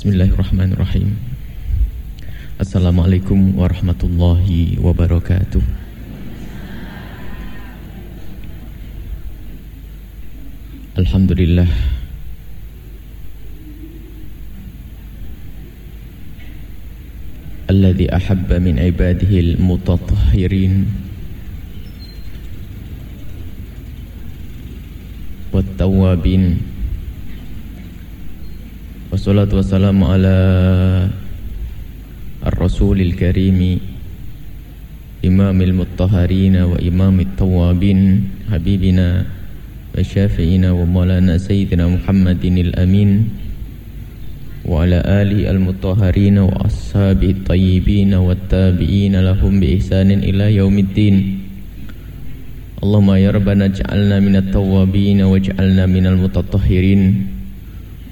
Bismillahirrahmanirrahim Assalamualaikum warahmatullahi wabarakatuh Alhamdulillah Alladhi ahabba min ibadihi al-mutatahhirin Wat-tawabin والصلاة والسلام على الرسول الكريم إمام المطهرين وإمام التوابين حبيبنا وشافعنا ومولانا سيدنا محمد الأمين وعلى آله المطهرين وأصحابه الطيبين والتابعين لهم بإحسان إلى يوم الدين. اللهم يا ربنا اجعلنا من التوابين واجعلنا من المتطهرين.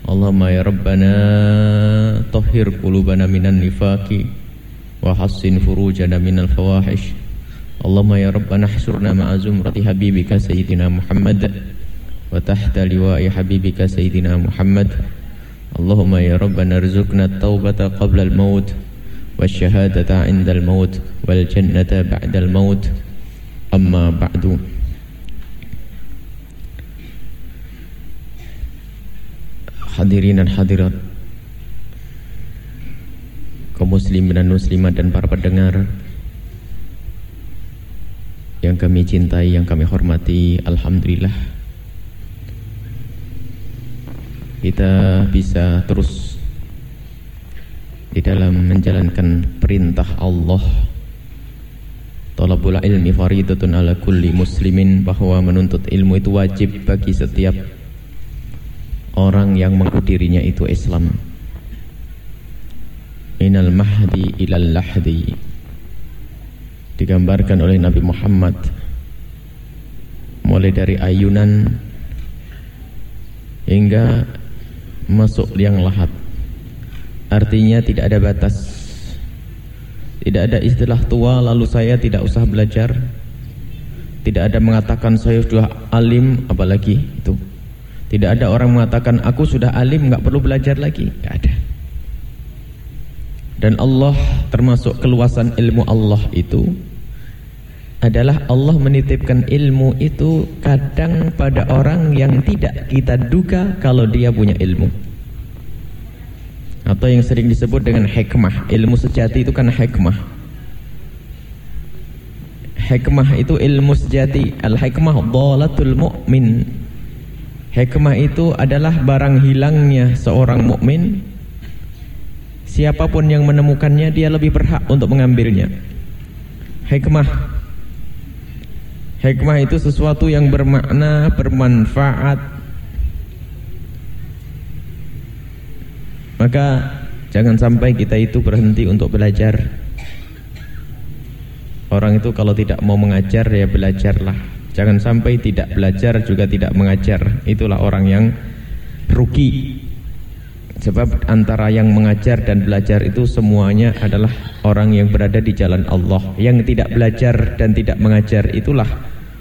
اللهم يا ربنا طهر قلوبنا من النفاق وحسن فروجنا من الفواحش. اللهم يا ربنا احشرنا مع زمرة حبيبك سيدنا محمد وتحت لواء حبيبك سيدنا محمد. اللهم يا ربنا ارزقنا التوبة قبل الموت والشهادة عند الموت والجنة بعد الموت. أما بعد. Hadirin dan hadirat. Kaum muslimin dan muslimat dan para pendengar yang kami cintai, yang kami hormati Alhamdulillah. Kita bisa terus di dalam menjalankan perintah Allah. Talabul ilmi faridatun ala kulli muslimin bahwa menuntut ilmu itu wajib bagi setiap orang yang mengaku dirinya itu Islam. Minal mahdi ilal lahdi. Digambarkan oleh Nabi Muhammad. Mulai dari ayunan hingga masuk liang lahat. Artinya tidak ada batas. Tidak ada istilah tua lalu saya tidak usah belajar. Tidak ada mengatakan saya sudah alim apalagi itu tidak ada orang mengatakan aku sudah alim nggak perlu belajar lagi. Tidak ada. Dan Allah termasuk keluasan ilmu Allah itu adalah Allah menitipkan ilmu itu kadang pada orang yang tidak kita duga kalau dia punya ilmu. Atau yang sering disebut dengan hikmah. Ilmu sejati itu kan hikmah. Hikmah itu ilmu sejati. Al-hikmah dhalatul mu'min Hikmah itu adalah barang hilangnya seorang mukmin. Siapa pun yang menemukannya dia lebih berhak untuk mengambilnya. Hikmah Hikmah itu sesuatu yang bermakna, bermanfaat. Maka jangan sampai kita itu berhenti untuk belajar. Orang itu kalau tidak mau mengajar ya belajarlah. Jangan sampai tidak belajar juga tidak mengajar. Itulah orang yang rugi. Sebab antara yang mengajar dan belajar itu semuanya adalah orang yang berada di jalan Allah. Yang tidak belajar dan tidak mengajar itulah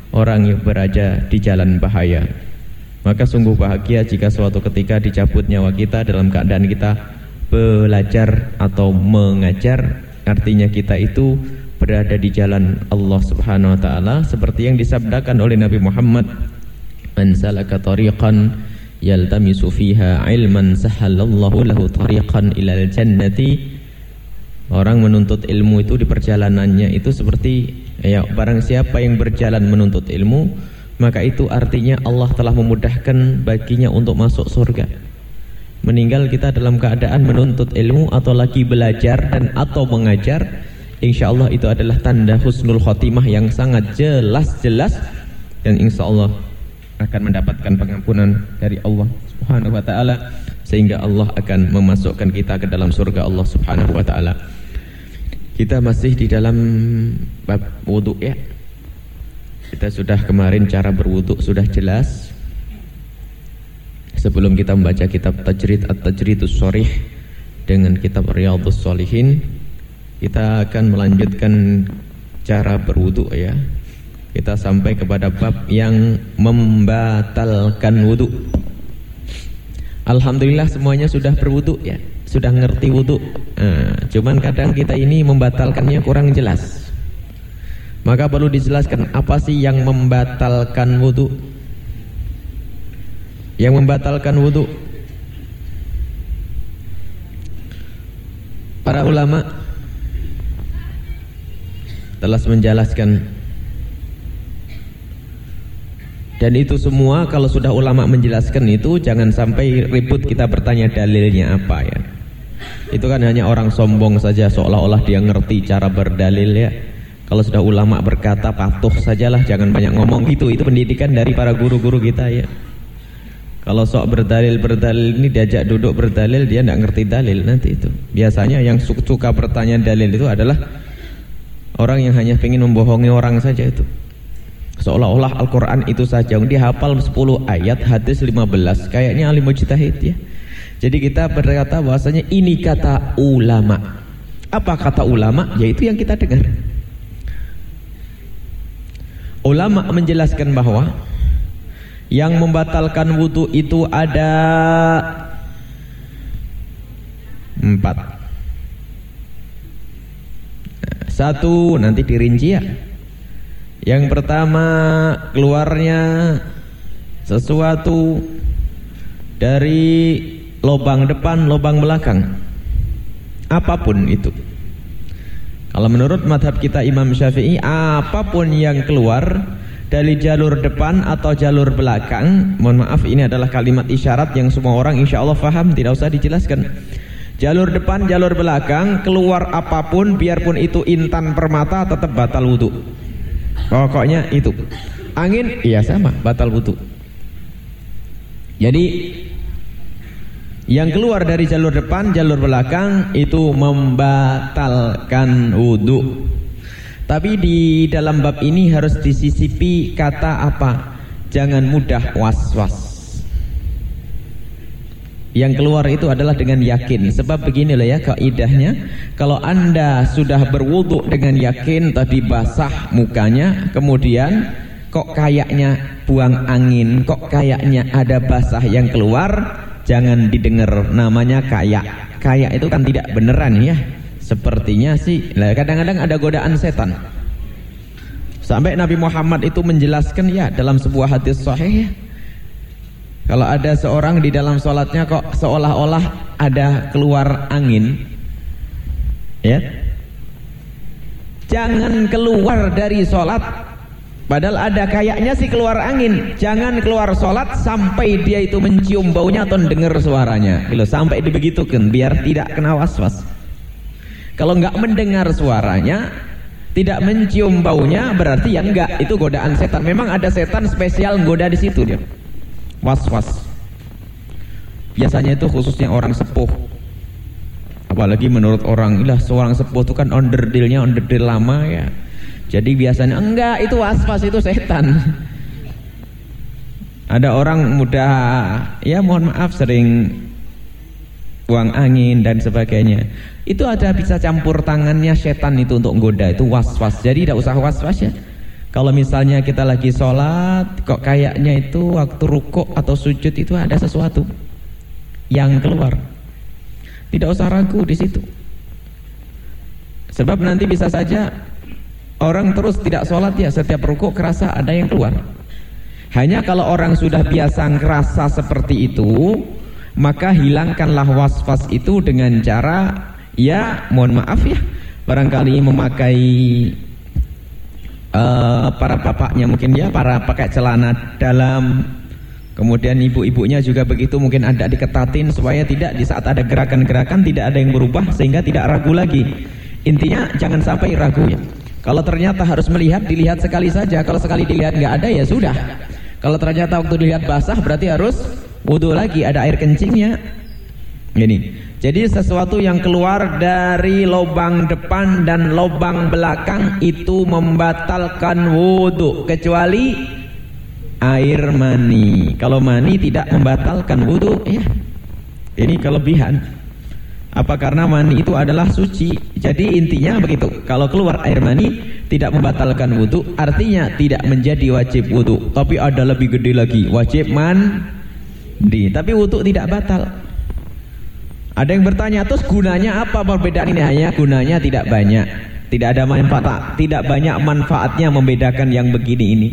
orang yang berada di jalan bahaya. Maka sungguh bahagia jika suatu ketika dicabut nyawa kita dalam keadaan kita belajar atau mengajar. Artinya kita itu berada di jalan Allah Subhanahu wa taala seperti yang disabdakan oleh Nabi Muhammad man salaka tariqan yaltamisu fiha ilman sahalallahu lahu tariqan ilal jannati. Orang menuntut ilmu itu di perjalanannya itu seperti ya barang siapa yang berjalan menuntut ilmu maka itu artinya Allah telah memudahkan baginya untuk masuk surga. Meninggal kita dalam keadaan menuntut ilmu atau lagi belajar dan atau mengajar Insya Allah itu adalah tanda husnul khotimah yang sangat jelas-jelas dan insya Allah akan mendapatkan pengampunan dari Allah Subhanahu wa taala sehingga Allah akan memasukkan kita ke dalam surga Allah Subhanahu wa taala. Kita masih di dalam bab wudu ya. Kita sudah kemarin cara berwudu sudah jelas. Sebelum kita membaca kitab Tajrid At-Tajridus Sharih dengan kitab Riyadhus Shalihin kita akan melanjutkan cara berwudu ya. Kita sampai kepada bab yang membatalkan wudu. Alhamdulillah semuanya sudah berwudu ya. sudah ngerti wudhu. Nah, cuman kadang kita ini membatalkannya kurang jelas. Maka perlu dijelaskan apa sih yang membatalkan wudhu? Yang membatalkan wudhu Para ulama telah menjelaskan dan itu semua kalau sudah ulama menjelaskan itu jangan sampai ribut kita bertanya dalilnya apa ya. Itu kan hanya orang sombong saja seolah-olah dia ngerti cara berdalil ya. Kalau sudah ulama berkata patuh sajalah jangan banyak ngomong itu itu pendidikan dari para guru-guru kita ya. Kalau sok berdalil-berdalil ini diajak duduk berdalil dia tidak ngerti dalil nanti itu. Biasanya yang suka bertanya dalil itu adalah orang yang hanya ingin membohongi orang saja itu. Seolah-olah Al-Quran itu saja Dia hafal 10 ayat hadis 15 Kayaknya alim mujtahid ya Jadi kita berkata bahwasanya ini kata ulama Apa kata ulama? Yaitu yang kita dengar Ulama menjelaskan bahwa yang membatalkan wudhu itu ada empat. Satu nanti dirinci ya. Yang pertama keluarnya sesuatu dari lubang depan, lubang belakang. Apa pun itu. Kalau menurut madhab kita Imam Syafi'i, apa pun yang keluar dari jalur depan atau jalur belakang mohon maaf ini adalah kalimat isyarat yang semua orang insya Allah faham tidak usah dijelaskan jalur depan jalur belakang keluar apa pun biarpun itu intan permata tetap batal wudhu pokoknya itu angin iya sama batal wudhu jadi yang keluar dari jalur depan jalur belakang itu membatalkan wudhu tapi di dalam bab ini harus disisipi kata apa? Jangan mudah was-was. Yang keluar itu adalah dengan yakin. Sebab beginilah ya kaidahnya, kalau Anda sudah berwudu dengan yakin tadi basah mukanya, kemudian kok kayaknya buang angin, kok kayaknya ada basah yang keluar, jangan didengar namanya kayak. Kayak itu kan tidak beneran ya. Sepertinya sih, kadang-kadang ada godaan setan. Sampai Nabi Muhammad itu menjelaskan ya dalam sebuah hadis sahih Kalau ada seorang di dalam sholatnya kok seolah-olah ada keluar angin Ya Jangan keluar dari sholat Padahal ada kayaknya sih keluar angin Jangan keluar sholat sampai dia itu mencium baunya atau dengar suaranya Sampai dibegitukan biar tidak kena was-was kalau nggak mendengar suaranya, tidak mencium baunya, berarti ya enggak. Itu godaan setan. Memang ada setan spesial goda di situ dia. Was-was. Biasanya itu khususnya orang sepuh. Apalagi menurut orang, ilah seorang sepuh itu kan onderdilnya onderdil lama ya. Jadi biasanya enggak, itu was-was itu setan. Ada orang mudah, ya mohon maaf sering buang angin dan sebagainya. Itu ada bisa campur tangannya setan itu untuk goda itu was-was. Jadi tidak usah was-was ya. Kalau misalnya kita lagi sholat, kok kayaknya itu waktu rukuk atau sujud itu ada sesuatu yang keluar. Tidak usah ragu di situ. Sebab nanti bisa saja orang terus tidak sholat ya setiap rukuk kerasa ada yang keluar. Hanya kalau orang sudah biasa ngerasa seperti itu, maka hilangkanlah was-was itu dengan cara ya mohon maaf ya barangkali memakai uh, para bapaknya mungkin ya para pakai celana dalam. Kemudian ibu-ibunya juga begitu mungkin ada diketatin supaya tidak di saat ada gerakan-gerakan tidak ada yang berubah sehingga tidak ragu lagi. Intinya jangan sampai ragu ya. Kalau ternyata harus melihat dilihat sekali saja. Kalau sekali dilihat nggak ada ya sudah. Kalau ternyata waktu dilihat basah berarti harus wudhu lagi ada air kencingnya. Ini jadi sesuatu yang keluar dari lubang depan dan lubang belakang itu membatalkan wudhu kecuali air mani. Kalau mani tidak membatalkan wudhu ya ini kelebihan. Apa karena mani itu adalah suci? Jadi intinya begitu kalau keluar air mani tidak membatalkan wudhu artinya tidak menjadi wajib wudhu. Tapi ada lebih gede lagi wajib man di tapi wudhu tidak batal Ada yang bertanya, terus gunanya apa perbedaan ini? Hanya gunanya tidak banyak. Tidak ada manfaat, tidak banyak manfaatnya membedakan yang begini ini.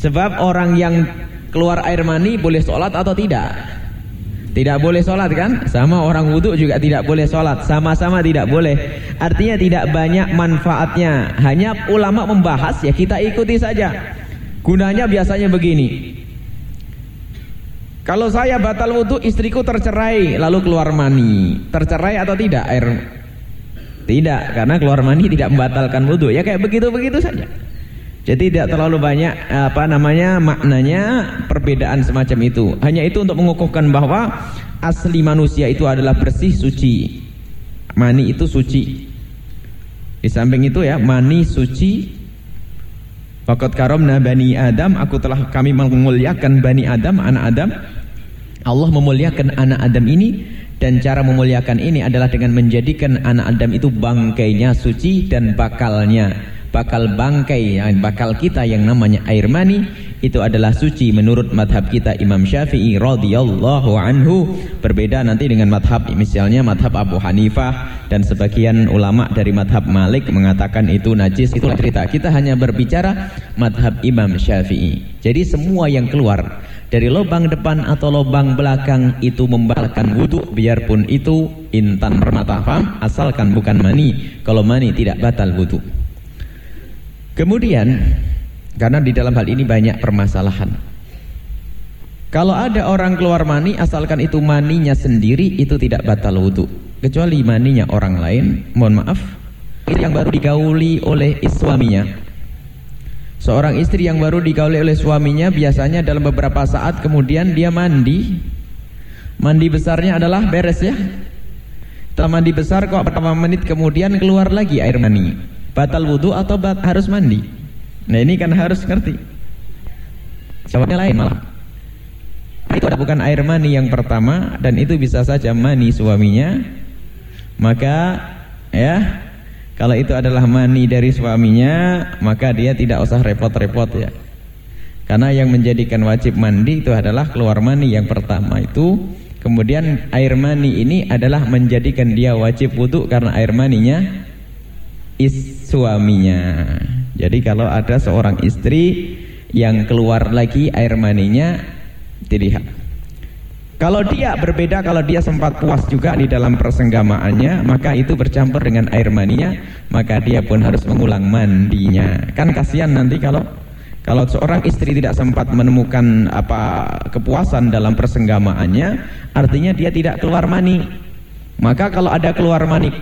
Sebab orang yang keluar air mani boleh sholat atau tidak? Tidak boleh sholat kan? Sama orang wudhu juga tidak boleh sholat. Sama-sama tidak boleh. Artinya tidak banyak manfaatnya. Hanya ulama membahas ya kita ikuti saja. Gunanya biasanya begini. Kalau saya batal wudhu, istriku tercerai lalu keluar mani. Tercerai atau tidak air tidak, karena keluar mani tidak membatalkan wudhu. Ya kayak begitu-begitu saja. Jadi tidak terlalu banyak apa namanya maknanya perbedaan semacam itu. Hanya itu untuk mengukuhkan bahwa asli manusia itu adalah bersih suci. Mani itu suci. Di samping itu ya mani suci. Fakat karomna bani Adam, aku telah kami memuliakan bani Adam, anak Adam. Allah memuliakan anak Adam ini dan cara memuliakan ini adalah dengan menjadikan anak Adam itu bangkainya suci dan bakalnya bakal bangkai bakal kita yang namanya air mani itu adalah suci menurut madhab kita Imam Syafi'i radhiyallahu anhu. Berbeda nanti dengan madhab misalnya madhab Abu Hanifah dan sebagian ulama dari madhab Malik mengatakan itu najis. Itulah cerita. Kita hanya berbicara madhab Imam Syafi'i. Jadi semua yang keluar dari lubang depan atau lubang belakang itu membatalkan wudhu biarpun itu intan permata. Asalkan bukan mani. Kalau mani tidak batal wudhu kemudian karena di dalam hal ini banyak permasalahan kalau ada orang keluar mani asalkan itu maninya sendiri itu tidak batal wudhu kecuali maninya orang lain mohon maaf itu yang baru digauli oleh suaminya Seorang istri yang baru digauli oleh suaminya biasanya dalam beberapa saat kemudian dia mandi. Mandi besarnya adalah beres ya. Setelah mandi besar kok pertama menit kemudian keluar lagi air mani. Batal wudhu atau bat harus mandi? Nah ini kan harus ngerti. Jawabnya lain malah. Itu ada bukan air mani yang pertama dan itu bisa saja mani suaminya. Maka ya kalau itu adalah mani dari suaminya, maka dia tidak usah repot-repot ya. Karena yang menjadikan wajib mandi itu adalah keluar mani yang pertama itu. Kemudian air mani ini adalah menjadikan dia wajib wudhu karena air maninya is suaminya. Jadi kalau ada seorang istri yang keluar lagi air maninya dilihat. Kalau dia berbeda, kalau dia sempat puas juga di dalam persenggamaannya, maka itu bercampur dengan air maninya, maka dia pun harus mengulang mandinya. Kan kasihan nanti kalau kalau seorang istri tidak sempat menemukan apa kepuasan dalam persenggamaannya, artinya dia tidak keluar mani. Maka kalau ada keluar mani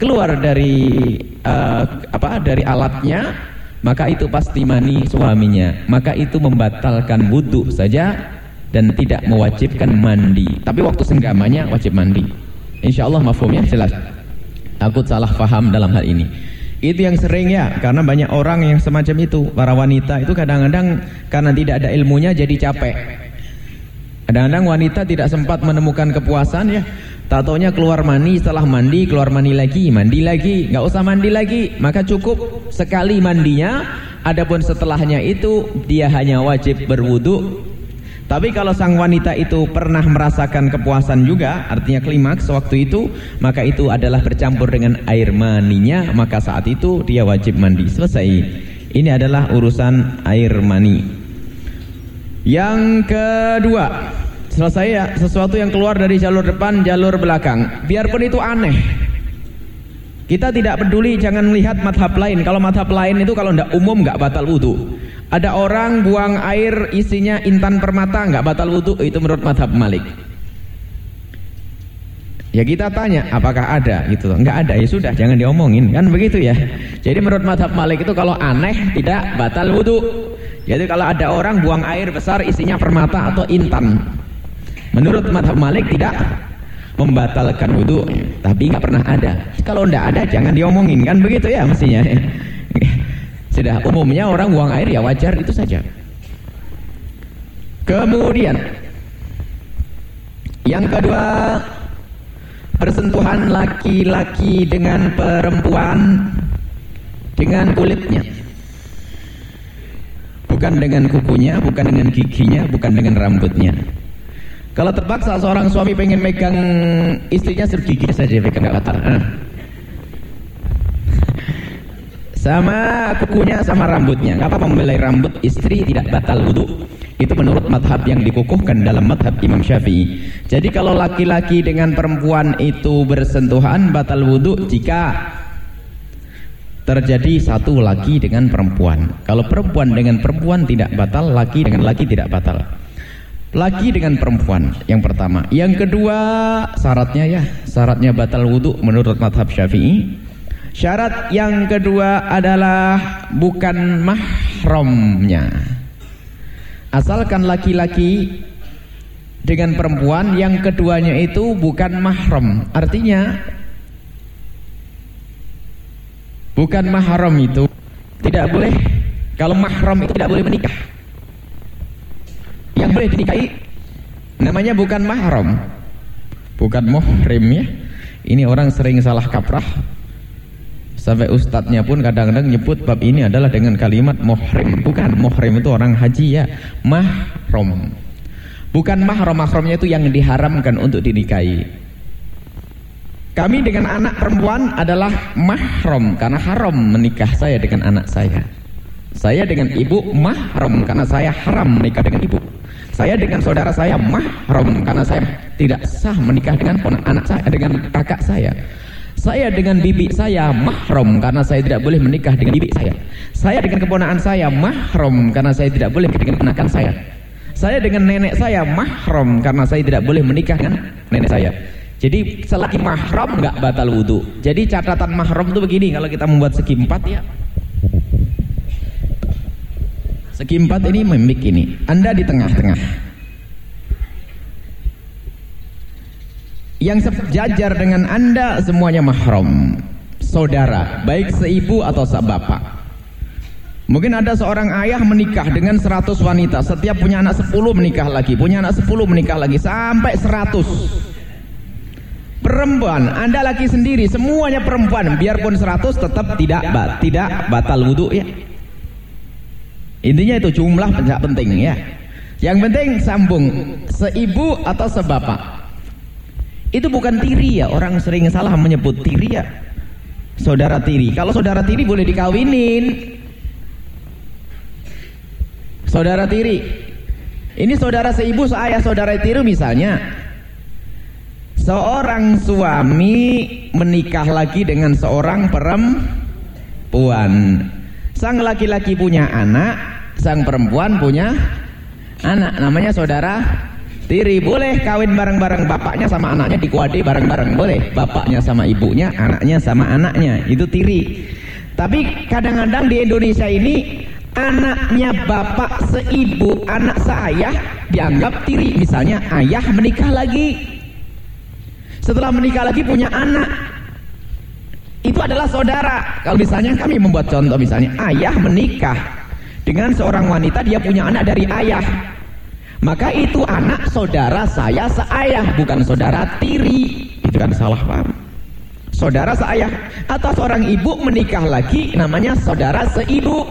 keluar dari uh, apa dari alatnya, maka itu pasti mani suaminya. Maka itu membatalkan wudhu saja dan tidak mewajibkan mandi. Tapi waktu senggamanya wajib mandi. Insya Allah mafhumnya jelas. Aku salah faham dalam hal ini. Itu yang sering ya, karena banyak orang yang semacam itu. Para wanita itu kadang-kadang karena tidak ada ilmunya jadi capek. Kadang-kadang wanita tidak sempat menemukan kepuasan ya. Tatonya keluar mandi, setelah mandi keluar mandi lagi, mandi lagi, nggak usah mandi lagi, maka cukup sekali mandinya. Adapun setelahnya itu dia hanya wajib berwudu tapi kalau sang wanita itu pernah merasakan kepuasan juga, artinya klimaks waktu itu, maka itu adalah bercampur dengan air maninya, maka saat itu dia wajib mandi. Selesai. Ini adalah urusan air mani. Yang kedua, selesai ya, sesuatu yang keluar dari jalur depan, jalur belakang. Biarpun itu aneh. Kita tidak peduli, jangan melihat madhab lain. Kalau madhab lain itu kalau tidak umum nggak batal wudhu. Ada orang buang air isinya intan permata nggak batal wudhu itu menurut madhab Malik. Ya kita tanya apakah ada gitu Nggak ada ya sudah jangan diomongin kan begitu ya. Jadi menurut madhab Malik itu kalau aneh tidak batal wudhu. Jadi kalau ada orang buang air besar isinya permata atau intan. Menurut madhab Malik tidak membatalkan wudhu tapi nggak pernah ada. Kalau nggak ada jangan diomongin kan begitu ya mestinya. Sudah umumnya orang buang air ya wajar itu saja. Kemudian yang kedua persentuhan laki-laki dengan perempuan dengan kulitnya. Bukan dengan kukunya, bukan dengan giginya, bukan dengan rambutnya. Kalau terpaksa seorang suami pengen megang istrinya suruh gigi saja pegang nggak batal. Ah. Sama kukunya sama rambutnya. Nggak apa-apa membelai rambut istri tidak batal wudhu. Itu menurut madhab yang dikukuhkan dalam madhab Imam Syafi'i. Jadi kalau laki-laki dengan perempuan itu bersentuhan batal wudhu jika terjadi satu laki dengan perempuan. Kalau perempuan dengan perempuan tidak batal, laki dengan laki tidak batal. Laki dengan perempuan yang pertama. Yang kedua syaratnya ya, syaratnya batal wudhu menurut madhab Syafi'i. Syarat yang kedua adalah bukan mahramnya. Asalkan laki-laki dengan perempuan yang keduanya itu bukan mahram. Artinya bukan mahram itu tidak boleh kalau mahram itu tidak boleh menikah. Yang boleh dinikahi namanya bukan mahram. Bukan muhrim ya. Ini orang sering salah kaprah Sampai ustadznya pun kadang-kadang nyebut bab ini adalah dengan kalimat muhrim. Bukan, muhrim itu orang haji ya. Mahram. Bukan mahram, mahramnya itu yang diharamkan untuk dinikahi. Kami dengan anak perempuan adalah mahram karena haram menikah saya dengan anak saya. Saya dengan ibu mahram karena saya haram menikah dengan ibu. Saya dengan saudara saya mahram karena saya tidak sah menikah dengan anak saya dengan kakak saya. Saya dengan bibi saya mahram karena saya tidak boleh menikah dengan bibi saya. Saya dengan keponakan saya mahram karena saya tidak boleh dengan keponakan saya. Saya dengan nenek saya mahram karena saya tidak boleh menikah dengan nenek saya. Jadi selagi mahram nggak batal wudhu. Jadi catatan mahram itu begini kalau kita membuat segi empat ya. Segi empat ini memik ini. Anda di tengah-tengah. Yang sejajar dengan anda semuanya mahram Saudara, baik seibu atau sebapak. Mungkin ada seorang ayah menikah dengan 100 wanita. Setiap punya anak 10 menikah lagi. Punya anak 10 menikah lagi. Sampai 100 Perempuan, anda laki sendiri. Semuanya perempuan. Biarpun 100 tetap tidak tidak batal wudhu ya Intinya itu jumlah penting ya Yang penting sambung Seibu atau sebapak itu bukan tiri ya, orang sering salah menyebut tiri ya. Saudara tiri. Kalau saudara tiri boleh dikawinin. Saudara tiri. Ini saudara seibu, seayah saudara tiri misalnya. Seorang suami menikah lagi dengan seorang perempuan. Sang laki-laki punya anak, sang perempuan punya anak. Namanya saudara tiri. Boleh kawin bareng-bareng bapaknya sama anaknya dikuade bareng-bareng. Boleh bapaknya sama ibunya anaknya sama anaknya. Itu tiri. Tapi kadang-kadang di Indonesia ini anaknya bapak seibu anak seayah dianggap tiri. Misalnya ayah menikah lagi. Setelah menikah lagi punya anak itu adalah saudara. Kalau misalnya kami membuat contoh misalnya ayah menikah dengan seorang wanita dia punya anak dari ayah. Maka itu anak saudara saya seayah bukan saudara tiri. Itu kan salah paham saudara seayah. Atau seorang ibu menikah lagi namanya saudara seibu.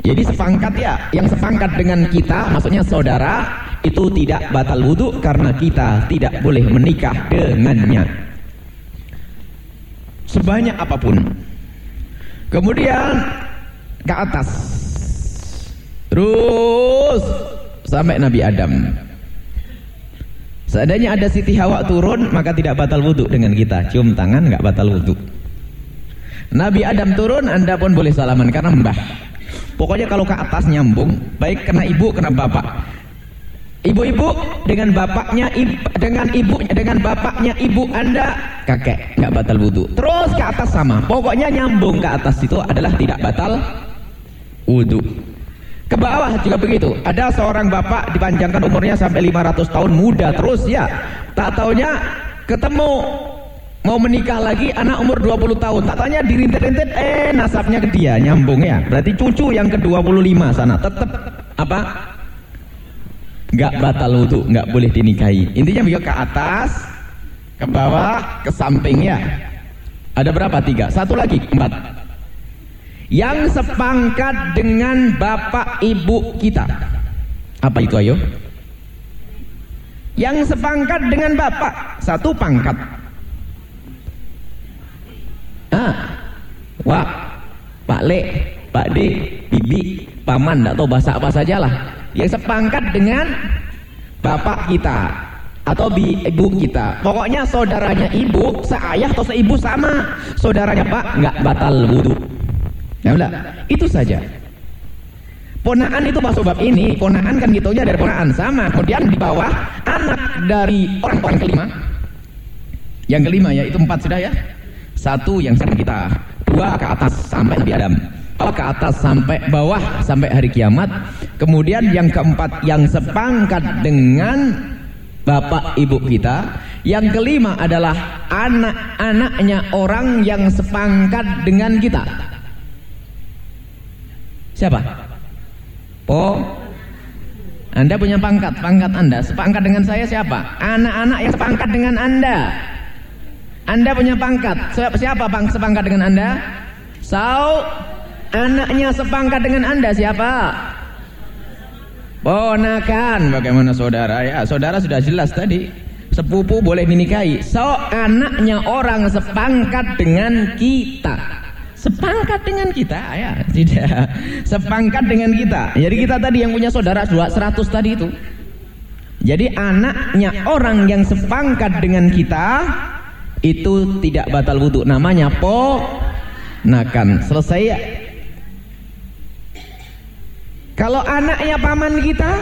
Jadi sepangkat ya yang sepangkat dengan kita maksudnya saudara itu tidak batal wudhu karena kita tidak boleh menikah dengannya sebanyak apa pun kemudian ke atas terus sampai Nabi Adam. Seandainya ada Siti Hawa turun, maka tidak batal wudhu dengan kita. Cium tangan, nggak batal wudhu. Nabi Adam turun, anda pun boleh salaman karena mbah. Pokoknya kalau ke atas nyambung, baik kena ibu, kena bapak. Ibu-ibu dengan bapaknya, dengan ibu, dengan bapaknya ibu anda kakek nggak batal wudhu. Terus ke atas sama, pokoknya nyambung ke atas itu adalah tidak batal wudhu. Ke bawah juga begitu. Ada seorang bapak dipanjangkan umurnya sampai 500 tahun muda terus ya. Tak taunya ketemu mau menikah lagi anak umur 20 tahun. Tak tanya dirintet-rintet eh nasabnya ke dia nyambung ya. Berarti cucu yang ke-25 sana tetap apa? Enggak batal wudhu, enggak boleh dinikahi. Intinya beliau ke atas, ke bawah, ke samping ya. Ada berapa? Tiga. Satu lagi, empat yang sepangkat dengan bapak ibu kita. Apa itu ayo? Yang sepangkat dengan bapak satu pangkat. Ah, wah, Pak Le, Pak D, Bibi, Paman, tidak tahu bahasa apa sajalah. Yang sepangkat dengan bapak kita atau bi ibu kita. Pokoknya saudaranya ibu, seayah atau seibu sama. Saudaranya Pak nggak batal wudhu. Ya udah, itu saja. Ponaan itu masuk bab ini, ponaan kan gitu aja dari ponaan sama. Kemudian di bawah anak dari orang-orang kelima. Yang kelima ya itu empat sudah ya. Satu yang sama kita, dua ke atas sampai Nabi Adam. Ke atas sampai bawah sampai hari kiamat. Kemudian yang keempat yang sepangkat dengan bapak ibu kita. Yang kelima adalah anak-anaknya orang yang sepangkat dengan kita. Siapa? Oh, Anda punya pangkat, pangkat Anda sepangkat dengan saya siapa? Anak-anak yang sepangkat dengan Anda. Anda punya pangkat, siapa bang sepangkat dengan Anda? Sau, anaknya sepangkat dengan Anda siapa? Ponakan, bagaimana saudara? Ya? Saudara sudah jelas tadi. Sepupu boleh dinikahi. So, anaknya orang sepangkat dengan kita. Sepangkat dengan kita? Ya tidak. Sepangkat dengan kita. Jadi kita tadi yang punya saudara dua seratus tadi itu. Jadi anaknya orang yang sepangkat dengan kita itu tidak batal wudhu. Namanya po nakan. Selesai ya kalau anaknya paman kita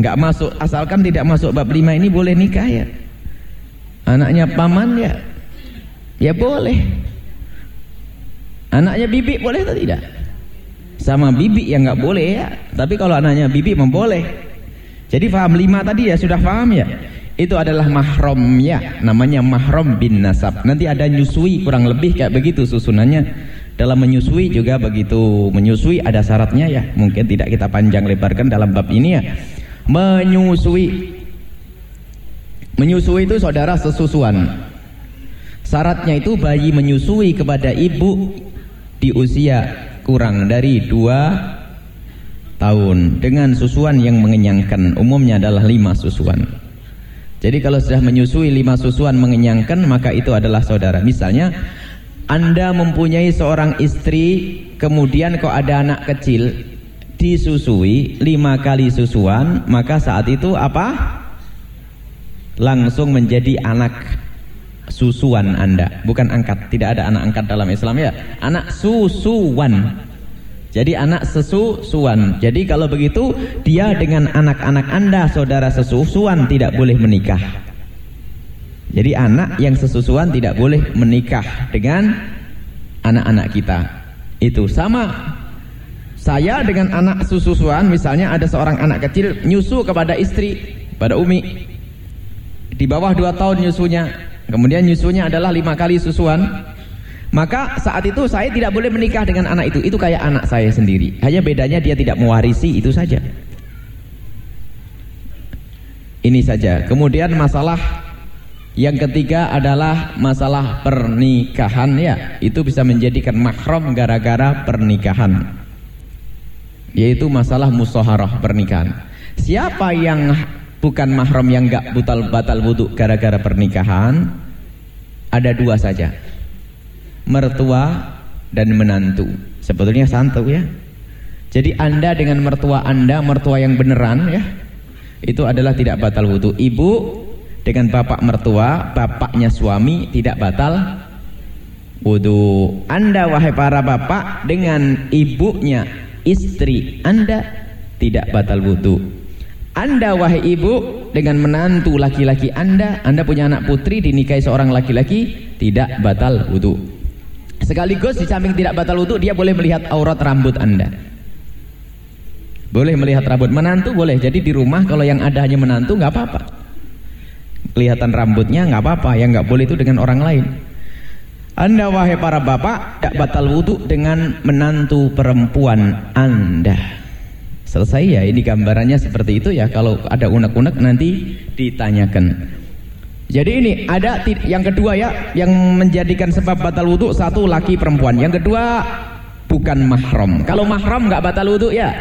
nggak masuk asalkan tidak masuk bab lima ini boleh nikah ya anaknya paman ya Ya boleh. Anaknya bibi boleh atau tidak? Sama bibi yang nggak boleh ya. Tapi kalau anaknya bibi memboleh. Jadi faham lima tadi ya sudah paham ya. Itu adalah mahrom ya. Namanya mahrom bin nasab. Nanti ada nyusui kurang lebih kayak begitu susunannya. Dalam menyusui juga begitu menyusui ada syaratnya ya. Mungkin tidak kita panjang lebarkan dalam bab ini ya. Menyusui. Menyusui itu saudara sesusuan Syaratnya itu bayi menyusui kepada ibu di usia kurang dari dua tahun dengan susuan yang mengenyangkan. Umumnya adalah lima susuan. Jadi kalau sudah menyusui lima susuan mengenyangkan maka itu adalah saudara. Misalnya anda mempunyai seorang istri kemudian kok ada anak kecil disusui lima kali susuan maka saat itu apa? Langsung menjadi anak susuan Anda, bukan angkat. Tidak ada anak angkat dalam Islam ya. Anak susuan. Jadi anak sesusuan. Jadi kalau begitu dia dengan anak-anak Anda saudara sesusuan tidak boleh menikah. Jadi anak yang sesusuan tidak boleh menikah dengan anak-anak kita. Itu sama saya dengan anak sususuan misalnya ada seorang anak kecil nyusu kepada istri pada Umi di bawah dua tahun nyusunya Kemudian nyusunya adalah lima kali susuan. Maka saat itu saya tidak boleh menikah dengan anak itu. Itu kayak anak saya sendiri. Hanya bedanya dia tidak mewarisi itu saja. Ini saja. Kemudian masalah yang ketiga adalah masalah pernikahan ya. Itu bisa menjadikan mahram gara-gara pernikahan. Yaitu masalah musoharah pernikahan. Siapa yang bukan mahram yang gak butal batal wudhu gara-gara pernikahan ada dua saja mertua dan menantu sebetulnya santu ya jadi anda dengan mertua anda mertua yang beneran ya itu adalah tidak batal wudhu ibu dengan bapak mertua bapaknya suami tidak batal wudhu anda wahai para bapak dengan ibunya istri anda tidak batal wudhu anda wahai ibu dengan menantu laki-laki Anda, Anda punya anak putri dinikahi seorang laki-laki tidak batal wudhu. Sekaligus di samping tidak batal wudhu dia boleh melihat aurat rambut Anda. Boleh melihat rambut menantu boleh. Jadi di rumah kalau yang ada hanya menantu nggak apa-apa. Kelihatan rambutnya nggak apa-apa. Yang nggak boleh itu dengan orang lain. Anda wahai para bapak tidak batal wudhu dengan menantu perempuan Anda. Selesai ya ini gambarannya seperti itu ya kalau ada unek-unek nanti ditanyakan. Jadi ini ada yang kedua ya yang menjadikan sebab batal wudhu satu laki perempuan. Yang kedua bukan mahram. Kalau mahram nggak batal wudhu ya.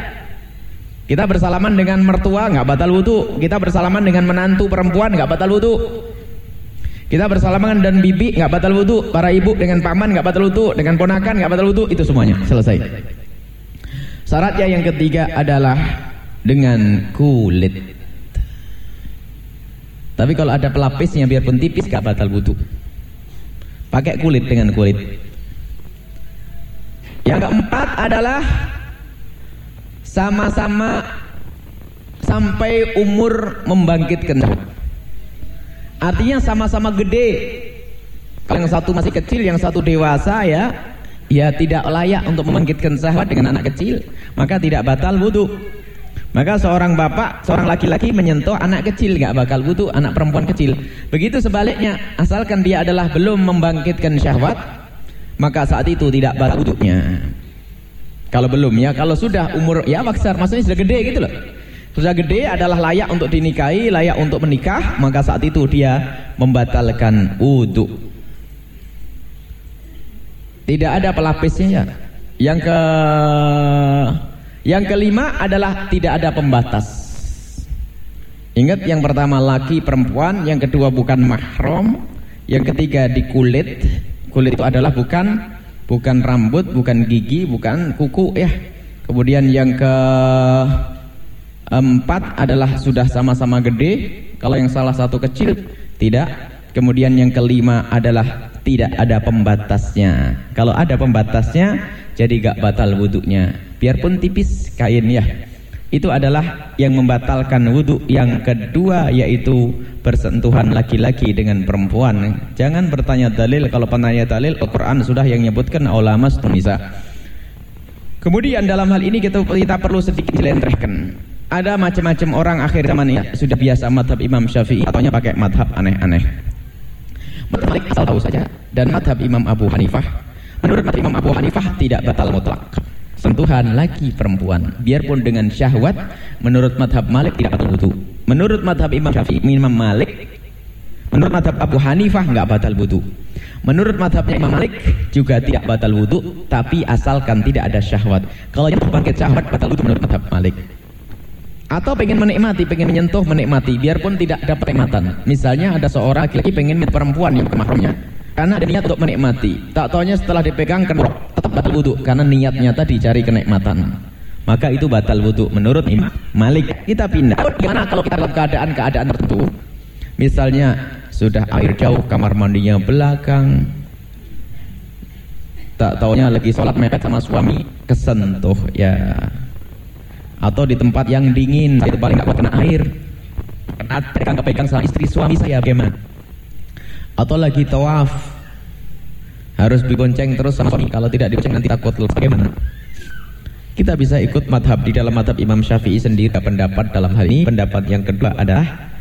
Kita bersalaman dengan mertua nggak batal wudhu. Kita bersalaman dengan menantu perempuan nggak batal wudhu. Kita bersalaman dan bibi nggak batal wudhu. Para ibu dengan paman nggak batal wudhu. Dengan ponakan nggak batal wudhu. Itu semuanya selesai. Syaratnya yang ketiga adalah dengan kulit. Tapi kalau ada pelapisnya biarpun tipis nggak batal wudhu. Pakai kulit dengan kulit. Yang keempat adalah sama-sama sampai umur membangkitkan artinya sama-sama gede kalau yang satu masih kecil yang satu dewasa ya ya tidak layak untuk membangkitkan sahabat dengan anak kecil maka tidak batal wudhu maka seorang bapak, seorang laki-laki menyentuh anak kecil nggak bakal butuh anak perempuan kecil. Begitu sebaliknya, asalkan dia adalah belum membangkitkan syahwat, maka saat itu tidak batal wudhunya. Kalau belum ya, kalau sudah umur ya waksar, maksudnya sudah gede gitu loh. Sudah gede adalah layak untuk dinikahi, layak untuk menikah, maka saat itu dia membatalkan wudhu. Tidak ada pelapisnya ya. Yang ke yang kelima adalah tidak ada pembatas. Ingat yang pertama laki perempuan, yang kedua bukan mahram, yang ketiga di kulit. Kulit itu adalah bukan bukan rambut, bukan gigi, bukan kuku ya. Kemudian yang ke empat adalah sudah sama-sama gede. Kalau yang salah satu kecil tidak. Kemudian yang kelima adalah tidak ada pembatasnya. Kalau ada pembatasnya, jadi gak batal wudhunya. Biarpun tipis kain ya. Itu adalah yang membatalkan wudhu. Yang kedua yaitu bersentuhan laki-laki dengan perempuan. Jangan bertanya dalil kalau penanya dalil Al-Qur'an sudah yang menyebutkan ulama bisa. Kemudian dalam hal ini kita, kita perlu sedikit jelentrehkan. Ada macam-macam orang akhir zaman ya sudah biasa madhab Imam Syafi'i ataunya pakai madhab aneh-aneh. Madhab Malik asal tahu saja dan madhab Imam Abu Hanifah menurut madhab Imam Abu Hanifah tidak batal mutlak sentuhan laki perempuan biarpun dengan syahwat menurut madhab Malik tidak batal wudhu Menurut madhab Imam Syafi'i, Imam Malik, menurut madhab Abu Hanifah nggak batal wudhu. Menurut madhabnya Imam Malik juga tidak batal wudhu, tapi asalkan tidak ada syahwat. Kalau yang bangkit syahwat batal wudhu menurut madhab Malik. Atau pengen menikmati, pengen menyentuh, menikmati, biarpun tidak ada penikmatan. Misalnya ada seorang laki-laki pengen perempuan yang kemahramnya, karena ada niat untuk menikmati. Tak taunya setelah dipegang kan tetap batal wudhu, karena niatnya tadi cari kenikmatan. Maka itu batal wudhu menurut Imam Malik. Kita pindah. Gimana kalau kita dalam keadaan-keadaan tertentu? Misalnya sudah air jauh kamar mandinya belakang. Tak taunya lagi sholat mepet sama suami kesentuh ya. Atau di tempat yang dingin itu paling gak kena air. Kena pegang kepegang sama istri suami saya bagaimana atau lagi tawaf. Harus dibonceng terus sama kalau tidak dibonceng nanti takut bagaimana? Kita bisa ikut madhab di dalam madhab Imam Syafi'i sendiri. Pendapat dalam hal ini. Pendapat yang kedua adalah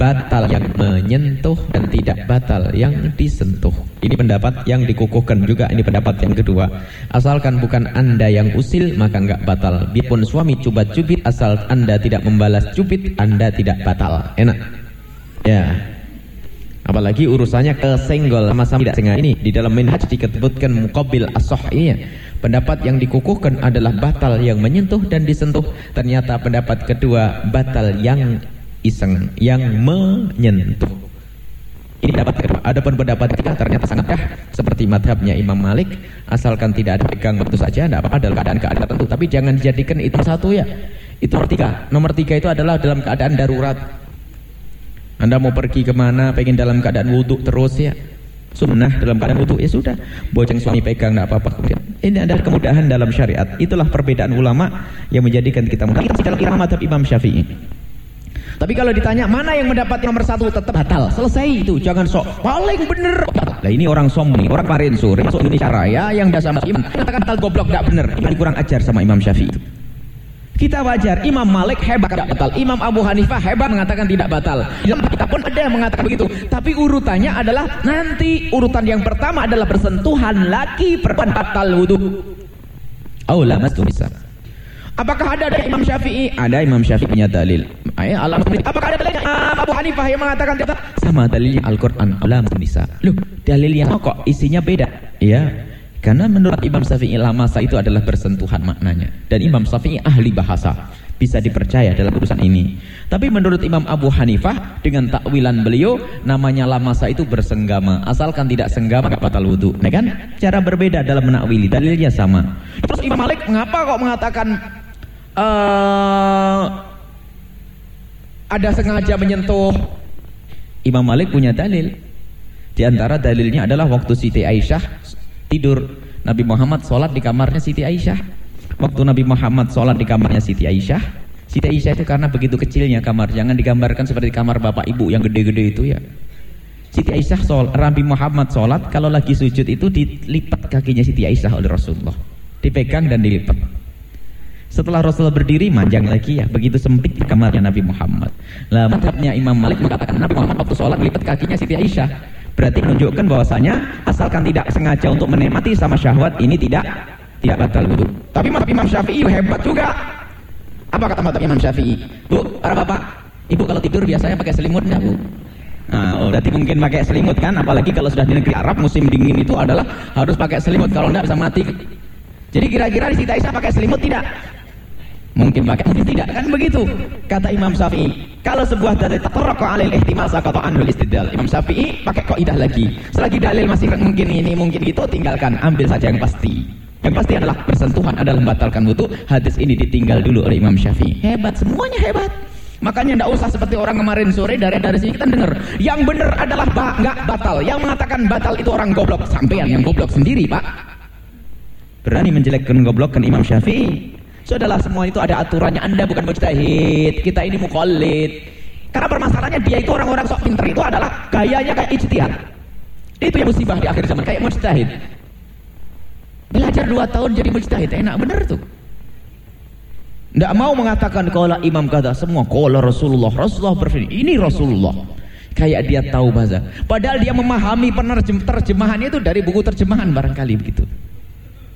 batal yang menyentuh dan tidak batal yang disentuh. Ini pendapat yang dikukuhkan juga. Ini pendapat yang kedua. Asalkan bukan anda yang usil maka enggak batal. Biarpun suami coba cubit asal anda tidak membalas cubit anda tidak batal. Enak? Ya apalagi urusannya kesenggol sama-sama tidak sengaja ini di dalam minhaj diketebutkan mukabil asoh ini Pendapat yang dikukuhkan adalah batal yang menyentuh dan disentuh. Ternyata pendapat kedua batal yang iseng, yang menyentuh. Ini pendapat kedua. Adapun pendapat ketiga ternyata sangat dah seperti madhabnya Imam Malik. Asalkan tidak ada pegang waktu saja, tidak apa-apa dalam keadaan-keadaan tertentu. Tapi jangan dijadikan itu satu ya. Itu nomor tiga. Nomor tiga itu adalah dalam keadaan darurat. Anda mau pergi ke mana, pengen dalam keadaan wudhu terus ya? Sunnah dalam keadaan wudhu? Ya sudah. Boceng suami pegang tidak apa-apa. Ini adalah kemudahan dalam syariat. Itulah perbedaan ulama yang menjadikan kita mudah. Kita dalam irama madhab Imam Syafi'i. Tapi kalau ditanya mana yang mendapat nomor satu? Tetap batal. Selesai itu. Jangan sok paling bener. Nah ini orang sombong orang parensur masuk Indonesia Raya yang dasar iman katakan batal goblok tidak benar ini kurang ajar sama Imam Syafi'i kita wajar, Imam Malik hebat tidak batal, Imam Abu Hanifah hebat mengatakan tidak batal. Dalam kita pun ada yang mengatakan begitu. Tapi urutannya adalah nanti urutan yang pertama adalah bersentuhan laki perempuan batal wudhu. Aula mastu bisa. Apakah ada dari Imam Syafi'i? Ada Imam Syafi'i punya dalil. Ayah, alam Apakah ada dalilnya Abu Hanifah yang mengatakan tidak? Sama dalilnya Al-Quran. Alam bisa. Loh, dalilnya kok isinya beda? Iya. Karena menurut Imam Syafi'i masa itu adalah bersentuhan maknanya. Dan Imam Syafi'i ahli bahasa. bisa dipercaya dalam urusan ini. Tapi menurut Imam Abu Hanifah dengan takwilan beliau namanya la masa itu bersenggama asalkan tidak senggama enggak batal wudu. Nah kan? Cara berbeda dalam menakwili dalilnya sama. Terus Imam Malik mengapa kok mengatakan uh, ada sengaja menyentuh Imam Malik punya dalil. Di antara dalilnya adalah waktu Siti Aisyah tidur, Nabi Muhammad sholat di kamarnya Siti Aisyah. Waktu Nabi Muhammad sholat di kamarnya Siti Aisyah, Siti Aisyah itu karena begitu kecilnya kamar, jangan digambarkan seperti kamar bapak ibu yang gede-gede itu ya. Siti Aisyah sholat, Nabi Muhammad sholat, kalau lagi sujud itu dilipat kakinya Siti Aisyah oleh Rasulullah. Dipegang dan dilipat. Setelah Rasulullah berdiri manjang lagi ya, begitu sempit kamarnya Nabi Muhammad. Lah madhabnya Imam Malik mengatakan Nabi Muhammad waktu sholat lipat kakinya Siti Aisyah. Berarti menunjukkan bahwasanya asalkan tidak sengaja untuk menikmati sama syahwat ini tidak tidak batal wudhu. Tapi madhab Imam Syafi'i hebat juga. Apa kata madhab Imam Syafi'i? Bu, para bapak, ibu kalau tidur biasanya pakai selimut enggak bu? Nah, oh, berarti mungkin pakai selimut kan? Apalagi kalau sudah di negeri Arab musim dingin itu adalah harus pakai selimut. Kalau enggak bisa mati. Jadi kira-kira di Siti Aisyah pakai selimut tidak? Mungkin pakai, mungkin tidak. Kan begitu. Kata Imam Syafi'i. Kalau sebuah dalil tatarraqa alil ihtimal sakata anhul istidlal. Imam Syafi'i pakai kaidah lagi. Selagi dalil masih mungkin ini, mungkin gitu, tinggalkan. Ambil saja yang pasti. Yang pasti adalah bersentuhan adalah membatalkan wudu. Hadis ini ditinggal dulu oleh Imam Syafi'i. Hebat, semuanya hebat. Makanya tidak usah seperti orang kemarin sore dari dari sini kita dengar. Yang benar adalah ba nggak batal. Yang mengatakan batal itu orang goblok. Sampean yang goblok sendiri, Pak. Berani menjelekkan goblokkan Imam Syafi'i. Sudahlah semua itu ada aturannya. Anda bukan mujtahid, kita ini mukallid. Karena permasalahannya dia itu orang-orang sok pinter itu adalah gayanya kayak ijtihad. Itu yang musibah di akhir zaman kayak mujtahid. Belajar dua tahun jadi mujtahid enak bener tuh. Tidak mau mengatakan kalau imam kata semua kalau Rasulullah Rasulullah berfirman ini Rasulullah kayak dia tahu bahasa padahal dia memahami penerjemahannya itu dari buku terjemahan barangkali begitu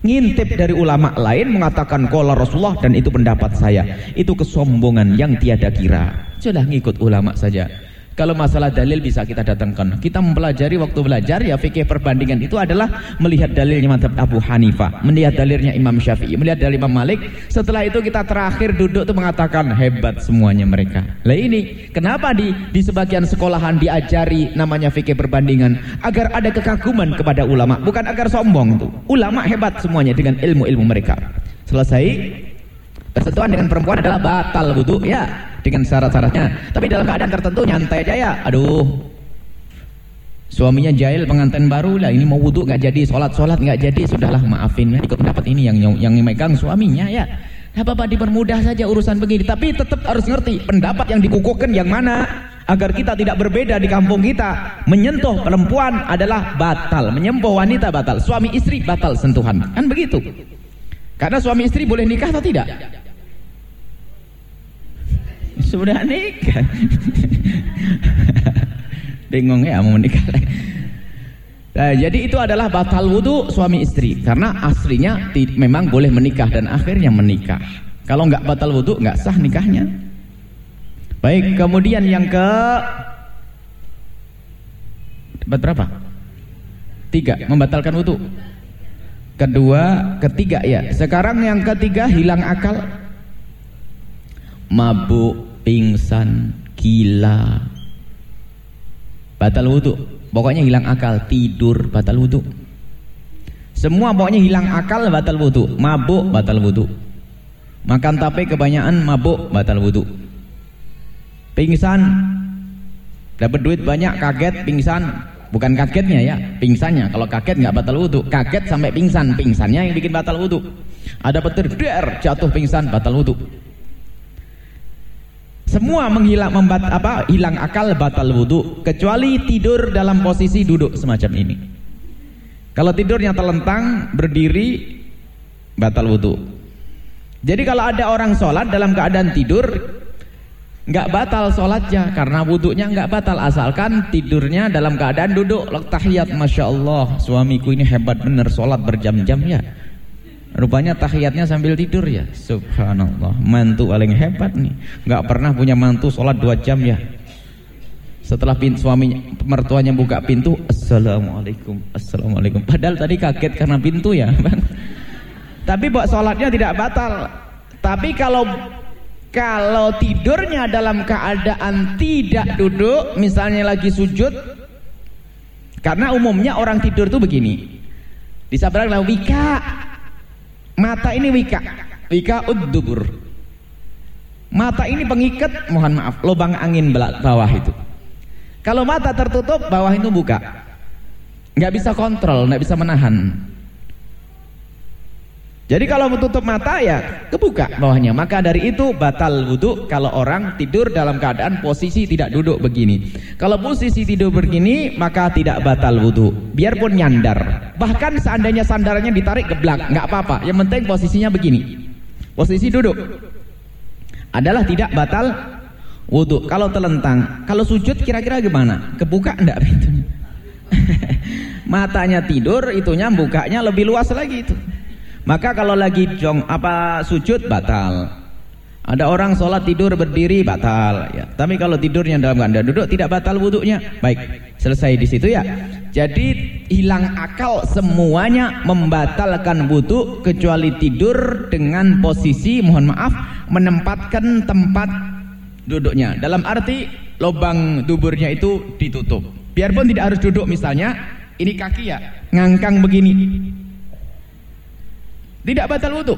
ngintip dari ulama lain mengatakan kola Rasulullah dan itu pendapat saya. Itu kesombongan yang tiada kira. Sudah ngikut ulama saja kalau masalah dalil bisa kita datangkan. Kita mempelajari waktu belajar ya fikih perbandingan itu adalah melihat dalilnya Madzhab Abu Hanifah, melihat dalilnya Imam Syafi'i, melihat dalil Imam Malik. Setelah itu kita terakhir duduk tuh mengatakan hebat semuanya mereka. Lah ini kenapa di di sebagian sekolahan diajari namanya fikih perbandingan agar ada kekaguman kepada ulama, bukan agar sombong itu. Ulama hebat semuanya dengan ilmu-ilmu mereka. Selesai bersentuhan dengan perempuan adalah batal wudhu ya dengan syarat-syaratnya. Tapi dalam keadaan tertentu nyantai aja ya. Aduh. Suaminya jahil pengantin baru lah. Ini mau wudhu nggak jadi sholat sholat nggak jadi. Sudahlah maafin ya. ikut pendapat ini yang yang megang suaminya ya. Apa apa dipermudah saja urusan begini. Tapi tetap harus ngerti pendapat yang dikukuhkan yang mana? Agar kita tidak berbeda di kampung kita. Menyentuh perempuan adalah batal. Menyentuh wanita batal. Suami istri batal sentuhan. Kan begitu? Karena suami istri boleh nikah atau tidak sudah nikah bingung ya mau nikah Nah, jadi itu adalah batal wudhu suami istri karena aslinya memang boleh menikah dan akhirnya menikah. Kalau nggak batal wudhu nggak sah nikahnya. Baik, kemudian yang ke dapat berapa? Tiga, membatalkan wudhu. Kedua, ketiga ya. Sekarang yang ketiga hilang akal mabuk, pingsan, gila. Batal wudhu. Pokoknya hilang akal, tidur, batal wudhu. Semua pokoknya hilang akal, batal wudhu. Mabuk, batal wudhu. Makan tape kebanyakan, mabuk, batal wudhu. Pingsan, dapat duit banyak, kaget, pingsan. Bukan kagetnya ya, pingsannya. Kalau kaget nggak batal wudhu. Kaget sampai pingsan, pingsannya yang bikin batal wudhu. Ada petir, der, jatuh pingsan, batal wudhu. Semua menghilang membat apa hilang akal batal wudhu kecuali tidur dalam posisi duduk semacam ini. Kalau tidurnya telentang berdiri batal wudhu. Jadi kalau ada orang sholat dalam keadaan tidur nggak batal sholatnya karena wudhunya nggak batal asalkan tidurnya dalam keadaan duduk tahiyat masya Allah suamiku ini hebat bener sholat berjam-jam ya Rupanya tahiyatnya sambil tidur ya. Subhanallah. Mantu paling hebat nih. Enggak pernah punya mantu sholat dua jam ya. Setelah pintu suaminya mertuanya buka pintu, assalamualaikum, assalamualaikum. Padahal tadi kaget karena pintu ya, Tapi buat sholatnya tidak batal. Tapi kalau kalau tidurnya dalam keadaan tidak duduk, misalnya lagi sujud, karena umumnya orang tidur tuh begini. Disabarkan wika. Mata ini wika. Wika uddubur. Mata ini pengikat, mohon maaf, lubang angin bawah itu. Kalau mata tertutup, bawah itu buka. Nggak bisa kontrol, nggak bisa menahan. Jadi kalau menutup mata ya kebuka bawahnya. Maka dari itu batal wudhu kalau orang tidur dalam keadaan posisi tidak duduk begini. Kalau posisi tidur begini maka tidak batal wudhu. Biarpun nyandar. Bahkan seandainya sandarannya ditarik ke belakang nggak apa-apa. Yang penting posisinya begini. Posisi duduk adalah tidak batal wudhu. Kalau telentang, kalau sujud kira-kira gimana? Kebuka enggak pintunya? Matanya tidur, itunya bukanya lebih luas lagi itu. Maka kalau lagi jong apa sujud batal. Ada orang sholat tidur berdiri batal ya. Tapi kalau tidurnya dalam keadaan duduk tidak batal wudhunya. Baik, selesai di situ ya. Jadi hilang akal semuanya membatalkan wudhu kecuali tidur dengan posisi mohon maaf menempatkan tempat duduknya. Dalam arti lubang duburnya itu ditutup. Biarpun tidak harus duduk misalnya ini kaki ya ngangkang begini tidak batal wudhu.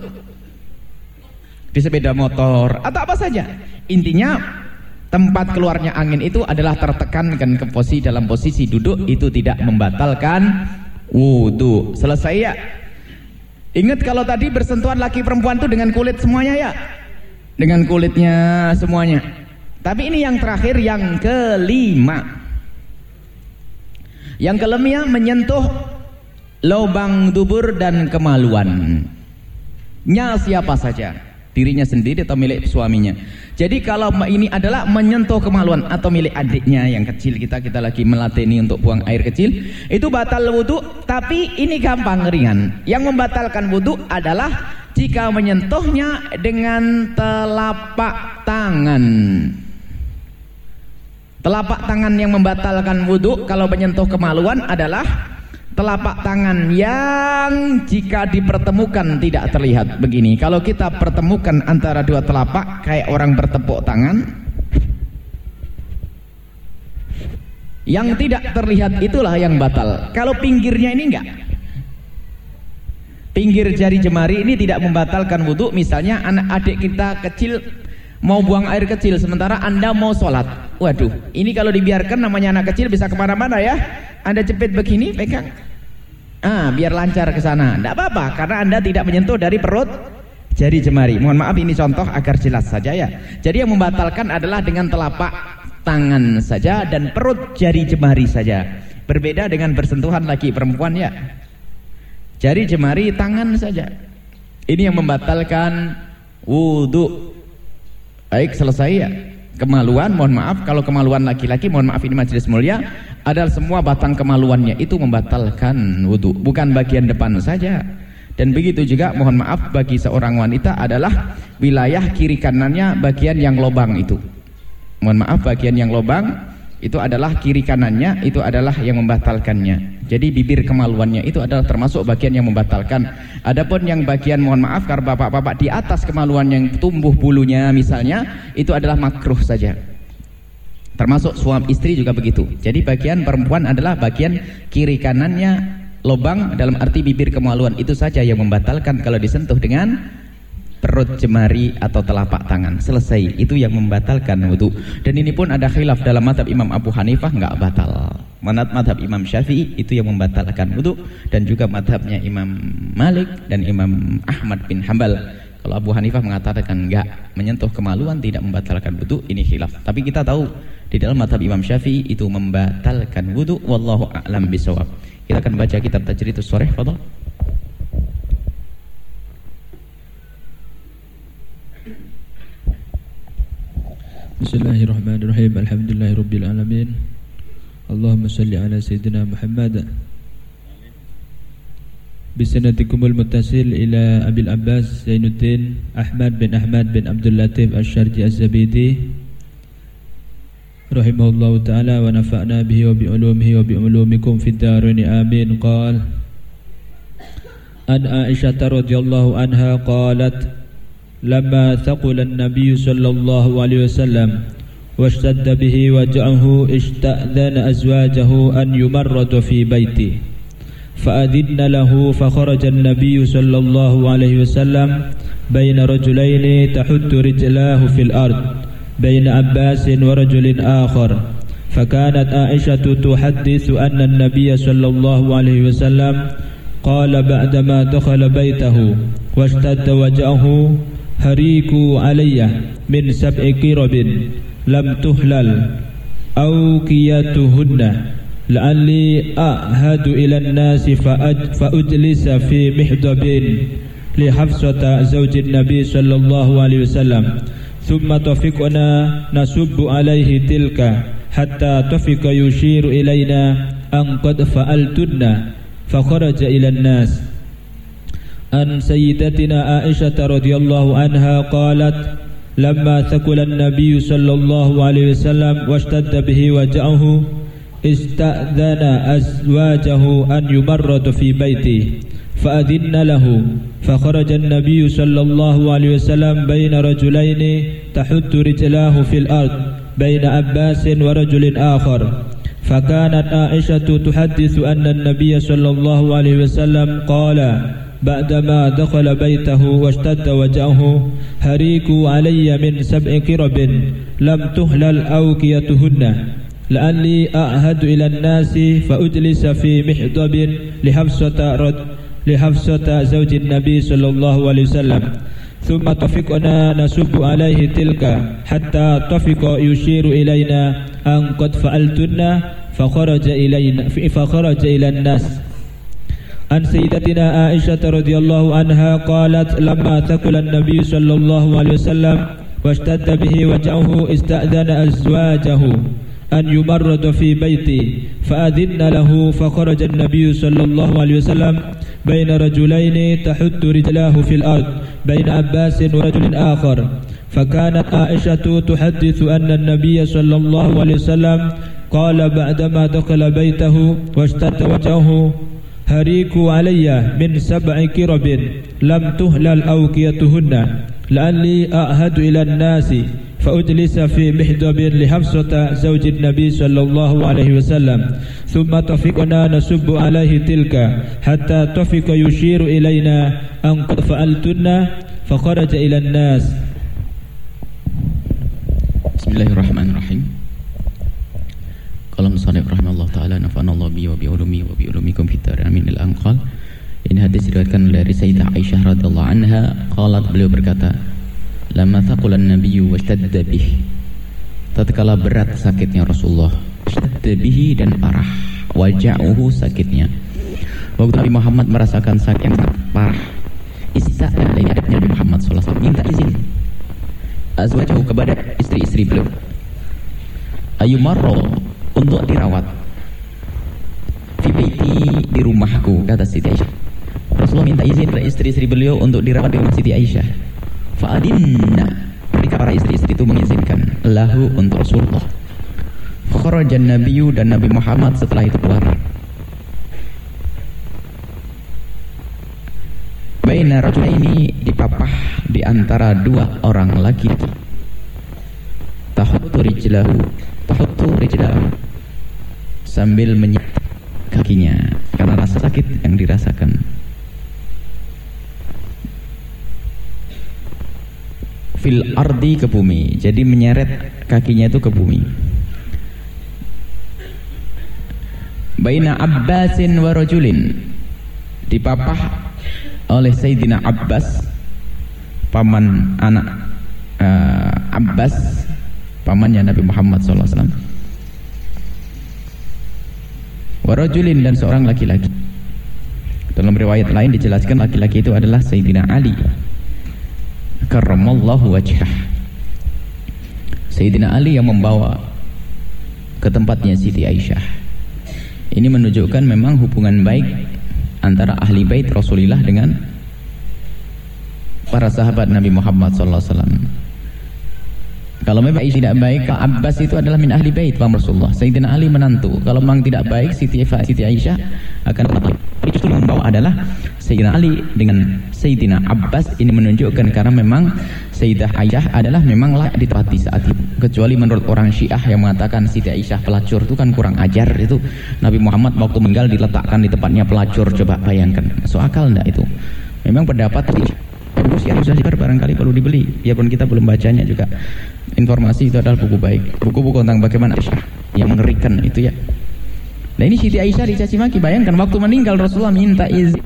Di sepeda motor atau apa saja. Intinya tempat keluarnya angin itu adalah tertekan kan ke posisi dalam posisi duduk itu tidak membatalkan wudhu. Selesai ya. Ingat kalau tadi bersentuhan laki perempuan itu dengan kulit semuanya ya. Dengan kulitnya semuanya. Tapi ini yang terakhir yang kelima. Yang kelima menyentuh lubang dubur dan kemaluan nya siapa saja. Dirinya sendiri atau milik suaminya. Jadi kalau ini adalah menyentuh kemaluan atau milik adiknya yang kecil kita kita lagi melatih ini untuk buang air kecil itu batal wudhu tapi ini gampang ringan. Yang membatalkan wudhu adalah jika menyentuhnya dengan telapak tangan. Telapak tangan yang membatalkan wudhu kalau menyentuh kemaluan adalah telapak tangan yang jika dipertemukan tidak terlihat begini. Kalau kita pertemukan antara dua telapak kayak orang bertepuk tangan yang tidak terlihat itulah yang batal. Kalau pinggirnya ini enggak? Pinggir jari jemari ini tidak membatalkan wudhu. Misalnya anak adik kita kecil mau buang air kecil sementara anda mau sholat waduh ini kalau dibiarkan namanya anak kecil bisa ke mana-mana ya. Anda cepet begini pegang. Ah biar lancar ke sana. Tidak apa-apa karena anda tidak menyentuh dari perut. Jari jemari. Mohon maaf ini contoh agar jelas saja ya. Jadi yang membatalkan adalah dengan telapak tangan saja dan perut jari jemari saja. Berbeda dengan bersentuhan lagi perempuan ya. Jari jemari tangan saja. Ini yang membatalkan wudhu Baik selesai ya. Kemaluan mohon maaf. Kalau kemaluan laki-laki mohon maaf ini majelis mulia. Adalah semua batang kemaluannya itu membatalkan wudhu bukan bagian depan saja. Dan begitu juga mohon maaf bagi seorang wanita adalah wilayah kiri kanannya bagian yang lobang itu. Mohon maaf bagian yang lobang itu adalah kiri kanannya itu adalah yang membatalkannya. Jadi bibir kemaluannya itu adalah termasuk bagian yang membatalkan. Adapun yang bagian mohon maaf karena bapak-bapak di atas kemaluan yang tumbuh bulunya misalnya itu adalah makruh saja. Termasuk suami istri juga begitu. Jadi bagian perempuan adalah bagian kiri kanannya lobang dalam arti bibir kemaluan. Itu saja yang membatalkan kalau disentuh dengan perut jemari atau telapak tangan. Selesai. Itu yang membatalkan wudhu dan ini pun ada khilaf dalam madhab Imam Abu Hanifah nggak batal. Manat madhab Imam Syafi'i itu yang membatalkan wudhu dan juga madhabnya Imam Malik dan Imam Ahmad bin Hambal kalau Abu Hanifah mengatakan nggak menyentuh kemaluan tidak membatalkan wudhu ini khilaf. Tapi kita tahu di dalam madhab Imam Syafi'i itu membatalkan wudhu wallahu a'lam bisawab. Kita akan baca kitab tajridus sore fadal بسم الله الرحمن الرحيم الحمد لله رب العالمين اللهم صل على سيدنا محمد بسندكم المتصل إلى أبي العباس زين الدين أحمد بن أحمد بن عبد اللطيف الشرجي الزبيدي رحمه الله تعالى ونفعنا به وبعلومه وبعلومكم في الدارين آمين قال عن عائشة رضي الله عنها قالت لما ثقل النبي صلى الله عليه وسلم واشتد به وجعه استأذن أزواجه أن يمرض في بيته. فأذن له فخرج النبي صلى الله عليه وسلم بين رجلين تحت رجلاه في الأرض بين عباس ورجل آخر. فكانت عائشة تحدث أن النبي صلى الله عليه وسلم قال بعدما دخل بيته واشتد وجهه هريكوا علي من سبع كرب لم تهلل أوكيتهن لعلي أعهد إلى الناس فأجلس في محضب لحفصة زوج النبي صلى الله عليه وسلم ثم تفقنا نسب عليه تلك حتى تفق يشير إلينا أن قد فعلتن فخرج إلى الناس عن سيدتنا عائشة رضي الله عنها قالت لما ثقل النبي صلى الله عليه وسلم واشتد به وجعه استأذن أزواجه أن يمرض في بيته فأذن له فخرج النبي صلى الله عليه وسلم بين رجلين تحت رجلاه في الأرض بين عباس ورجل آخر. فكانت عائشة تحدث أن النبي صلى الله عليه وسلم قال بعدما دخل بيته واشتد وجهه هريكوا علي من سبع كرب لم تهلل أوكيتهن لعلي أعهد إلى الناس فأجلس في محضب لحفصة رد لحفصة زوج النبي صلى الله عليه وسلم. ثم طفقنا نسب عليه تلك حتى طفق يشير إلينا أن قد فعلتن فخرج إلينا فخرج إلى الناس. عن سيدتنا عائشة رضي الله عنها قالت لما ثقل النبي صلى الله عليه وسلم واشتد به وجعه استأذن أزواجه أن يمرض في بيتي فأذن له فخرج النبي صلى الله عليه وسلم بين رجلين تحت رجلاه في الأرض بين عباس ورجل آخر. فكانت عائشة تحدث أن النبي صلى الله عليه وسلم قال بعدما دخل بيته واشتد وجهه هريكوا علي من سبع كرب لم تهلل أوكيتهن لعلي أعهد إلى الناس فأجلس في محضب لحفصة زوج النبي صلى الله عليه وسلم ثم طفقنا نسب عليه تلك حتى طفق يشير إلينا أن قد فعلتن فخرج إلى الناس. بسم الله الرحمن الرحيم. Qala musannif rahimallahu taala nafa'ana bi wa bi ulumi wa bi ulumikum fid amin al anqal. Ini hadis diriwayatkan dari Sayyidah Aisyah radhiyallahu anha qalat beliau berkata Lama thaqulan nabiyyu washtadda bih. Tatkala berat sakitnya Rasulullah, shadda bihi dan parah. Waja'uhu sakitnya. Waktu Nabi Muhammad merasakan sakit yang sangat parah. Ista'ala ya Nabi Muhammad minta izin azwajahu kepada istri-istri beliau. Ayu marro untuk dirawat. Fi di rumahku kata Siti Aisyah. Rasulullah minta izin kepada istri-istri beliau untuk dirawat di rumah Siti Aisyah. Fa'adinna Ketika para istri-istri itu mengizinkan Lahu untuk Rasulullah Fakharajan Nabiyu dan Nabi Muhammad setelah itu keluar Baina rajul ini dipapah di antara dua orang laki-laki Tahuttu rijlahu Tahuttu rijlahu Sambil menyit kakinya Karena rasa sakit yang dirasakan fil ardi ke bumi. Jadi menyeret kakinya itu ke bumi. Baina Abbasin wa rajulin. Dipapah oleh Sayyidina Abbas paman anak uh, Abbas pamannya Nabi Muhammad SAW warajulin dan seorang laki-laki. Dalam riwayat lain dijelaskan laki-laki itu adalah Sayyidina Ali. Karramallahu wajhah. Sayyidina Ali yang membawa ke tempatnya Siti Aisyah. Ini menunjukkan memang hubungan baik antara ahli bait Rasulullah dengan para sahabat Nabi Muhammad SAW Kalau memang tidak baik, Abbas itu adalah min ahli bait paham Rasulullah. Sayyidina Ali menantu. Kalau memang tidak baik, Siti, Siti Aisyah akan apa? Justru membawa adalah Sayyidina Ali dengan Sayyidina Abbas ini menunjukkan karena memang Sayyidah Aisyah adalah memang layak ditepati saat itu. Kecuali menurut orang Syiah yang mengatakan Siti Aisyah pelacur itu kan kurang ajar itu. Nabi Muhammad waktu meninggal diletakkan di tempatnya pelacur. Coba bayangkan. Masuk akal enggak itu? Memang pendapat bagus ya sudah barangkali perlu dibeli biarpun kita belum bacanya juga informasi itu adalah buku baik. Buku-buku tentang bagaimana Aisyah yang mengerikan itu ya. Nah ini Siti Aisyah dicaci maki bayangkan waktu meninggal Rasulullah minta izin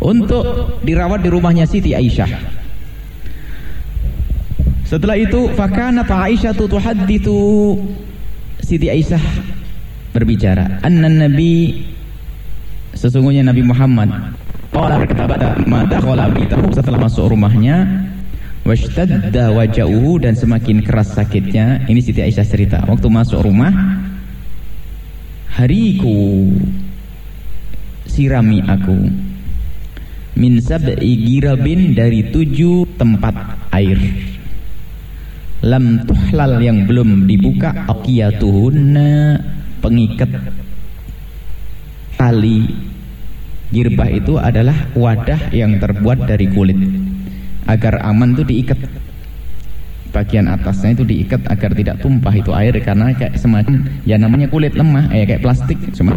untuk dirawat di rumahnya Siti Aisyah. Setelah itu fakana Aisyah tuhadithu. Siti Aisyah berbicara anna nabi sesungguhnya Nabi Muhammad Qala berkata mata qala setelah masuk rumahnya washtadda wajahuhu dan semakin keras sakitnya. Ini Siti Aisyah cerita. Waktu masuk rumah hariku sirami aku min sab'i girabin dari tujuh tempat air lam tuhlal yang belum dibuka aqiyatuhunna pengikat tali Girbah itu adalah wadah yang terbuat dari kulit. Agar aman itu diikat. Bagian atasnya itu diikat agar tidak tumpah itu air karena kayak semacam ya namanya kulit lemah, eh kayak plastik cuma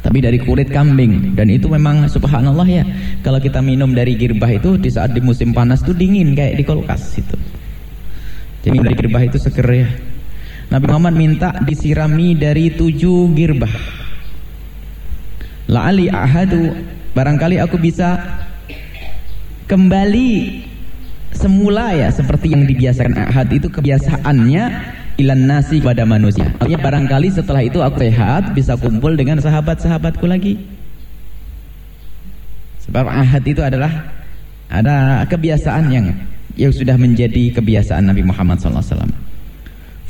tapi dari kulit kambing. Dan itu memang subhanallah ya kalau kita minum dari girbah itu di saat di musim panas itu dingin kayak di kulkas itu. Jadi dari girbah itu seger ya. Nabi Muhammad minta disirami dari tujuh girbah. La'ali ahadu barangkali aku bisa kembali semula ya seperti yang dibiasakan ahad itu kebiasaannya ilan nasi pada manusia. Artinya barangkali setelah itu aku sehat bisa kumpul dengan sahabat-sahabatku lagi. Sebab ahad itu adalah ada kebiasaan yang yang sudah menjadi kebiasaan Nabi Muhammad SAW.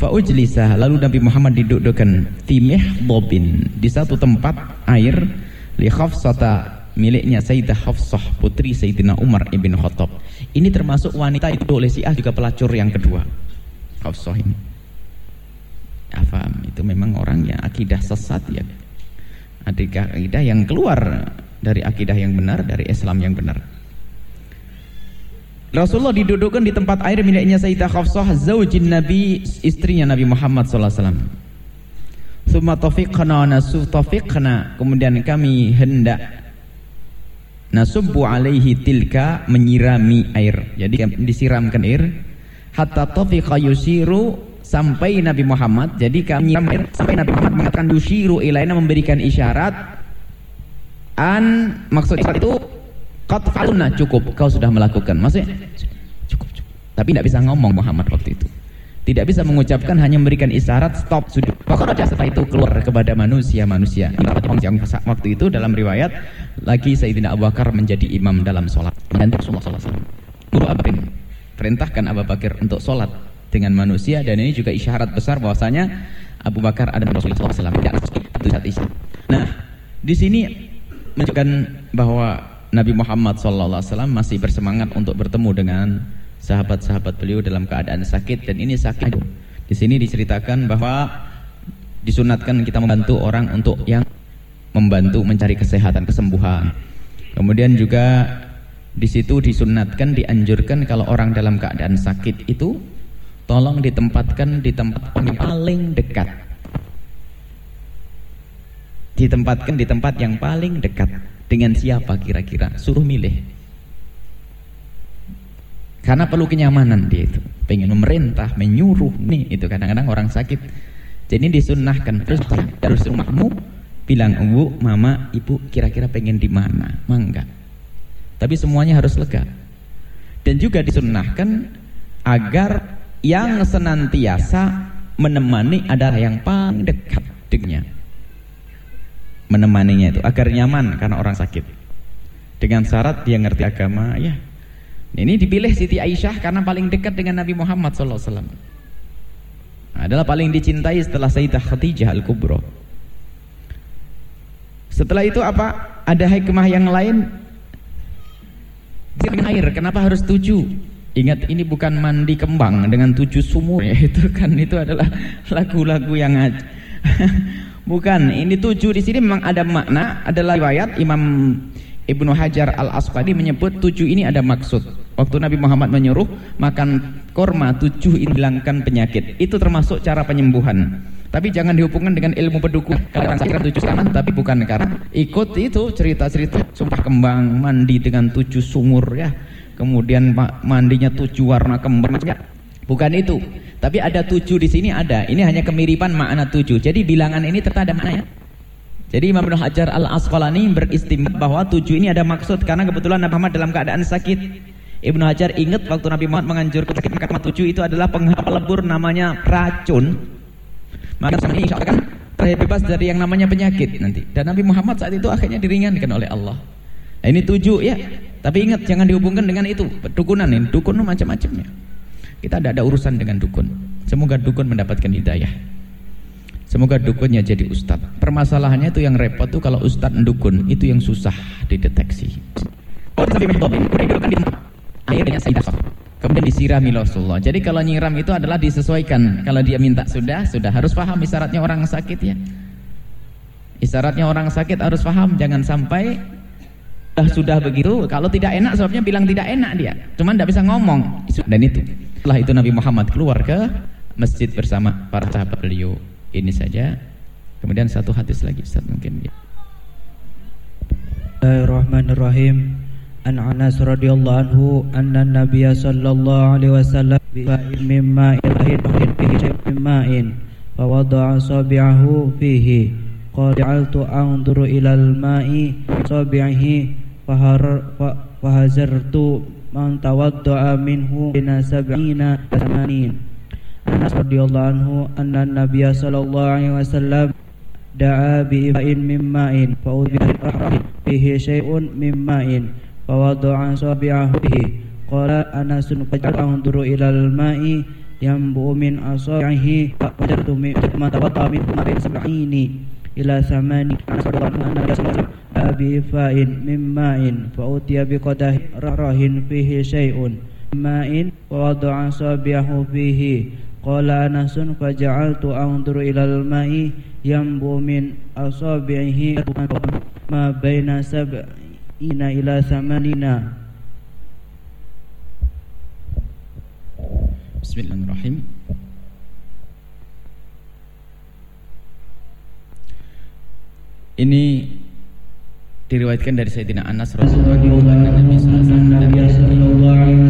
Faujlisah lalu Nabi Muhammad didudukkan timih bobin di satu tempat air li Hafsata miliknya Sayyidah Hafsah putri Sayyidina Umar ibn Khattab. Ini termasuk wanita itu oleh Syiah juga pelacur yang kedua. Hafsah ini. Paham. Itu memang orang yang akidah sesat ya. Akidah yang keluar dari akidah yang benar, dari Islam yang benar. Rasulullah didudukkan di tempat air miliknya Sayyidah Hafsah zaujin Nabi istrinya Nabi Muhammad sallallahu alaihi wasallam. Nasuf tafiqna kemudian kami hendak nasubbu alaihi tilka menyirami air. Jadi disiramkan air hatta tafiqa yusiru sampai Nabi Muhammad. Jadi kami menyiram air sampai Nabi Muhammad mengatakan yusiru ilaina memberikan isyarat an maksud isyarat itu qad cukup kau sudah melakukan. Maksudnya cukup cukup. Tapi tidak bisa ngomong Muhammad waktu itu. Tidak bisa mengucapkan hanya memberikan isyarat stop sujud. Pokoknya setelah itu keluar kepada manusia-manusia. Yang waktu itu dalam riwayat lagi Sayyidina Abu Bakar menjadi imam dalam sholat. Dan Rasulullah SAW. Guru Abin perintahkan Abu Bakar untuk sholat dengan manusia dan ini juga isyarat besar bahwasanya Abu Bakar ada Rasulullah SAW tidak itu saat isya. Nah, di sini menunjukkan bahwa Nabi Muhammad SAW masih bersemangat untuk bertemu dengan sahabat-sahabat beliau dalam keadaan sakit dan ini sakit. Di sini diceritakan bahwa disunatkan kita membantu orang untuk yang membantu mencari kesehatan, kesembuhan. Kemudian juga di situ disunatkan, dianjurkan kalau orang dalam keadaan sakit itu tolong ditempatkan di tempat yang paling dekat. Ditempatkan di tempat yang paling dekat. Dengan siapa kira-kira? Suruh milih. Karena perlu kenyamanan dia itu. Pengen memerintah, menyuruh. Nih, itu kadang-kadang orang sakit. Jadi disunahkan terus terus rumahmu bilang ibu, mama, ibu kira-kira pengen di mana? Mangga. Tapi semuanya harus lega. Dan juga disunahkan agar yang senantiasa menemani adalah yang paling dekat dengannya. Menemaninya itu agar nyaman karena orang sakit. Dengan syarat dia ngerti agama, ya ini dipilih Siti Aisyah karena paling dekat dengan Nabi Muhammad SAW. Adalah paling dicintai setelah Sayyidah Khadijah Al-Kubro. Setelah itu apa? Ada hikmah yang lain? Air, kenapa harus tujuh? Ingat ini bukan mandi kembang dengan tujuh sumur ya itu kan itu adalah lagu-lagu yang bukan ini tujuh di sini memang ada makna adalah riwayat Imam Ibnu Hajar Al Asqadi menyebut tujuh ini ada maksud waktu Nabi Muhammad menyuruh makan korma tujuh hilangkan penyakit itu termasuk cara penyembuhan tapi jangan dihubungkan dengan ilmu pedukun kalau orang sakit tujuh tangan tapi bukan karena ikut itu cerita-cerita sumpah kembang mandi dengan tujuh sumur ya kemudian mandinya tujuh warna macamnya. Bukan itu. Tapi ada tujuh di sini ada. Ini hanya kemiripan makna tujuh. Jadi bilangan ini ternyata ada maknanya. Jadi Imam Ibn Hajar Al Asqalani beristimbat bahwa tujuh ini ada maksud karena kebetulan Nabi Muhammad dalam keadaan sakit. Ibnu Hajar ingat waktu Nabi Muhammad menganjurkan sakit maka tujuh itu adalah pelebur namanya racun. Maka sama ini insya Allah kan terbebas dari yang namanya penyakit nanti. Dan Nabi Muhammad saat itu akhirnya diringankan oleh Allah. Nah, ini tujuh ya. Tapi ingat jangan dihubungkan dengan itu dukunan ini. Dukun macam-macamnya. Kita tidak ada urusan dengan dukun. Semoga dukun mendapatkan hidayah. Semoga dukunnya jadi ustadz. Permasalahannya itu yang repot tuh kalau ustadz dukun itu yang susah dideteksi. Kemudian disirami Rasulullah. Jadi kalau nyiram itu adalah disesuaikan. Kalau dia minta sudah, sudah harus paham isyaratnya orang sakit ya. Isyaratnya orang sakit harus paham. Jangan sampai sudah begitu kalau tidak enak sebabnya bilang tidak enak dia cuman tidak bisa ngomong dan itu setelah itu Nabi Muhammad keluar ke masjid bersama para sahabat beliau ini saja. Kemudian satu hadis lagi Ustaz mungkin. Bismillahirrahmanirrahim. An Anas radhiyallahu anhu anna Nabiy sallallahu alaihi wasallam ba'in mimma ilahin fihi mimma'in fa wada'a sabi'ahu fihi. Qala ja'altu anzuru ila al-ma'i sabi'ihi fahazartu man tawadda'a minhu bina sab'ina thamanin Anas radhiyallahu anhu anna Nabiy sallallahu alaihi wasallam da'a bi iba'in min ma'in fa udhiya fihi syai'un min ma'in fa wada'a sabi'ahu bihi. Qala Anas faj'al anzuru ila al-ma'i yanbu min asabihi fa wajadtu min ma tawadda'a min ma'in sab'ini ila samani Anas radhiyallahu anhu anna wasallam abi fa'in min ma'in fa bi qadahi rahin fihi syai'un ma'in wa wada'a sabiyahu fihi qala anasun fa ja'altu anzuru ila al-ma'i yanbu min asabihi ma baina sab'ina ila thamanina. Bismillahirrahmanirrahim. Ini diriwayatkan dari Sayyidina Anas radhiyallahu anhu. Nabi sallallahu alaihi wasallam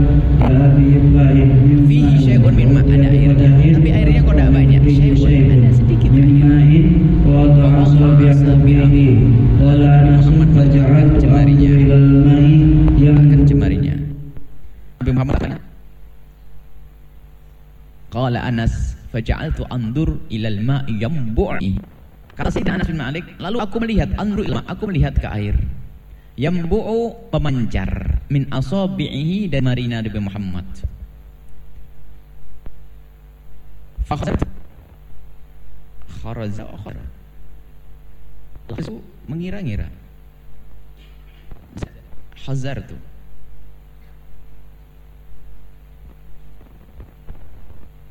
fihi syai'un min ma ada air. Tapi airnya kok tidak banyak? Syai'un ada sedikit air jemarinya bahkan jemarinya. Nabi Muhammad Qala Anas faja'altu andur ilal ma'i yambu'i. Kata Sayyidina Anas bin Malik lalu aku melihat andur ilma aku melihat ke air yambu'u pemancar min asabi'ihi dari marina Nabi Muhammad Fakhazat kharaza akhar. Lalu mengira-ngira. Hazar tu.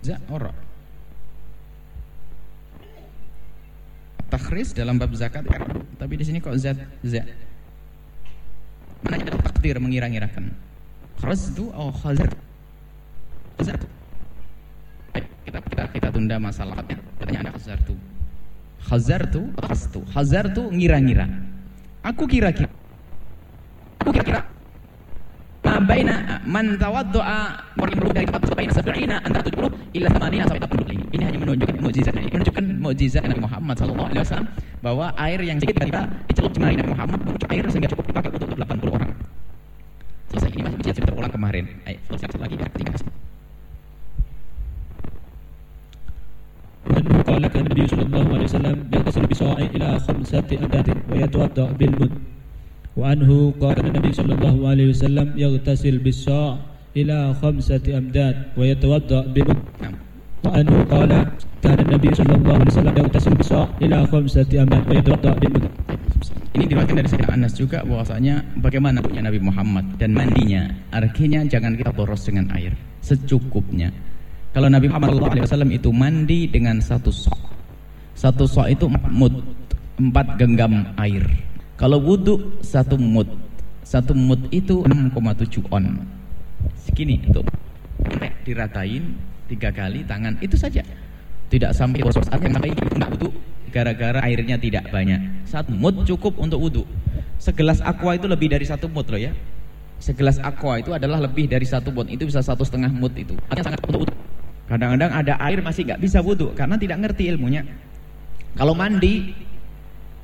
Za ora. Takhris dalam bab zakat. Tapi di sini kok zat za. Mana ada takdir mengira-ngirakan. Kharaz tu atau khazar. Khazar tu kita kita kita tunda masalahnya. Katanya ada khazar tu. Khazar tu, tu. Khazar tu ngira-ngira. Aku kira-kira. Aku kira-kira Ma baina man tawaddu'a murid dari kitab baina sab'ina antara 70 ila 80 sampai 80 Ini hanya menunjukkan mukjizat ini. Menunjukkan mukjizat Nabi Muhammad sallallahu alaihi wasallam bahwa air yang sedikit kita dicelup jemari Nabi Muhammad mencukup air sehingga cukup dipakai untuk 80 orang. Selesai ini masih bisa terulang kemarin. Ayo, selesai lagi ya, ketiga. قال كان النبي صلى الله عليه وسلم يغتسل بصاع إلى خمسة أمداد ويتوضأ بالمد وعنه قال النبي صلى الله عليه وسلم يغتسل بالصاع إلى خمسة أمداد ويتوضأ بالمد Nah. وعنه قال كان النبي صلى الله عليه وسلم يغتسل بالصاع إلى خمسة أمداد ويتوضأ بالمد Ini diriwayatkan dari Sayyidina Anas juga bahwasanya bagaimana punya Nabi Muhammad dan mandinya. Artinya jangan kita boros dengan air, secukupnya. Kalau Nabi Muhammad SAW itu mandi dengan satu sok. Satu sok itu empat mut, empat genggam air. Kalau wudhu satu mut, satu mut itu 6,7 on. Segini itu. Diratain tiga kali tangan itu saja. Tidak sampai boros artinya sampai nggak wudhu gara-gara airnya tidak banyak. Satu mut cukup untuk wudhu. Segelas aqua itu lebih dari satu mut loh ya. Segelas aqua itu adalah lebih dari satu mut. Itu bisa satu setengah mut itu. Sangat untuk wudhu. Kadang-kadang ada air masih nggak bisa wudhu karena tidak ngerti ilmunya. Kalau mandi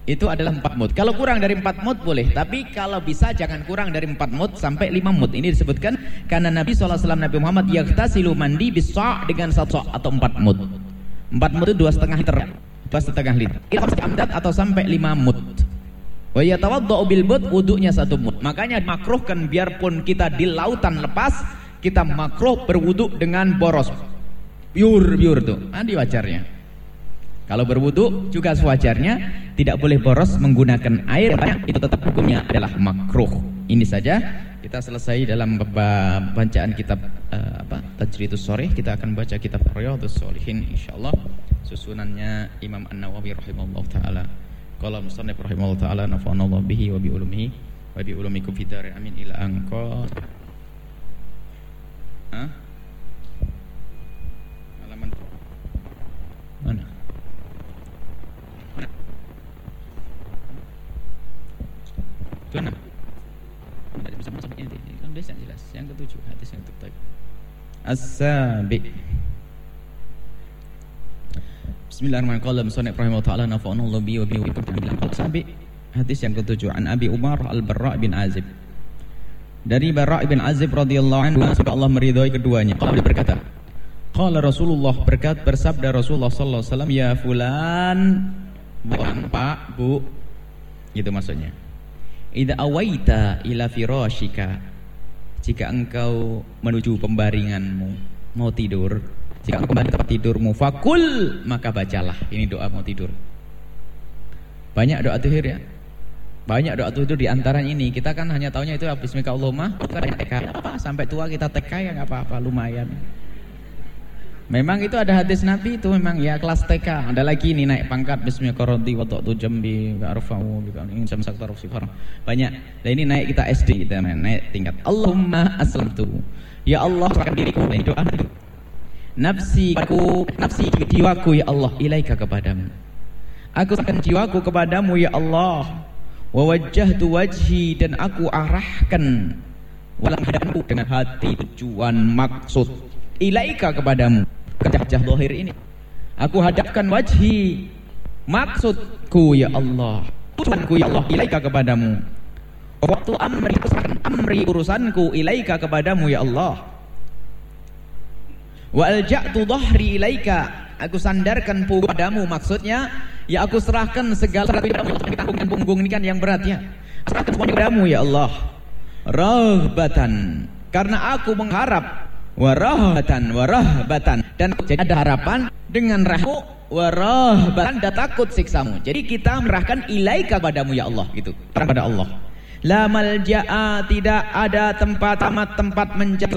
itu adalah 4 mut. Kalau kurang dari 4 mut boleh, tapi kalau bisa jangan kurang dari 4 mut sampai 5 mut. Ini disebutkan karena Nabi SAW Nabi Muhammad yaghtasilu mandi bisa dengan satu sok atau 4 mut. 4 mut itu dua setengah liter, dua setengah liter. Ila amdad atau sampai 5 mut. Wa yatawaddau bil mut wudunya satu mut. Makanya makruhkan biarpun kita di lautan lepas, kita makruh berwudu dengan boros. Pure pure tuh, mandi wajarnya. Kalau berwudu juga sewajarnya, tidak boleh boros menggunakan air banyak, itu tetap hukumnya adalah makruh. Ini saja kita selesai dalam bacaan kitab uh, apa Tajridus Sharih. Kita akan baca kitab Riyadhus Shalihin insyaallah. Susunannya Imam An-Nawawi rahimahullah taala. Qala musannif rahimahullah taala nafa'anallahu bihi wa bi ulumihi wa bi ulumikum fid amin ila angka. Hah? Halaman mana? Itu enam. Tidak bisa masuk ini. Ini kan biasa jelas. Yang ketujuh hadis yang ketujuh. As-sabi. Bismillahirrahmanirrahim. Musannif rahimahullah taala nafa'ana Allah bi wa bi wa As-sabi. Hadis yang ketujuh an Abi Umar Al-Barra bin Azib. Dari Barra bin Azib radhiyallahu anhu semoga Allah meridhai keduanya. Qala berkata, Qala Rasulullah berkat bersabda Rasulullah sallallahu alaihi wasallam ya fulan bukan Pak, Bu. Gitu maksudnya. Awaita ila firashika jika engkau menuju pembaringanmu mau tidur. Jika engkau kembali tempat tidurmu fakul maka bacalah. Ini doa mau tidur. Banyak doa tuhir ya? Banyak doa tuhir di antara ini. Kita kan hanya tahunya itu bismika Allahumma. Kita TK apa? Sampai tua kita TK ya nggak apa-apa lumayan Memang itu ada hadis Nabi itu memang ya kelas TK. Ada lagi nih naik pangkat bismillahirrahmanirrahim wa ta'tu jambi arfa'u bi ingin samsak taruf sifar. Banyak. Dan ini naik kita SD kita naik tingkat. Allahumma aslamtu. Ya Allah serahkan diriku ini doa itu. Nafsi aku nafsi jiwaku ya Allah ilaika kepadamu. Aku serahkan jiwaku kepadamu ya Allah. Wa wajjahtu wajhi dan aku arahkan walang hadapanku dengan hati tujuan maksud ilaika kepadamu. Kerja dohir ini. Aku hadapkan wajhi. Maksudku ya Allah. Tujuanku ya Allah ilaika kepadamu. Waktu amri urusan amri urusanku ilaika kepadamu ya Allah. Wa alja'tu dhahri ilaika. Aku sandarkan padamu maksudnya ya aku serahkan segala ditanggung punggung ini kan yang berat ya. Serahkan semuanya kepadamu ya Allah. Rahbatan karena aku mengharap warahbatan warahbatan. Dan jadi ada harapan dengan rahmu warahbatan. Dan takut siksamu. Jadi kita merahkan ilaika padamu ya Allah gitu. Kepada Allah. La malja'a tidak ada tempat tempat tempat mencari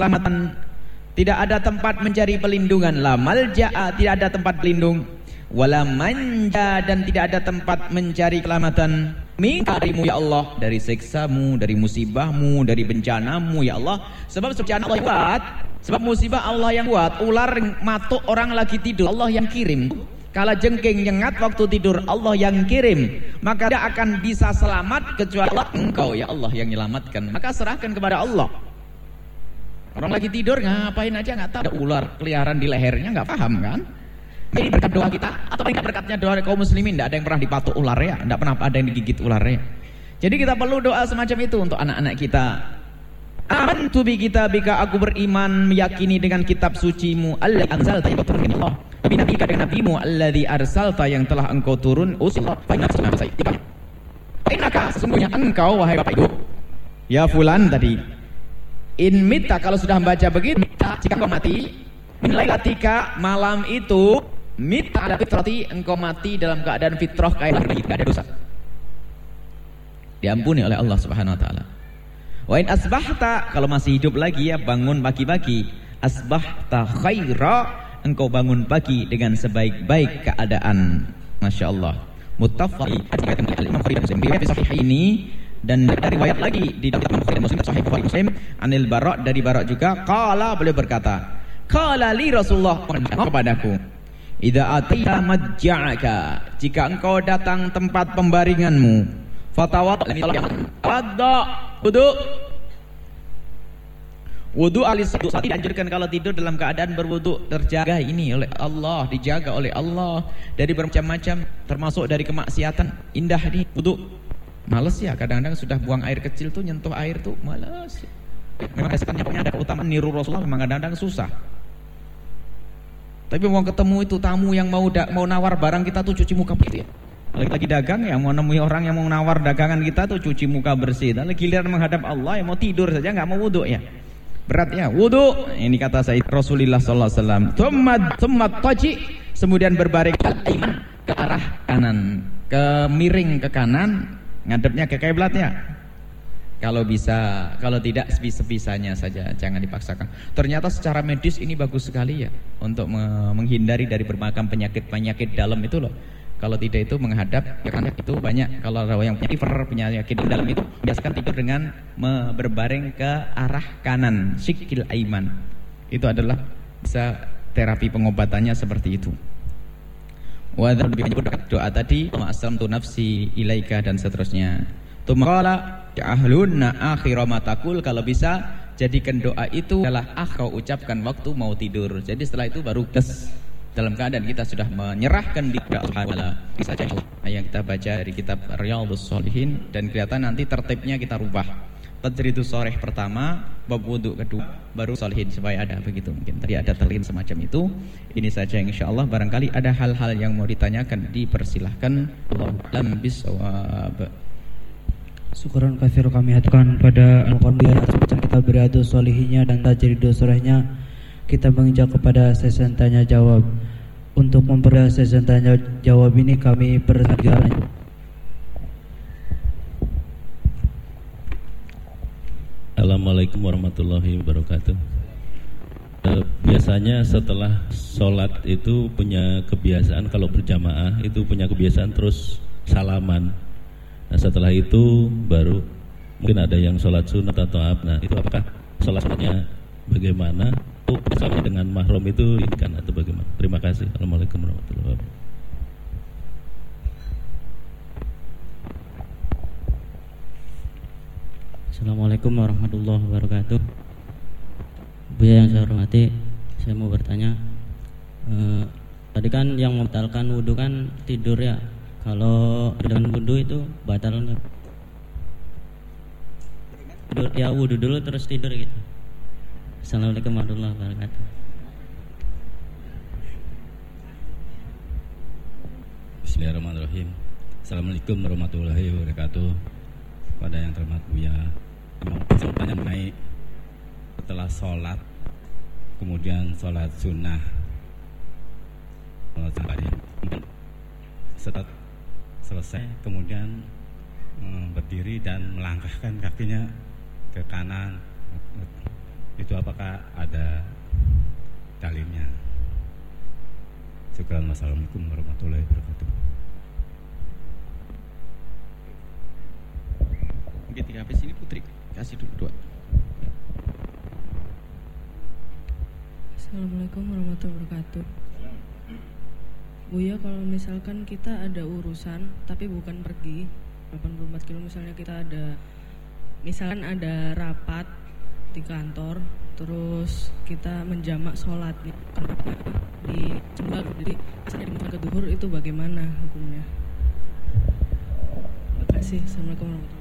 tidak ada tempat mencari pelindungan. La malja'a tidak ada tempat pelindung. Wala manja dan tidak ada tempat mencari keselamatan. Mingkarimu ya Allah dari siksamu dari musibahmu dari bencanamu ya Allah. Sebab bencana Allah buat sebab musibah Allah yang buat ular matuk orang lagi tidur Allah yang kirim. Kala jengking nyengat waktu tidur Allah yang kirim. Maka tidak akan bisa selamat kecuali Allah. Engkau ya Allah yang menyelamatkan Maka serahkan kepada Allah. Orang lagi tidur ngapain aja nggak tahu. Ada ular keliaran di lehernya nggak paham kan? Ini berkat doa kita Atau berkat berkatnya doa kaum muslimin? Tidak ada yang pernah dipatuk ular ya Tidak pernah ada yang digigit ular ya Jadi kita perlu doa semacam itu untuk anak-anak kita Amantu bi kitabika aku beriman meyakini dengan kitab sucimu. Allah anzal Allah. Nabi dengan nabimu alladzi arsalta yang telah engkau turun. Usul fa inna Inaka sesungguhnya engkau wahai Bapak Ibu. Ya fulan tadi. In mita kalau sudah membaca begitu mita jika engkau mati min lailatika malam itu mita ada fitrati engkau mati dalam keadaan fitrah kayak lagi tidak ada dosa. Diampuni oleh Allah Subhanahu wa taala wa in asbahta kalau masih hidup lagi ya bangun pagi-pagi. Asbahta khaira engkau bangun pagi dengan sebaik-baik keadaan. Masya Allah muttafaq Imam Bukhari dan Muslim ini dan dari riwayat lagi di dalam Bukhari dan Muslim sahih Bukhari Muslim Anil Bara dari Bara juga qala beliau berkata qala li Rasulullah kepadaku idza ataita majja'aka jika engkau datang tempat pembaringanmu fatawat wudu Wudhu alis saat dianjurkan kalau tidur dalam keadaan berwudhu terjaga ini oleh Allah, dijaga oleh Allah dari bermacam-macam termasuk dari kemaksiatan. Indah nih wudhu. Males ya kadang-kadang sudah buang air kecil tuh nyentuh air tuh males. Memang sebenarnya punya ada keutamaan niru Rasulullah memang kadang-kadang susah. Tapi mau ketemu itu tamu yang mau da mau nawar barang kita tuh cuci muka begitu ya. Lagi-lagi dagang ya mau nemui orang yang mau nawar dagangan kita tuh cuci muka bersih. Dan giliran menghadap Allah yang mau tidur saja nggak mau wudhu ya. Berat ya, wudhu. Ini kata saya Rasulullah sallallahu alaihi wasallam. Tsumma taji, kemudian berbaring ke arah kanan, ke miring ke kanan, ngadepnya ke kiblat ya. Kalau bisa, kalau tidak sebisanya saja, jangan dipaksakan. Ternyata secara medis ini bagus sekali ya untuk menghindari dari bermacam penyakit-penyakit dalam itu loh. Kalau tidak itu menghadap kan itu banyak kalau yang punya fever, penyakit di dalam itu biasakan tidur dengan berbaring ke arah kanan, sikil aiman. Itu adalah bisa terapi pengobatannya seperti itu. Wadar lebih banyak doa tadi, aslam tu nafsi ilaika dan seterusnya. Tumqala ya ahlunna akhira matakul kalau bisa jadikan doa itu adalah ah kau ucapkan waktu mau tidur. Jadi setelah itu baru kes dalam keadaan kita sudah menyerahkan diri kepada Allah. saja yang kita baca dari kitab Riyadhus Shalihin dan kelihatan nanti tertibnya kita rubah. Tajridus soreh pertama, bab wudhu kedua, baru sholihin supaya ada begitu mungkin. Tadi ada terlin semacam itu. Ini saja insya Allah barangkali ada hal-hal yang mau ditanyakan dipersilahkan. Allah lam bisawab. Syukuran kafir kami hatukan pada Al-Qur'an kita beradu solihinya dan tajridus sorehnya kita menginjak kepada sesi tanya jawab. Untuk memperoleh sesi tanya jawab ini kami persilakan. Assalamualaikum warahmatullahi wabarakatuh. Eh, biasanya setelah sholat itu punya kebiasaan kalau berjamaah itu punya kebiasaan terus salaman. Nah setelah itu baru mungkin ada yang sholat sunat atau apa. Nah itu apakah sholat sunatnya bagaimana? Bersama dengan mahram itu ikan atau bagaimana? Terima kasih. Assalamualaikum warahmatullahi wabarakatuh. Assalamualaikum warahmatullahi wabarakatuh. Buya yang saya hormati, saya mau bertanya. Eh, tadi kan yang membatalkan wudhu kan tidur ya. Kalau dengan wudhu itu batal nggak? Tidur, ya wudhu dulu terus tidur gitu. Assalamualaikum warahmatullahi wabarakatuh. Bismillahirrahmanirrahim. Assalamualaikum warahmatullahi wabarakatuh. Pada yang terhormat Buya, tanya mengenai setelah sholat, kemudian sholat sunnah, sholat setelah selesai, kemudian hmm, berdiri dan melangkahkan kakinya ke kanan itu apakah ada dalilnya? Syukran Assalamualaikum warahmatullahi wabarakatuh. Mungkin tiga habis ini Putri Kasih dulu dua. Assalamualaikum warahmatullahi wabarakatuh. Buya kalau misalkan kita ada urusan Tapi bukan pergi 84 kilo misalnya kita ada Misalkan ada rapat di kantor terus kita menjamak sholat di di jadi asalnya di ke duhur itu bagaimana hukumnya? Terima kasih. Assalamualaikum warahmatullahi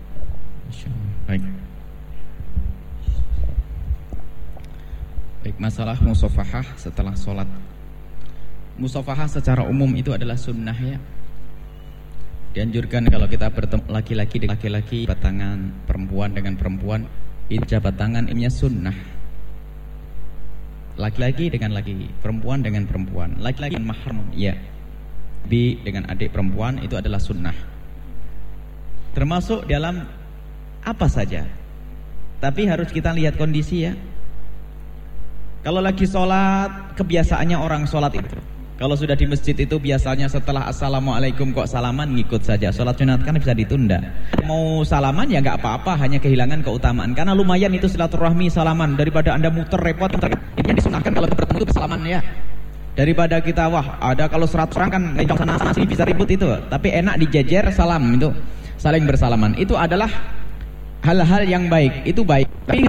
baik. Baik masalah musafahah setelah sholat. Musafahah secara umum itu adalah sunnah ya. Dianjurkan kalau kita bertemu laki-laki dengan laki-laki, tangan perempuan dengan perempuan, itu jabat tangan ini sunnah. Laki-laki dengan laki, perempuan dengan perempuan, laki-laki dengan mahram, ya. Bi dengan adik perempuan itu adalah sunnah. Termasuk dalam apa saja. Tapi harus kita lihat kondisi ya. Kalau lagi sholat, kebiasaannya orang sholat itu kalau sudah di masjid itu biasanya setelah assalamualaikum kok salaman ngikut saja. Sholat sunat kan bisa ditunda. Mau salaman ya nggak apa-apa, hanya kehilangan keutamaan. Karena lumayan itu silaturahmi salaman daripada anda muter repot. Ini disunahkan kalau bertemu itu salaman ya. Daripada kita wah ada kalau seratus orang kan lencong sana sana sini bisa ribut itu. Tapi enak dijejer salam itu saling bersalaman. Itu adalah hal-hal yang baik. Itu baik. Tapi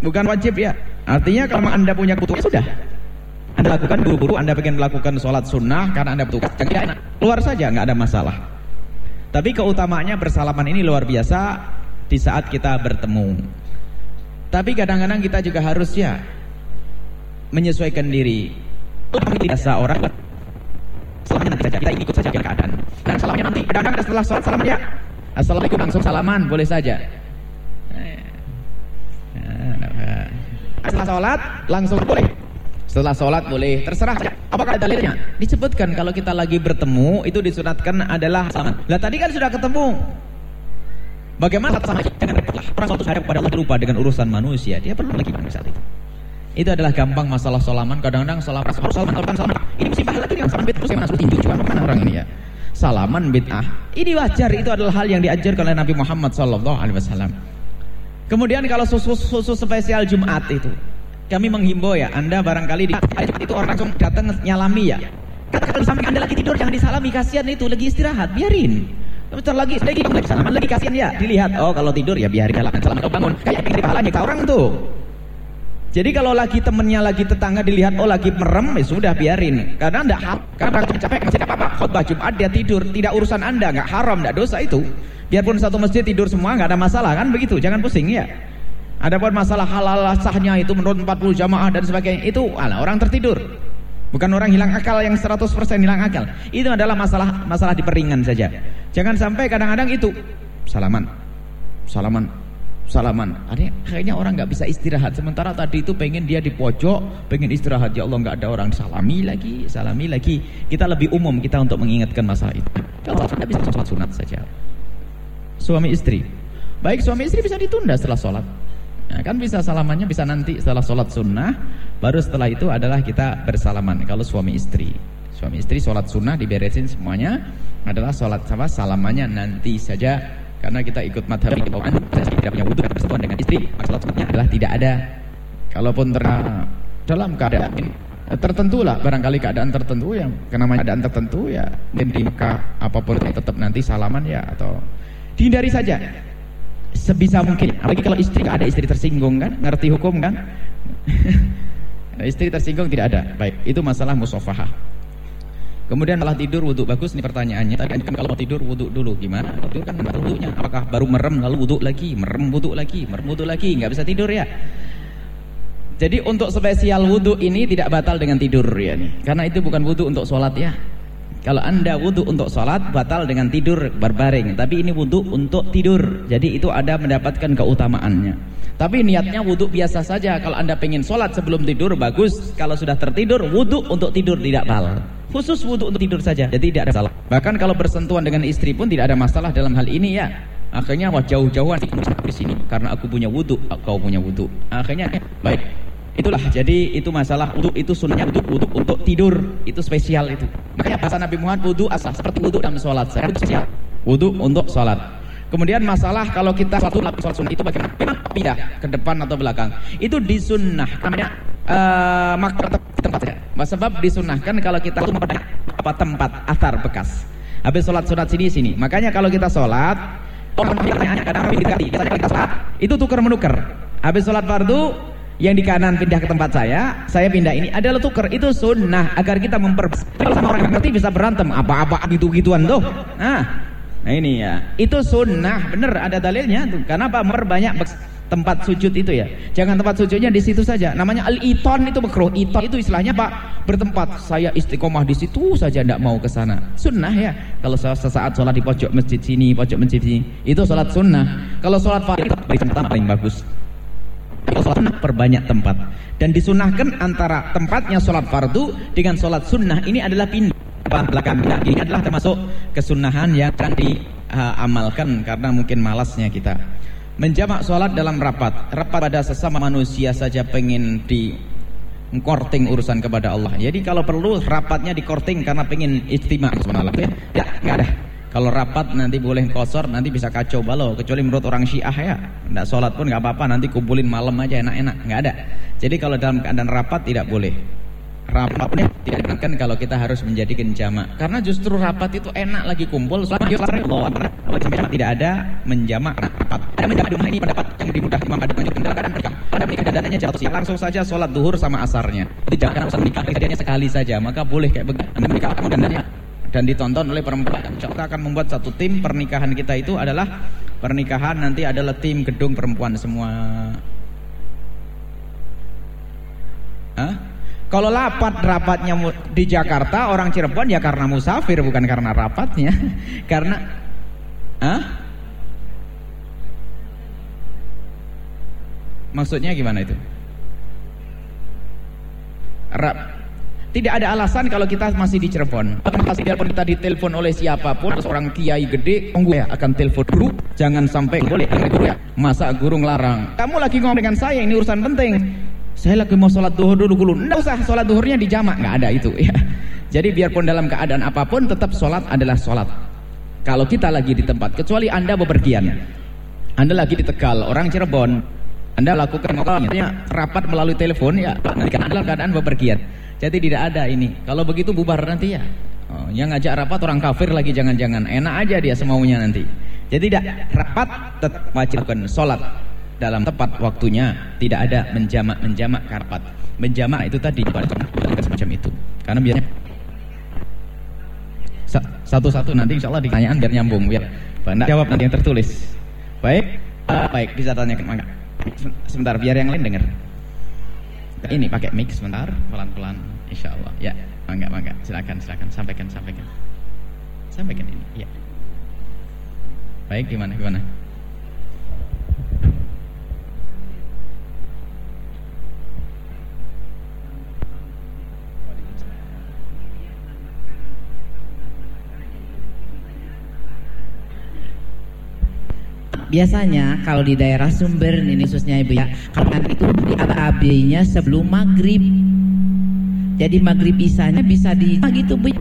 bukan wajib ya. Artinya kalau anda punya kebutuhan ya sudah anda lakukan buru-buru, Anda ingin melakukan sholat sunnah karena Anda butuh tidak enak. Keluar saja, nggak ada masalah. Tapi keutamaannya bersalaman ini luar biasa di saat kita bertemu. Tapi kadang-kadang kita juga harus ya menyesuaikan diri. Biasa orang salamnya nanti saja, kita ikut saja keadaan. Dan salamnya nanti, kadang-kadang setelah sholat salam ya. Assalamualaikum langsung salaman, boleh saja. Eh, eh, setelah sholat langsung boleh. Setelah sholat boleh terserah. Apakah dalilnya? Disebutkan kalau kita lagi bertemu itu disunatkan adalah salaman. Lah tadi kan sudah ketemu. Bagaimana sama jangan repotlah. Orang suatu hari kepada Allah lupa dengan urusan manusia. Dia perlu lagi saat itu. Itu adalah gampang masalah salaman. Kadang-kadang salah harus salaman, salaman, salaman. Ini musibah lagi yang salaman terus yang masuk tinju juga mana orang ini ya. Salaman bid'ah. Ini wajar. Itu adalah hal yang diajarkan oleh Nabi Muhammad Sallallahu Alaihi Wasallam. Kemudian kalau susu susu spesial Jumat itu, kami menghimbau ya, Anda barangkali di itu orang langsung datang nyalami ya. Katakan di samping Anda lagi tidur jangan disalami, kasihan itu lagi istirahat, biarin. Bentar lagi, lagi lagi salaman lagi kasihan ya. Dilihat, oh kalau tidur ya biarin lah salaman kalau bangun. Kayak dari pahalanya ke orang tuh. Jadi kalau lagi temennya lagi tetangga dilihat oh lagi merem ya sudah biarin. Karena enggak haram. Karena capek masjid apa-apa. Khotbah Jumat dia tidur, tidak urusan Anda, enggak haram, enggak dosa itu. Biarpun satu masjid tidur semua enggak ada masalah kan begitu. Jangan pusing ya. Adapun masalah halal sahnya itu menurut 40 jamaah dan sebagainya itu ala orang tertidur. Bukan orang hilang akal yang 100% hilang akal. Itu adalah masalah masalah diperingan saja. Jangan sampai kadang-kadang itu salaman. Salaman. Salaman. Kayaknya orang nggak bisa istirahat sementara tadi itu pengen dia di pojok, pengen istirahat. Ya Allah nggak ada orang salami lagi, salami lagi. Kita lebih umum kita untuk mengingatkan masalah itu. Kalau tidak bisa sholat sunat saja. Suami istri. Baik suami istri bisa ditunda setelah sholat. Nah, kan bisa salamannya bisa nanti setelah sholat sunnah, baru setelah itu adalah kita bersalaman. Kalau suami istri, suami istri sholat sunnah diberesin semuanya adalah sholat sama salamannya nanti saja karena kita ikut madhab di bawah tidak punya wudhu bersentuhan dengan istri maka sholat sunnahnya adalah tidak ada. Kalaupun ter dalam keadaan tertentu lah barangkali keadaan tertentu yang namanya keadaan tertentu ya mungkin di Mekah apa pun tetap nanti salaman ya atau dihindari saja sebisa mungkin. Apalagi kalau istri ada istri tersinggung kan? Ngerti hukum kan? Istri tersinggung tidak ada. Baik itu masalah musofahah kemudian malah tidur wudhu. Bagus ini pertanyaannya. Tadi kan kalau tidur wudhu dulu. Gimana? Tidur kan wudhunya apakah baru merem lalu wudhu lagi? Merem wudhu lagi. Merem wudhu lagi. Nggak bisa tidur ya. Jadi untuk spesial wudhu ini tidak batal dengan tidur ya nih. Karena itu bukan wudhu untuk sholat ya kalau anda wudhu untuk sholat batal dengan tidur berbaring. Tapi ini wudhu untuk tidur. Jadi itu ada mendapatkan keutamaannya. Tapi niatnya wudhu biasa saja. Kalau anda pengen sholat sebelum tidur bagus. Kalau sudah tertidur wudhu untuk tidur tidak batal. Khusus wudhu untuk tidur saja. Jadi tidak ada masalah. Bahkan kalau bersentuhan dengan istri pun tidak ada masalah dalam hal ini ya. Akhirnya wah jauh-jauhan di sini karena aku punya wudhu, kau punya wudhu. Akhirnya baik Itulah jadi itu masalah untuk itu sunnahnya untuk untuk untuk tidur itu spesial itu. Makanya bahasa Nabi Muhammad wudhu asal seperti wudhu dalam sholat. Saya spesial. Wudhu untuk sholat. Kemudian masalah kalau kita suatu lapis sholat sunnah itu bagaimana? Memang pindah ke depan atau belakang. Itu disunnah namanya uh, maka tempat saja. Sebab disunahkan kalau kita memperbanyak apa tempat atar bekas. Habis sholat sunat sini sini. Makanya kalau kita sholat orang kadang kita sholat itu tukar menukar. Habis sholat fardu yang di kanan pindah ke tempat saya, saya pindah ini adalah tuker. Itu sunnah agar kita memper sama orang yang ngerti bisa berantem apa-apa gitu-gituan tuh. Nah, nah ini ya. Itu sunnah, bener ada dalilnya tuh. Kenapa memperbanyak tempat sujud itu ya. Jangan tempat sujudnya di situ saja. Namanya al-iton itu makruh. Iton itu istilahnya Pak bertempat. Saya istiqomah di situ saja tidak mau ke sana. Sunnah ya. Kalau sesaat sholat di pojok masjid sini, pojok masjid sini, itu sholat sunnah. Kalau sholat fardu paling bagus. Perbanyak tempat. Dan disunahkan antara tempatnya sholat fardu dengan sholat sunnah ini adalah pindah. Belakang. Ini adalah termasuk kesunahan yang akan diamalkan karena mungkin malasnya kita. Menjamak sholat dalam rapat. Rapat pada sesama manusia saja pengen di korting urusan kepada Allah. Jadi kalau perlu rapatnya di korting karena pengen istimewa semalam. Ya Ya nggak ada kalau rapat nanti boleh kosor nanti bisa kacau balau kecuali menurut orang Syiah ya. Nggak sholat pun nggak apa-apa nanti kumpulin malam aja enak-enak nggak ada. Jadi kalau dalam keadaan rapat tidak boleh. Rapatnya tidak dimakan kalau kita harus menjadikan jamak. Karena justru rapat itu enak lagi kumpul tidak ada menjamak rapat. Ada menjamak di ini pendapat yang dimudah imam menunjukkan dalam keadaan mereka pada menikah dadanya jatuh siang langsung saja sholat duhur sama asarnya. Tidak karena urusan menikah kejadiannya sekali saja maka boleh kayak begitu anda menikah kamu dandanya dan ditonton oleh perempuan kita akan membuat satu tim pernikahan kita itu adalah pernikahan nanti adalah tim gedung perempuan semua Hah? Kalau rapat rapatnya di Jakarta orang Cirebon ya karena musafir bukan karena rapatnya. karena Hah? Maksudnya gimana itu? Rap. Tidak ada alasan kalau kita masih di Cirebon. Pasti biarpun kita ditelepon oleh siapa pun, seorang kiai gede, tunggu ya akan telepon guru, jangan sampai boleh guru ya. Masa guru ngelarang? Kamu lagi ngomong dengan saya, ini urusan penting. Saya lagi mau sholat duhur dulu dulu Nggak usah sholat duhurnya di jamak. Nggak ada itu ya. Jadi biarpun dalam keadaan apa pun tetap sholat adalah sholat. Kalau kita lagi di tempat kecuali anda bepergian. Anda lagi di Tegal orang Cirebon anda lakukan ngobrolnya rapat melalui telepon ya. Nanti dalam keadaan bepergian jadi tidak ada ini. Kalau begitu bubar nanti ya. Oh, yang ngajak rapat orang kafir lagi jangan-jangan. Enak aja dia semaunya nanti. Jadi tidak rapat tetap wajibkan sholat dalam tepat waktunya. Tidak ada menjamak menjamak karpat menjamak itu tadi semacam itu. Karena biasanya satu-satu nanti insya Allah ditanyaan biar nyambung biar jawab nanti yang tertulis. Baik? Baik bisa tanyakan mangga sebentar biar yang lain dengar ini pakai mic sebentar pelan-pelan insya Allah ya mangga mangga silakan silakan. Sampaikan sampaikan. Sampaikan ini. Ya. Baik gimana gimana biasanya kalau di daerah sumber ini khususnya ibu ya kalau itu di AB-nya sebelum maghrib. Jadi maghrib isanya bisa di ah, gitu bu.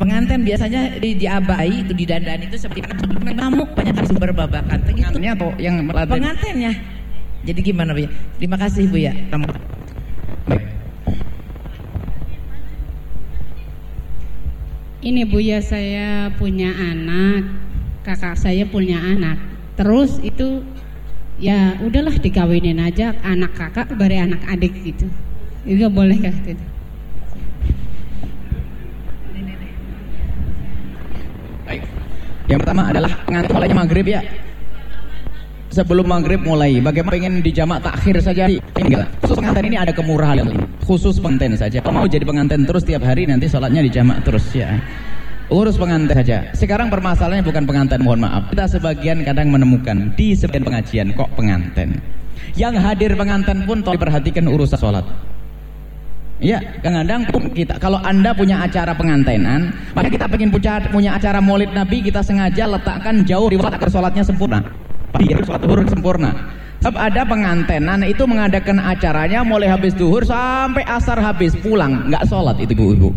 Pengantin biasanya di, di abai itu di dandan itu seperti ngamuk banyak sumber babakan gitu. atau yang pengantinnya jadi gimana bu? Ya terima kasih bu ya. Ini bu ya saya punya anak. Kakak saya punya anak terus itu ya udahlah dikawinin aja anak kakak bari anak adik gitu itu boleh kah gitu. Yang pertama adalah ngantuk mulainya maghrib ya. Sebelum maghrib mulai, bagaimana pengen dijamak takhir saja? Enggak. Khusus pengantin ini ada kemurahan khusus pengantin saja. Kalau mau jadi pengantin terus tiap hari nanti sholatnya dijamak terus ya urus pengantin saja. Sekarang permasalahannya bukan pengantin, mohon maaf. Kita sebagian kadang menemukan di sebagian pengajian kok pengantin. Yang hadir pengantin pun tolong diperhatikan urusan sholat. Ya, kadang kita kalau anda punya acara pengantenan, maka kita pengen punya, punya acara maulid Nabi, kita sengaja letakkan jauh di waktu agar sholatnya sempurna. Biar sholat duhur sempurna. Sebab ada pengantenan itu mengadakan acaranya mulai habis duhur sampai asar habis pulang, nggak sholat itu ibu-ibu.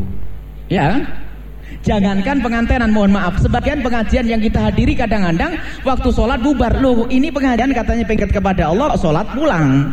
Ya kan? Jangankan pengantenan, mohon maaf, sebagian pengajian yang kita hadiri kadang-kadang waktu sholat bubar. Loh, ini pengajian katanya pengen kepada Allah, sholat pulang.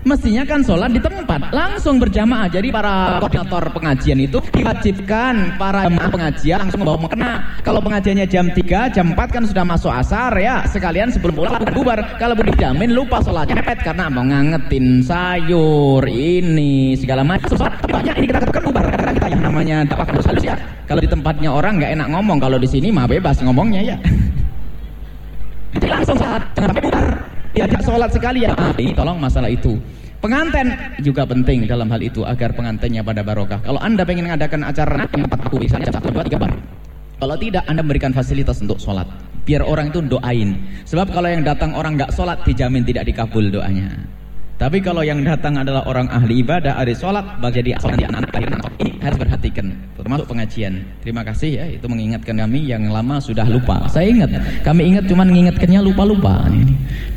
Mestinya kan sholat di tempat langsung berjamaah. Jadi para koordinator pengajian itu diwajibkan para pengajian langsung membawa mukena. Kalau pengajiannya jam 3, jam 4 kan sudah masuk asar ya. Sekalian sebelum pulang bubar. Kalau dijamin lupa sholatnya mepet karena mau ngangetin sayur ini segala macam. Banyak ini kita katakan bubar karena kita yang namanya dapat halus ya. Kalau di tempatnya orang nggak enak ngomong, kalau di sini mah bebas ngomongnya ya. Jadi langsung sholat, jangan sampai putar. Diajak sholat sekali ya. Ah, ini tolong masalah itu. Pengantin juga penting dalam hal itu agar pengantinnya pada barokah. Kalau anda pengen mengadakan acara empat aku misalnya satu dua tiga bar. Kalau tidak anda memberikan fasilitas untuk sholat. Biar orang itu doain. Sebab kalau yang datang orang nggak sholat dijamin tidak dikabul doanya. Tapi kalau yang datang adalah orang ahli ibadah, ahli sholat, bagi jadi sholat di anak-anak ini harus perhatikan, termasuk pengajian. Terima kasih ya, itu mengingatkan kami yang lama sudah lupa. Saya ingat, kami ingat cuman mengingatkannya lupa-lupa.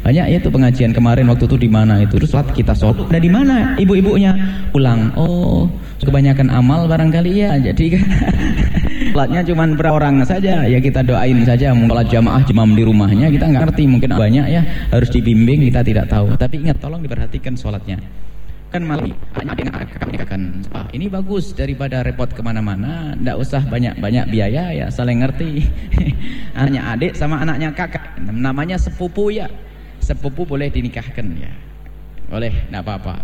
Banyak ya itu pengajian kemarin waktu itu di mana itu, terus sholat kita sholat. Ada di mana ibu-ibunya? Pulang. Oh, kebanyakan amal barangkali ya, jadi Sholatnya cuma berapa orang saja, ya kita doain saja. Kalau jamaah jemam di rumahnya kita nggak ngerti, mungkin banyak ya harus dibimbing kita tidak tahu. Tapi ingat tolong diperhatikan sholatnya. Kan dengan akan ah, ini bagus daripada repot ke mana-mana, tidak usah banyak-banyak biaya ya saling ngerti. Hanya adik sama anaknya kakak, namanya sepupu ya. Sepupu boleh dinikahkan ya, boleh, tidak apa-apa.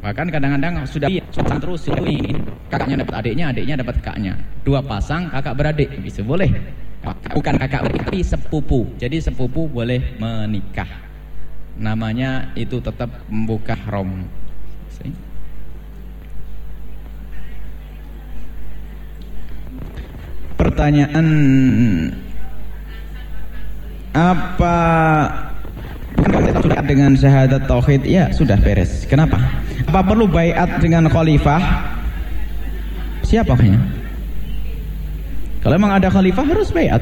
Bahkan kadang-kadang sudah pasang terus ini kakaknya dapat adiknya, adiknya dapat kakaknya. Dua pasang kakak beradik bisa boleh. Bukan kakak beradik tapi sepupu. Jadi sepupu boleh menikah. Namanya itu tetap membuka rom. Pertanyaan apa sudah dengan syahadat tauhid ya sudah beres. Kenapa? Apa perlu bayat dengan khalifah? Siapa hanya? Kalau memang ada khalifah harus bayat.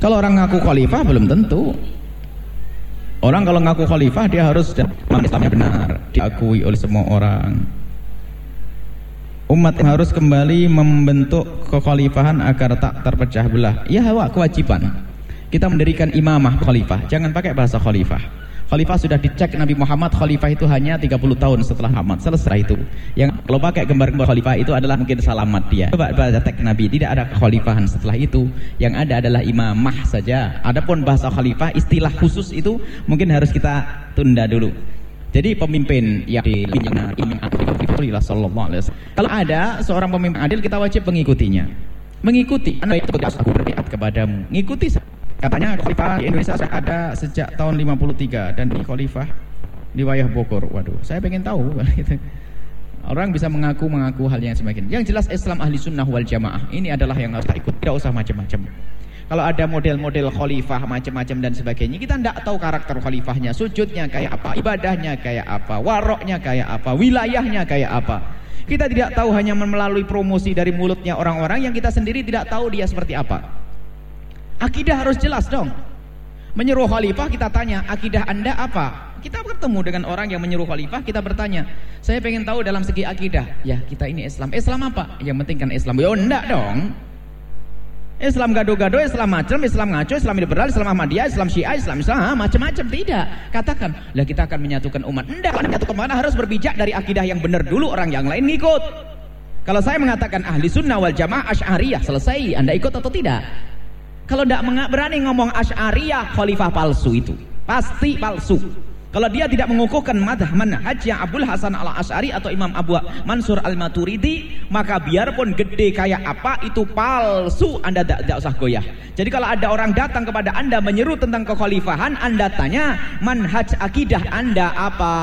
Kalau orang ngaku khalifah belum tentu. Orang kalau ngaku khalifah dia harus Islamnya benar, diakui oleh semua orang. Umat harus kembali membentuk kekhalifahan agar tak terpecah belah. Ya, kewajiban kita mendirikan imamah khalifah. Jangan pakai bahasa khalifah. Khalifah sudah dicek Nabi Muhammad khalifah itu hanya 30 tahun setelah Muhammad selesai itu. Yang kalau pakai gambar-gambar khalifah itu adalah mungkin salamat dia. Coba baca teks Nabi tidak ada kekhalifahan setelah itu. Yang ada adalah imamah saja. Adapun bahasa khalifah istilah khusus itu mungkin harus kita tunda dulu. Jadi pemimpin yang di. Kalau ada seorang pemimpin adil kita wajib mengikutinya. Mengikuti. Anak itu aku berbiat kepadamu. Ngikuti Katanya khalifah di Indonesia ada sejak tahun 53 dan ini khalifah di wilayah Bogor. Waduh, saya pengen tahu gitu. Orang bisa mengaku mengaku hal yang semakin. Yang jelas Islam ahli sunnah wal jamaah ini adalah yang harus ikut. Tidak usah macam-macam. Kalau ada model-model khalifah macam-macam dan sebagainya, kita tidak tahu karakter khalifahnya, sujudnya kayak apa, ibadahnya kayak apa, waroknya kayak apa, wilayahnya kayak apa. Kita tidak tahu hanya melalui promosi dari mulutnya orang-orang yang kita sendiri tidak tahu dia seperti apa. Akidah harus jelas dong. Menyuruh khalifah kita tanya, akidah anda apa? Kita bertemu dengan orang yang menyuruh khalifah, kita bertanya, saya pengen tahu dalam segi akidah. Ya kita ini Islam. Islam apa? Yang penting kan Islam. Ya enggak dong. Islam gado-gado, Islam macam, Islam ngaco, Islam liberal, Islam Ahmadiyah, Islam Syiah, Islam Islam, macam-macam tidak. Katakan, lah kita akan menyatukan umat. Enggak, menyatukan mana harus berbijak dari akidah yang benar dulu, orang yang lain ngikut. Kalau saya mengatakan ahli sunnah wal jamaah asy'ariyah, selesai. Anda ikut atau tidak? Kalau tidak berani ngomong Asy'ariyah khalifah palsu itu. Pasti palsu. Kalau dia tidak mengukuhkan madhah manhaj yang Abdul Hasan al Asy'ari atau Imam Abu Mansur al Maturidi, maka biarpun gede kayak apa itu palsu, Anda tidak usah goyah. Jadi kalau ada orang datang kepada Anda menyeru tentang kekhalifahan, Anda tanya manhaj akidah Anda apa?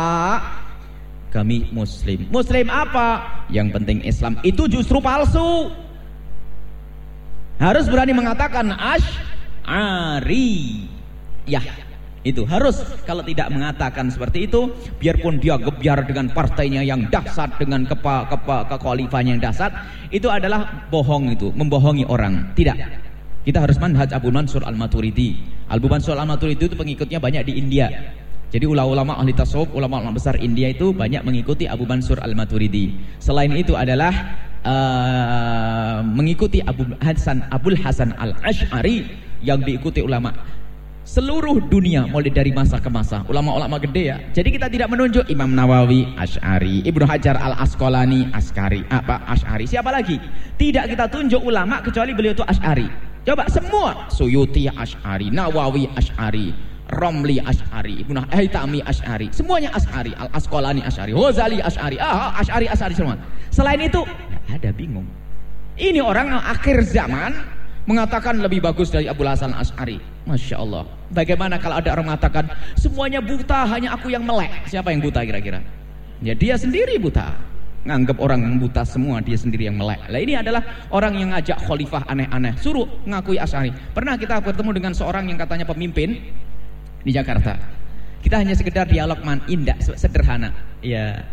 Kami Muslim. Muslim apa? Yang penting Islam itu justru palsu. Harus berani mengatakan Ash'ari. Ya, itu harus kalau tidak mengatakan seperti itu, biarpun dia gebyar dengan partainya yang dahsyat dengan kepa, kepa kekhalifahannya yang dahsyat, itu adalah bohong itu, membohongi orang. Tidak. Kita harus manhaj Abu Mansur Al-Maturidi. Abu Mansur Al-Maturidi itu pengikutnya banyak di India. Jadi ulama-ulama ahli tasawuf, ulama-ulama besar India itu banyak mengikuti Abu Mansur Al-Maturidi. Selain itu adalah uh, mengikuti Abu Hasan Abul Hasan Al Ashari yang diikuti ulama seluruh dunia mulai dari masa ke masa. Ulama-ulama gede ya. Jadi kita tidak menunjuk Imam Nawawi Ash'ari Ibnu Hajar Al Asqalani Askari apa Ash'ari siapa lagi? Tidak kita tunjuk ulama kecuali beliau itu Ash'ari. Coba semua Suyuti Ash'ari Nawawi Ash'ari Romli Ash'ari, Ibnu Haytami Ash'ari, semuanya Ash'ari, Al Asqalani Ash'ari, Ghazali Ash'ari, ah Ash'ari Ash'ari semua. Selain itu ada bingung. Ini orang akhir zaman mengatakan lebih bagus dari Abu Hasan Ash'ari. Masya Allah. Bagaimana kalau ada orang mengatakan semuanya buta, hanya aku yang melek. Siapa yang buta kira-kira? Ya dia sendiri buta. Nganggap orang buta semua, dia sendiri yang melek. Lah ini adalah orang yang ngajak khalifah aneh-aneh. Suruh ngakui Ash'ari. Pernah kita bertemu dengan seorang yang katanya pemimpin di Jakarta. Kita hanya sekedar dialog man indah, sederhana. Ya,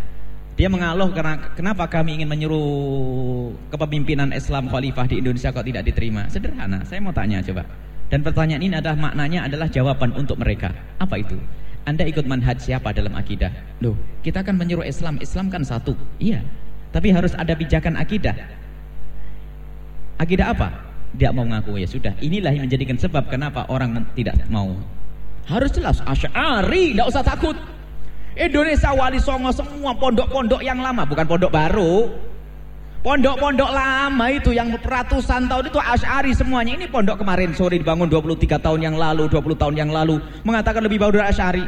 dia mengaluh karena kenapa kami ingin menyuruh kepemimpinan Islam khalifah di Indonesia kok tidak diterima. Sederhana, saya mau tanya coba. Dan pertanyaan ini adalah maknanya adalah jawaban untuk mereka. Apa itu? Anda ikut manhaj siapa dalam akidah? Loh, kita kan menyuruh Islam, Islam kan satu. Iya. Tapi harus ada pijakan akidah. Akidah apa? Dia mau ngaku ya sudah. Inilah yang menjadikan sebab kenapa orang tidak mau. Harus jelas Asy'ari, tidak usah takut. Indonesia Wali Songo semua pondok-pondok yang lama, bukan pondok baru. Pondok-pondok lama itu yang ratusan tahun itu Asy'ari semuanya. Ini pondok kemarin sore dibangun 23 tahun yang lalu, 20 tahun yang lalu mengatakan lebih baru dari Asy'ari.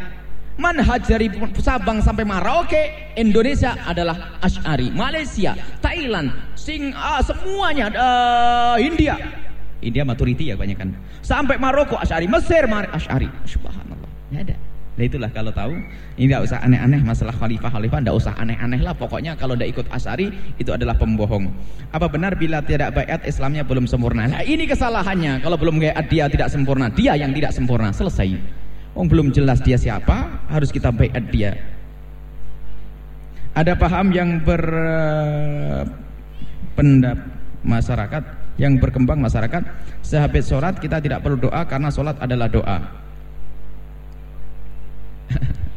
Manhaj dari Sabang sampai Merauke, Indonesia adalah Asy'ari. Malaysia, Thailand, Sing ah, semuanya uh, India. India Maturiti ya kebanyakan. Sampai Maroko Asy'ari, Mesir Asy'ari. Subhanallah. Ya ada. Nah itulah kalau tahu ini tidak usah aneh-aneh masalah khalifah-khalifah tidak usah aneh-aneh lah pokoknya kalau tidak ikut Asari itu adalah pembohong. Apa benar bila tidak bayat Islamnya belum sempurna? Nah ini kesalahannya kalau belum bayat dia tidak sempurna dia yang tidak sempurna selesai. Oh belum jelas dia siapa harus kita bayat dia. Ada paham yang berpendap masyarakat yang berkembang masyarakat sehabis sholat kita tidak perlu doa karena sholat adalah doa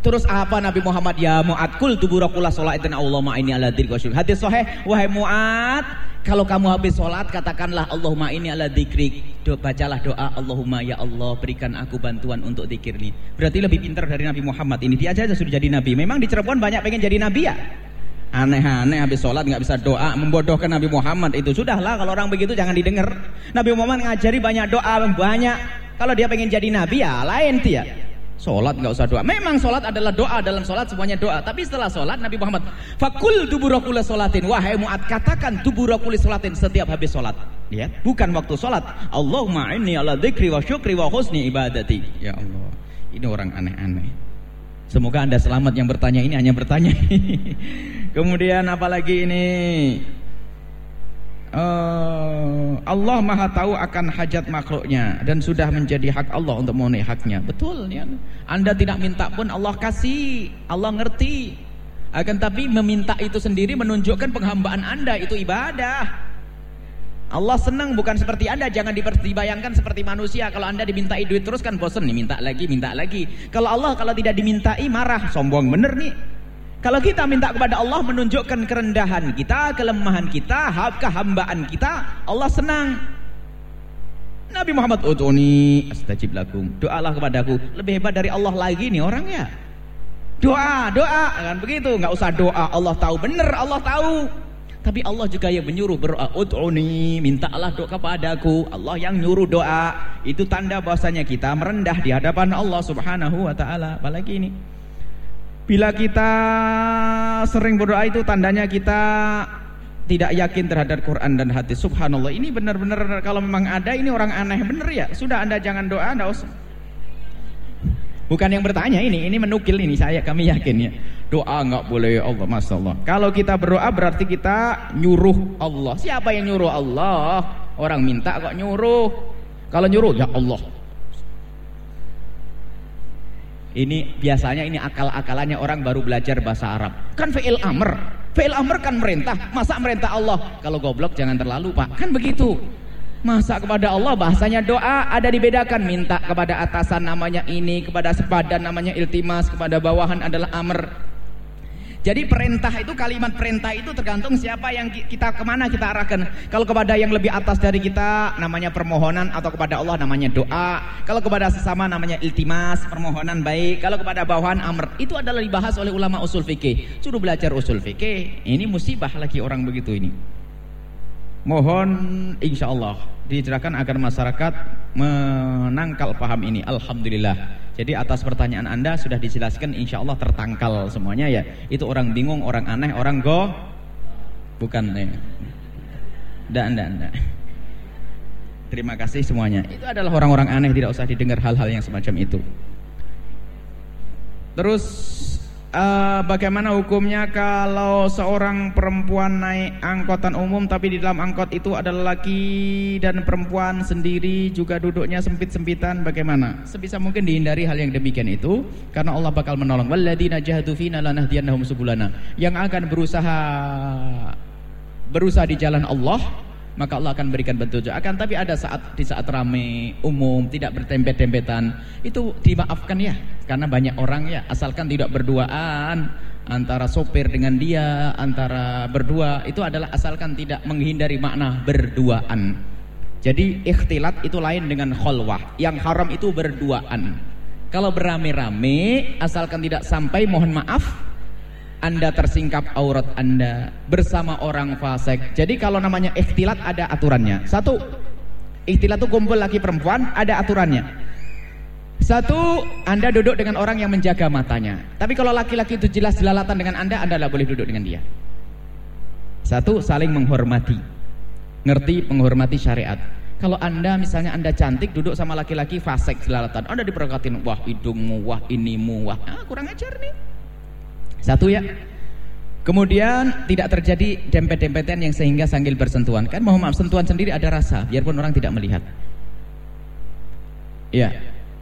Terus apa Nabi Muhammad ya Mu'ad kul tuburakula sholatin Allahumma ini ala dzikri wasyuk. Hadis sahih wahai Mu'ad kalau kamu habis sholat katakanlah Allahumma ini ala dzikri. Do, bacalah doa Allahumma ya Allah berikan aku bantuan untuk zikir ini. Berarti lebih pintar dari Nabi Muhammad ini. Dia aja sudah jadi nabi. Memang di Cirebon banyak pengen jadi nabi ya. Aneh-aneh habis sholat nggak bisa doa membodohkan Nabi Muhammad itu sudahlah kalau orang begitu jangan didengar. Nabi Muhammad ngajari banyak doa banyak. Kalau dia pengen jadi nabi ya lain dia. Sholat nggak usah doa. Memang sholat adalah doa dalam sholat semuanya doa. Tapi setelah sholat Nabi Muhammad fakul tuburakul sholatin wahai muat katakan tuburakul sholatin setiap habis sholat. Ya, bukan waktu sholat. Allahumma inni ala dzikri wa syukri wa husni ibadati. Ya Allah, ini orang aneh-aneh. Semoga anda selamat yang bertanya ini hanya bertanya. Kemudian apalagi ini? uh, Allah Maha tahu akan hajat makhluknya dan sudah menjadi hak Allah untuk memenuhi haknya. Betul ya. Anda tidak minta pun Allah kasih, Allah ngerti. Akan tapi meminta itu sendiri menunjukkan penghambaan Anda itu ibadah. Allah senang bukan seperti Anda jangan dibayangkan seperti manusia kalau Anda dimintai duit terus kan bosan nih minta lagi minta lagi kalau Allah kalau tidak dimintai marah sombong bener nih kalau kita minta kepada Allah menunjukkan kerendahan kita, kelemahan kita, kehambaan kita, Allah senang. Nabi Muhammad utuni astajib lakum. Doalah kepadaku. Lebih hebat dari Allah lagi nih orangnya. Doa, doa kan begitu, nggak usah doa. Allah tahu benar, Allah tahu. Tapi Allah juga yang menyuruh berdoa, "Ud'uni, mintalah doa kepadaku." Allah yang nyuruh doa. Itu tanda bahwasanya kita merendah di hadapan Allah Subhanahu wa taala. Apalagi ini Bila kita sering berdoa itu tandanya kita tidak yakin terhadap Quran dan hati. Subhanallah. Ini benar-benar kalau memang ada ini orang aneh benar ya. Sudah Anda jangan doa, Anda usah. Bukan yang bertanya ini, ini menukil ini saya kami yakin ya. Doa nggak boleh ya Allah, Masya Allah. Kalau kita berdoa berarti kita nyuruh Allah. Siapa yang nyuruh Allah? Orang minta kok nyuruh. Kalau nyuruh ya Allah. Ini biasanya ini akal-akalannya orang baru belajar bahasa Arab. Kan fi'il amr. Fi'il amr kan merintah. Masa merintah Allah? Kalau goblok jangan terlalu, Pak. Kan begitu. Masa kepada Allah bahasanya doa ada dibedakan minta kepada atasan namanya ini kepada sepadan namanya iltimas kepada bawahan adalah amr jadi perintah itu kalimat perintah itu tergantung siapa yang kita ke mana kita arahkan. Kalau kepada yang lebih atas dari kita namanya permohonan atau kepada Allah namanya doa. Kalau kepada sesama namanya iltimas, permohonan baik. Kalau kepada bawahan amr itu adalah dibahas oleh ulama usul fikih. Suruh belajar usul fikih. Ini musibah lagi orang begitu ini. Mohon insya Allah dicerahkan agar masyarakat menangkal paham ini. Alhamdulillah. Jadi atas pertanyaan Anda sudah dijelaskan insya Allah tertangkal semuanya ya. Itu orang bingung, orang aneh, orang go bukan ya. Ndak, ndak, ndak. Terima kasih semuanya. Itu adalah orang-orang aneh, tidak usah didengar hal-hal yang semacam itu. Terus uh, bagaimana hukumnya kalau seorang perempuan naik angkutan umum tapi di dalam angkot itu ada laki dan perempuan sendiri juga duduknya sempit-sempitan bagaimana? Sebisa mungkin dihindari hal yang demikian itu karena Allah bakal menolong. Walladzina jahadu fina lanahdiyannahum subulana. Yang akan berusaha berusaha di jalan Allah maka Allah akan berikan petunjuk. Akan tapi ada saat di saat ramai umum tidak bertempet-tempetan itu dimaafkan ya karena banyak orang ya asalkan tidak berduaan antara sopir dengan dia antara berdua itu adalah asalkan tidak menghindari makna berduaan. Jadi ikhtilat itu lain dengan kholwah. Yang haram itu berduaan. Kalau berame-rame asalkan tidak sampai mohon maaf anda tersingkap aurat Anda bersama orang fasik. Jadi kalau namanya ikhtilat ada aturannya. Satu, ikhtilat itu kumpul laki perempuan ada aturannya. Satu, Anda duduk dengan orang yang menjaga matanya. Tapi kalau laki-laki itu jelas jelalatan dengan Anda, Anda tidak boleh duduk dengan dia. Satu, saling menghormati. Ngerti menghormati syariat. Kalau Anda misalnya Anda cantik duduk sama laki-laki fasik jelalatan, Anda diperkatin, wah hidungmu, wah inimu, wah ah, kurang ajar nih. Satu ya. Kemudian tidak terjadi dempet-dempetan yang sehingga sambil bersentuhan. Kan mohon maaf sentuhan sendiri ada rasa biarpun orang tidak melihat. Ya.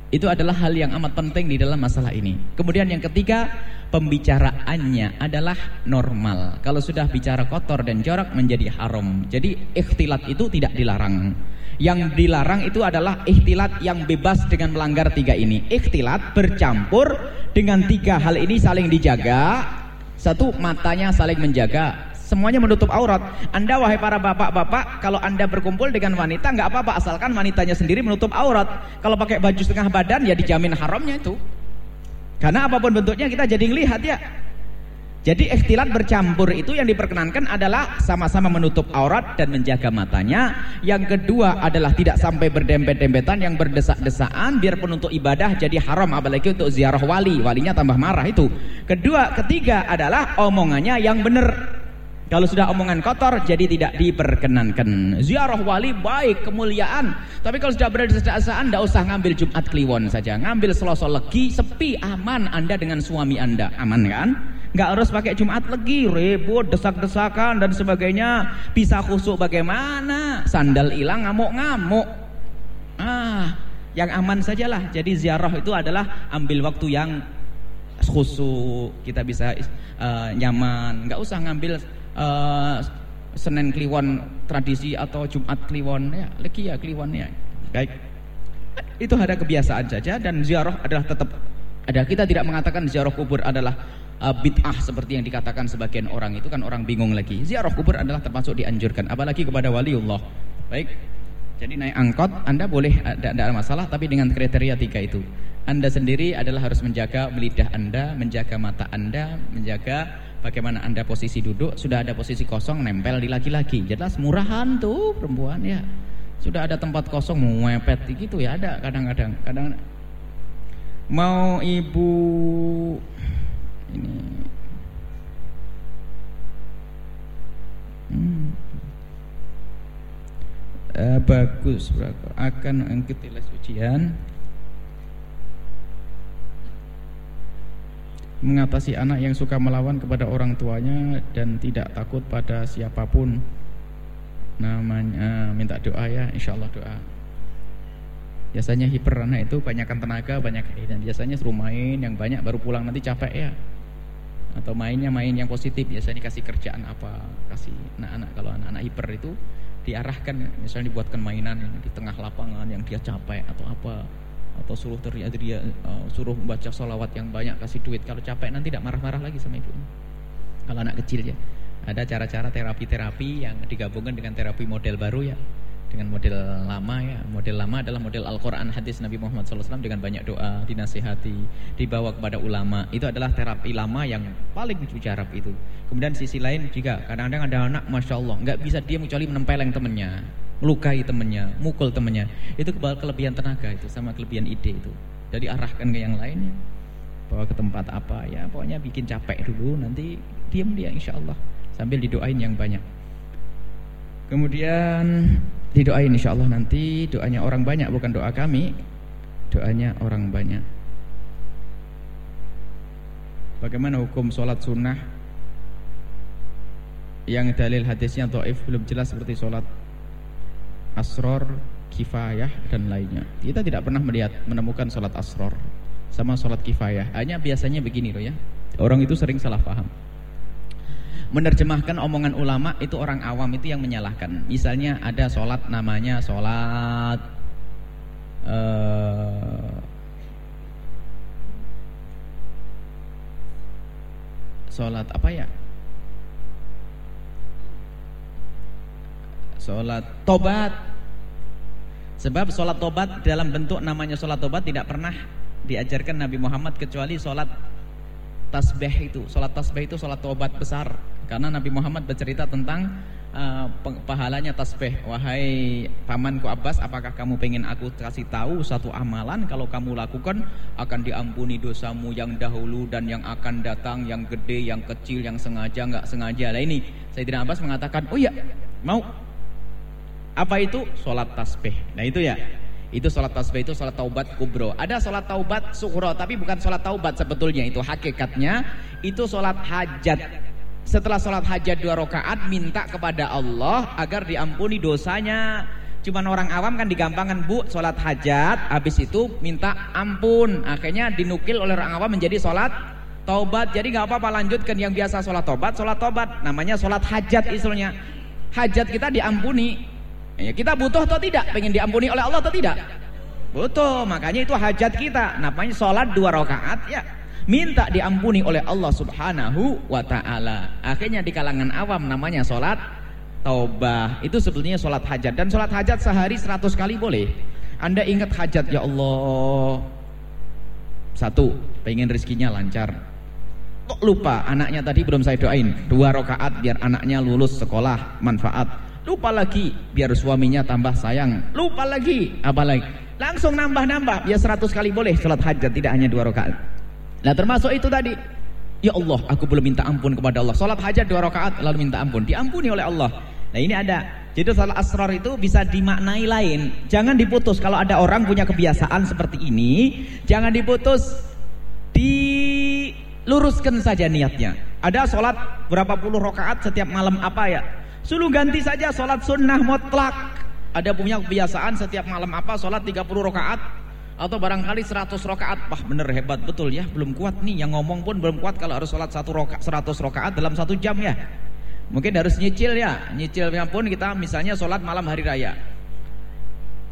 Itu adalah hal yang amat penting di dalam masalah ini. Kemudian yang ketiga, pembicaraannya adalah normal. Kalau sudah bicara kotor dan jorok menjadi haram. Jadi ikhtilat itu tidak dilarang. Yang dilarang itu adalah ikhtilat yang bebas dengan melanggar tiga ini. Ikhtilat bercampur dengan tiga hal ini saling dijaga. Satu, matanya saling menjaga. Semuanya menutup aurat. Anda wahai para bapak-bapak, kalau Anda berkumpul dengan wanita nggak apa-apa asalkan wanitanya sendiri menutup aurat. Kalau pakai baju setengah badan ya dijamin haramnya itu. Karena apa pun bentuknya kita jadi ngelihat ya. Jadi ikhtilat bercampur itu yang diperkenankan adalah sama-sama menutup aurat dan menjaga matanya. Yang kedua adalah tidak sampai berdempet-dempetan yang berdesak-desaan biarpun untuk ibadah jadi haram apalagi untuk ziarah wali. Walinya tambah marah itu. Kedua, ketiga adalah omongannya yang benar. Kalau sudah omongan kotor jadi tidak diperkenankan. Ziarah wali baik kemuliaan. Tapi kalau sudah sedasaan tidak usah ngambil Jumat Kliwon saja. Ngambil Selasa Legi sepi aman Anda dengan suami Anda. Aman kan? Nggak harus pakai Jumat Legi, ribut, desak-desakan dan sebagainya. Bisa khusuk bagaimana? Sandal hilang ngamuk-ngamuk. Ah, yang aman sajalah. Jadi ziarah itu adalah ambil waktu yang khusuk, kita bisa uh, nyaman, nggak usah ngambil uh, Senin Kliwon tradisi atau Jumat Kliwon ya, lagi ya Kliwon ya. Baik. Itu ada kebiasaan saja dan ziarah adalah tetap ada. Kita tidak mengatakan ziarah kubur adalah uh, bid'ah seperti yang dikatakan sebagian orang itu kan orang bingung lagi. Ziarah kubur adalah termasuk dianjurkan apalagi kepada waliullah. Baik. Jadi naik angkot Anda boleh tidak ada masalah tapi dengan kriteria tiga itu. Anda sendiri adalah harus menjaga lidah Anda, menjaga mata Anda, menjaga bagaimana anda posisi duduk sudah ada posisi kosong nempel di laki-laki jelas murahan tuh perempuan ya sudah ada tempat kosong mau mepet gitu ya ada kadang-kadang kadang mau ibu ini. Hmm. eh, bagus akan mengikuti les ujian. Mengatasi anak yang suka melawan kepada orang tuanya dan tidak takut pada siapa pun? Namanya minta doa ya insyaallah doa. Biasanya hiper anak itu banyakkan tenaga banyak dan biasanya suruh main yang banyak baru pulang nanti capek ya atau mainnya main yang positif. Biasanya dikasih kerjaan apa kasih anak-anak. Kalau anak-anak hiper itu diarahkan. Misalnya dibuatkan mainan di tengah lapangan yang dia capek atau apa. Atau suruh teriak dia uh, suruh baca sholawat yang banyak kasih duit. Kalau capek nanti tidak marah-marah lagi sama ibu kalau anak kecil ya. Ada cara-cara terapi-terapi yang digabungkan dengan terapi model baru ya dengan model lama ya model lama adalah model Al-Quran hadis Nabi Muhammad SAW dengan banyak doa dinasihati dibawa kepada ulama itu adalah terapi lama yang paling mujarab itu kemudian sisi lain juga kadang-kadang ada anak Masya Allah nggak bisa dia kecuali menempeleng temennya melukai temannya, mukul temannya. Itu kelebihan tenaga itu sama kelebihan ide itu. Jadi arahkan ke yang lainnya. Bawa ke tempat apa ya, pokoknya bikin capek dulu nanti diam dia insya Allah sambil didoain yang banyak. Kemudian didoain insya Allah nanti doanya orang banyak bukan doa kami, doanya orang banyak. Bagaimana hukum sholat sunnah yang dalil hadisnya doif belum jelas seperti sholat asror, kifayah dan lainnya. Kita tidak pernah melihat menemukan sholat asror sama sholat kifayah. Hanya biasanya begini loh ya. Orang itu sering salah paham. Menerjemahkan omongan ulama itu orang awam itu yang menyalahkan. Misalnya ada sholat namanya sholat uh, Sholat apa ya? Sholat tobat Sebab sholat tobat dalam bentuk namanya sholat tobat tidak pernah diajarkan Nabi Muhammad kecuali sholat tasbih itu Sholat tasbih itu sholat tobat besar. Karena Nabi Muhammad bercerita tentang uh, pahalanya tasbih. Wahai pamanku Abbas apakah kamu pengen aku kasih tahu satu amalan? Kalau kamu lakukan akan diampuni dosamu yang dahulu dan yang akan datang Yang gede, yang kecil, yang sengaja, nggak sengaja. Nah ini Sayyidina Abbas mengatakan Oh iya mau. Apa itu? Sholat tasbih. Nah itu ya itu sholat tasbih itu sholat taubat kubro Ada sholat taubat sukro Tapi bukan sholat taubat sebetulnya Itu hakikatnya Itu sholat hajat setelah sholat hajat dua rakaat minta kepada Allah agar diampuni dosanya. Cuman orang awam kan digampangkan bu sholat hajat, habis itu minta ampun. Akhirnya dinukil oleh orang awam menjadi sholat taubat. Jadi nggak apa-apa lanjutkan yang biasa sholat taubat, sholat taubat. Namanya sholat hajat istilahnya. Hajat kita diampuni. Ya, kita butuh atau tidak? Pengen diampuni oleh Allah atau tidak? Butuh. Makanya itu hajat kita. Namanya sholat dua rakaat ya minta diampuni oleh Allah Subhanahu wa taala. Akhirnya di kalangan awam namanya salat taubah. Itu sebetulnya salat hajat dan salat hajat sehari 100 kali boleh. Anda ingat hajat ya Allah. Satu, pengen rezekinya lancar. Kok lupa anaknya tadi belum saya doain. Dua rakaat biar anaknya lulus sekolah manfaat. Lupa lagi biar suaminya tambah sayang. Lupa lagi apa lagi? Langsung nambah-nambah biar 100 kali boleh salat hajat tidak hanya dua rakaat. Nah termasuk itu tadi. Ya Allah, aku belum minta ampun kepada Allah. Salat hajat dua rakaat lalu minta ampun, diampuni oleh Allah. Nah ini ada. Jadi salat asrar itu bisa dimaknai lain. Jangan diputus kalau ada orang punya kebiasaan seperti ini, jangan diputus. Diluruskan saja niatnya. Ada salat berapa puluh rakaat setiap malam apa ya? Sulu ganti saja salat sunnah mutlak. Ada punya kebiasaan setiap malam apa? Salat 30 rakaat atau barangkali 100 rakaat. Wah bener hebat betul ya. Belum kuat nih yang ngomong pun belum kuat kalau harus sholat satu roka, 100 rakaat dalam satu jam ya. Mungkin harus nyicil ya. Nyicilnya pun kita misalnya sholat malam hari raya.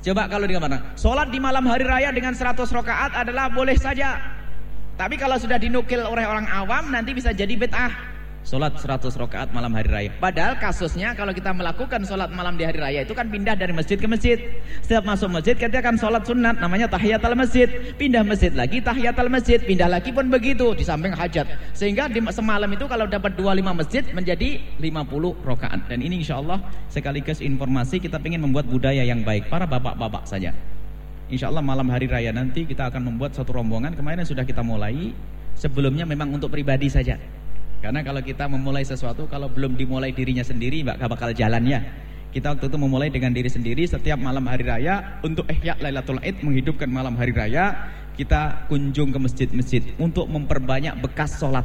Coba kalau di mana? Sholat di malam hari raya dengan 100 rakaat adalah boleh saja. Tapi kalau sudah dinukil oleh orang awam nanti bisa jadi bid'ah Sholat 100 rakaat malam hari raya. Padahal kasusnya kalau kita melakukan sholat malam di hari raya Itu kan pindah dari masjid ke masjid. Setiap masuk masjid kita akan sholat sunat Namanya tahiyatul masjid. Pindah masjid lagi tahiyatul masjid. Pindah lagi pun begitu di samping hajat. Sehingga di semalam itu kalau dapat 25 masjid Menjadi 50 rakaat. Dan ini insya Allah sekaligus informasi Kita ingin membuat budaya yang baik. Para bapak-bapak saja. Insya Allah malam hari raya nanti kita akan membuat satu rombongan Kemarin sudah kita mulai. Sebelumnya memang untuk pribadi saja karena kalau kita memulai sesuatu kalau belum dimulai dirinya sendiri gak bakal jalan ya. Kita waktu itu memulai dengan diri sendiri setiap malam hari raya untuk ihya Lailatul Id menghidupkan malam hari raya kita kunjung ke masjid-masjid untuk memperbanyak bekas sholat.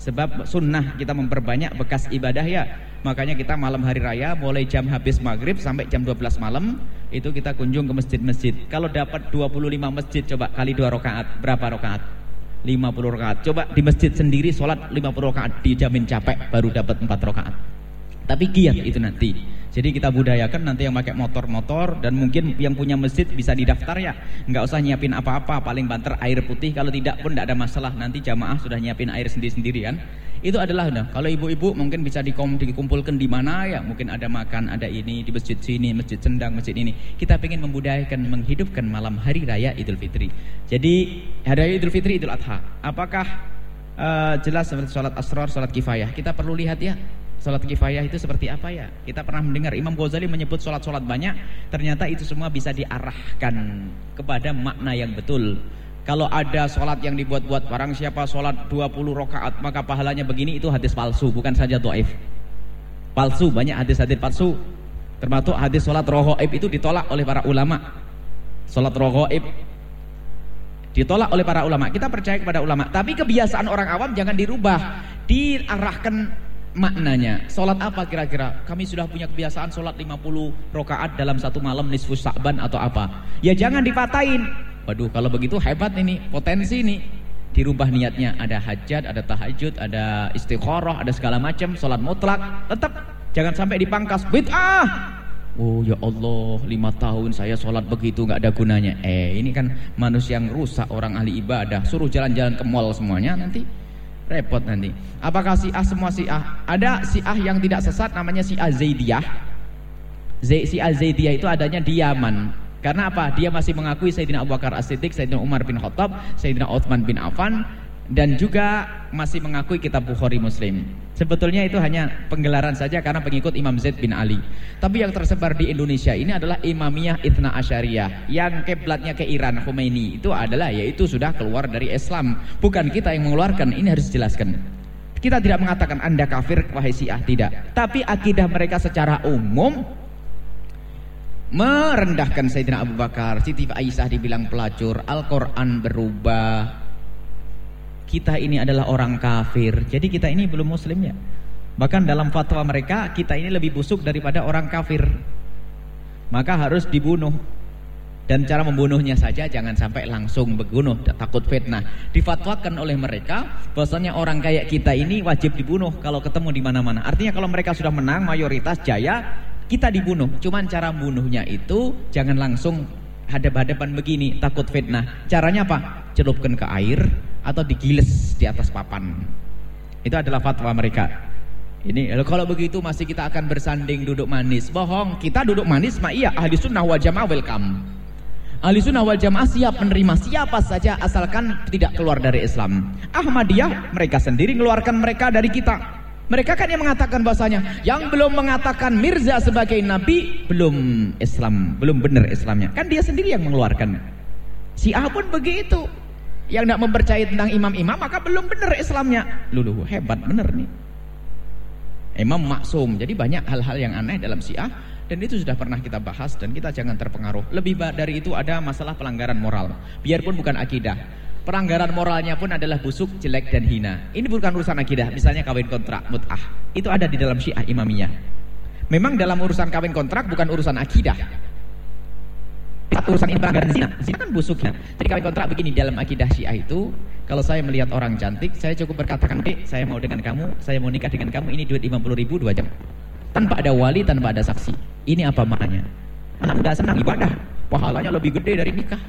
Sebab sunnah kita memperbanyak bekas ibadah ya. Makanya kita malam hari raya mulai jam habis maghrib sampai jam 12 malam itu kita kunjung ke masjid-masjid. Kalau dapat 25 masjid coba kali dua rakaat. Berapa rakaat 50 rakaat. Coba di masjid sendiri sholat 50 rakaat dijamin capek baru dapat 4 rakaat. Tapi giat itu nanti. Jadi kita budayakan nanti yang pakai motor-motor dan mungkin yang punya masjid bisa didaftar ya. Nggak usah nyiapin apa-apa, paling banter air putih. Kalau tidak pun tidak ada masalah. Nanti jamaah sudah nyiapin air sendiri-sendiri kan. Itu adalah nah, kalau ibu-ibu mungkin bisa dikumpulkan di mana ya, mungkin ada makan, ada ini di masjid sini, masjid sendang, masjid ini. Kita ingin membudayakan, menghidupkan malam hari raya Idul Fitri. Jadi hari raya Idul Fitri, Idul Adha. Apakah uh, jelas seperti sholat asrar, sholat kifayah? Kita perlu lihat ya. Sholat kifayah itu seperti apa ya? Kita pernah mendengar Imam Ghazali menyebut sholat-sholat banyak Ternyata itu semua bisa diarahkan kepada makna yang betul kalau ada sholat yang dibuat-buat barang siapa sholat 20 rakaat maka pahalanya begini itu hadis palsu bukan saja doaif palsu banyak hadis-hadis palsu Termasuk hadis sholat rohoib itu ditolak oleh para ulama. Sholat rohoib ditolak oleh para ulama. Kita percaya kepada ulama. Tapi kebiasaan orang awam jangan dirubah. Diarahkan maknanya. Sholat apa kira-kira? Kami sudah punya kebiasaan sholat 50 rokaat dalam satu malam nisfus sa'ban atau apa. Ya jangan dipatahin. Waduh kalau begitu hebat ini. Potensi ini. Dirubah niatnya. Ada hajat, ada tahajud, ada istikharah, ada segala macam. Sholat mutlak. Tetap Jangan sampai dipangkas bid'ah. Oh ya Allah, lima tahun saya sholat begitu nggak ada gunanya. Eh ini kan manusia yang rusak orang ahli ibadah. Suruh jalan-jalan ke mall semuanya nanti repot nanti. Apakah si ah semua si ah? Ada si ah yang tidak sesat namanya si ah Zaidiyah. Si ah Zaidiyah itu adanya di Yaman. Karena apa? Dia masih mengakui Sayyidina Abu Bakar As-Siddiq, Sayyidina Umar bin Khattab, Sayyidina Uthman bin Affan dan juga masih mengakui kitab Bukhari Muslim. Sebetulnya itu hanya penggelaran saja karena pengikut Imam Zaid bin Ali. Tapi yang tersebar di Indonesia ini adalah Imamiyah Itna Asyariyah yang keblatnya ke Iran Khomeini itu adalah yaitu sudah keluar dari Islam. Bukan kita yang mengeluarkan, ini harus dijelaskan. Kita tidak mengatakan Anda kafir wahai Syiah, tidak. Tapi akidah mereka secara umum merendahkan Sayyidina Abu Bakar, Siti Aisyah dibilang pelacur, Al-Qur'an berubah, kita ini adalah orang kafir. Jadi kita ini belum muslim ya. Bahkan dalam fatwa mereka kita ini lebih busuk daripada orang kafir. Maka harus dibunuh. Dan cara membunuhnya saja jangan sampai langsung berbunuh, takut fitnah. Difatwakan oleh mereka bahwasanya orang kayak kita ini wajib dibunuh kalau ketemu di mana-mana. Artinya kalau mereka sudah menang mayoritas jaya, kita dibunuh. Cuman cara membunuhnya itu jangan langsung hadap-hadapan begini, takut fitnah. Caranya apa? Celupkan ke air, atau digiles di atas papan. Itu adalah fatwa mereka. Ini kalau begitu masih kita akan bersanding duduk manis. Bohong, kita duduk manis mah iya ahli sunnah wal jamaah welcome. Ahli sunnah wal jamaah siap menerima siapa saja asalkan tidak keluar dari Islam. Ahmadiyah mereka sendiri mengeluarkan mereka dari kita. Mereka kan yang mengatakan bahasanya yang belum mengatakan Mirza sebagai nabi belum Islam, belum benar Islamnya. Kan dia sendiri yang mengeluarkan. Si A pun begitu yang tidak mempercayai tentang imam-imam maka belum benar Islamnya. Lulu hebat benar nih. Imam maksum. Jadi banyak hal-hal yang aneh dalam Syiah dan itu sudah pernah kita bahas dan kita jangan terpengaruh. Lebih dari itu ada masalah pelanggaran moral. Biarpun bukan akidah. Pelanggaran moralnya pun adalah busuk, jelek dan hina. Ini bukan urusan akidah. Misalnya kawin kontrak, mut'ah. Itu ada di dalam Syiah imamiyah. Memang dalam urusan kawin kontrak bukan urusan akidah urusan ini pelanggaran zina. Zina kan busuknya. Jadi kawin kontrak begini dalam akidah Syiah itu, kalau saya melihat orang cantik, saya cukup berkatakan, "Dek, saya mau dengan kamu, saya mau nikah dengan kamu, ini duit 50 ribu dua jam." Tanpa ada wali, tanpa ada saksi. Ini apa maknanya? Anak muda senang ibadah, pahalanya lebih gede dari nikah.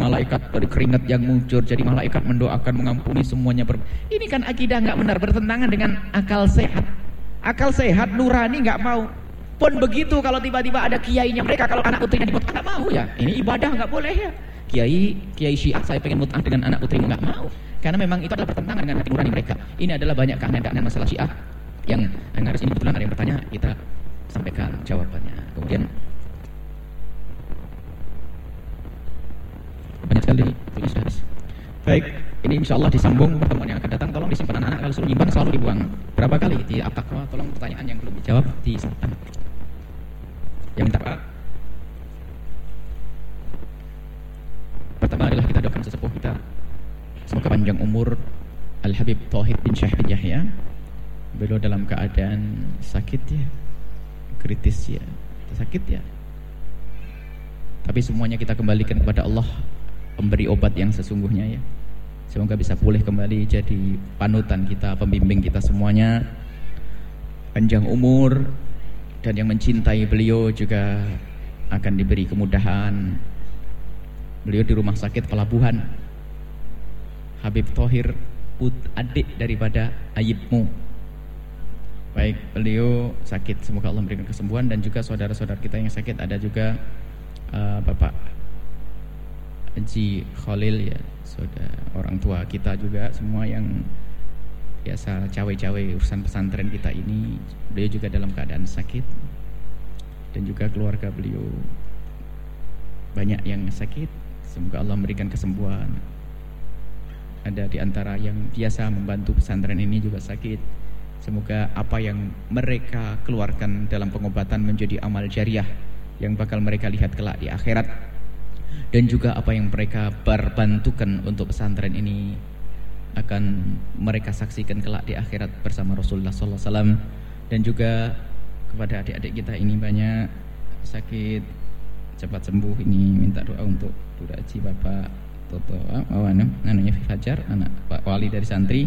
Malaikat dari keringat yang muncul, jadi malaikat mendoakan mengampuni semuanya. Ber... Ini kan akidah nggak benar bertentangan dengan akal sehat. Akal sehat nurani nggak mau pun begitu kalau tiba-tiba ada kiainya mereka kalau anak putrinya dimutah nggak mau ya. Ini ibadah nggak boleh ya. Kiai kiai Syiah saya pengen mutah dengan anak putrimu nggak mau. Karena memang itu adalah pertentangan dengan hati nurani mereka. Ini adalah banyak keanehan-keanehan masalah Syiah yang yang harus ini kebetulan ada yang bertanya kita sampaikan jawabannya. Kemudian banyak sekali tulis hadis. Baik, ini insya Allah disambung pertemuan yang akan datang. Tolong disimpan anak-anak kalau suruh nyimpan selalu dibuang. Berapa kali? Di Abtakwa? Tolong pertanyaan yang belum dijawab disimpan. Yang minta Pak pertama adalah kita doakan sesepuh kita. Semoga panjang umur Al Habib Tauhid bin Syekh bin Yahya. Beliau dalam keadaan sakit ya. Kritis ya. Sakit ya. Tapi semuanya kita kembalikan kepada Allah pemberi obat yang sesungguhnya ya semoga bisa pulih kembali jadi panutan kita pembimbing kita semuanya panjang umur dan yang mencintai beliau juga akan diberi kemudahan. Beliau di rumah sakit pelabuhan. Habib Tohir put adik daripada Ayibmu. Baik, beliau sakit, semoga Allah memberikan kesembuhan dan juga saudara-saudara kita yang sakit ada juga uh, Bapak Haji Khalil ya, saudara orang tua kita juga semua yang biasa cawe-cawe urusan pesantren kita ini. Beliau juga dalam keadaan sakit. Dan juga keluarga beliau. Banyak yang sakit. Semoga Allah memberikan kesembuhan. Ada di antara yang biasa membantu pesantren ini juga sakit. Semoga apa yang mereka keluarkan dalam pengobatan menjadi amal jariah yang bakal mereka lihat kelak di akhirat dan juga apa yang mereka berbantukan untuk pesantren ini akan mereka saksikan kelak di akhirat bersama Rasulullah SAW dan juga kepada adik-adik kita ini banyak sakit cepat sembuh. Ini minta doa untuk Duraji Bapak Toto oh, anaknya Fajar anak Pak Wali dari santri.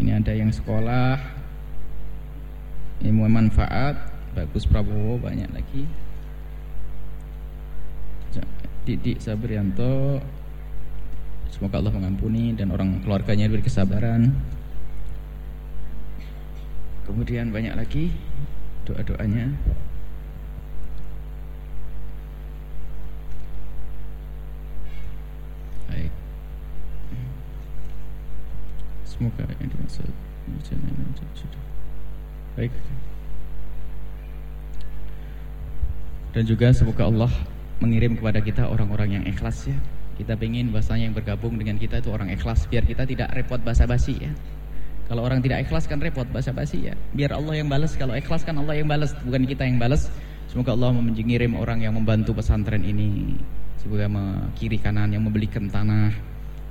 Ini ada yang sekolah ilmu manfaat bagus Prabowo banyak lagi Didik Sabrianto. Semoga Allah mengampuni dan orang keluarganya diberi kesabaran. Kemudian banyak lagi doa-doanya. Baik. Semoga yang dimaksud Baik. Dan juga semoga Allah mengirim kepada kita orang-orang yang ikhlas ya. Kita ingin bahasanya yang bergabung dengan kita itu orang ikhlas Biar kita tidak repot basa-basi ya. Kalau orang tidak ikhlas kan repot basa-basi ya. Biar Allah yang balas Kalau ikhlas kan Allah yang balas Bukan kita yang balas Semoga Allah mengirim orang yang membantu pesantren ini. Semoga kiri kanan yang membelikan tanah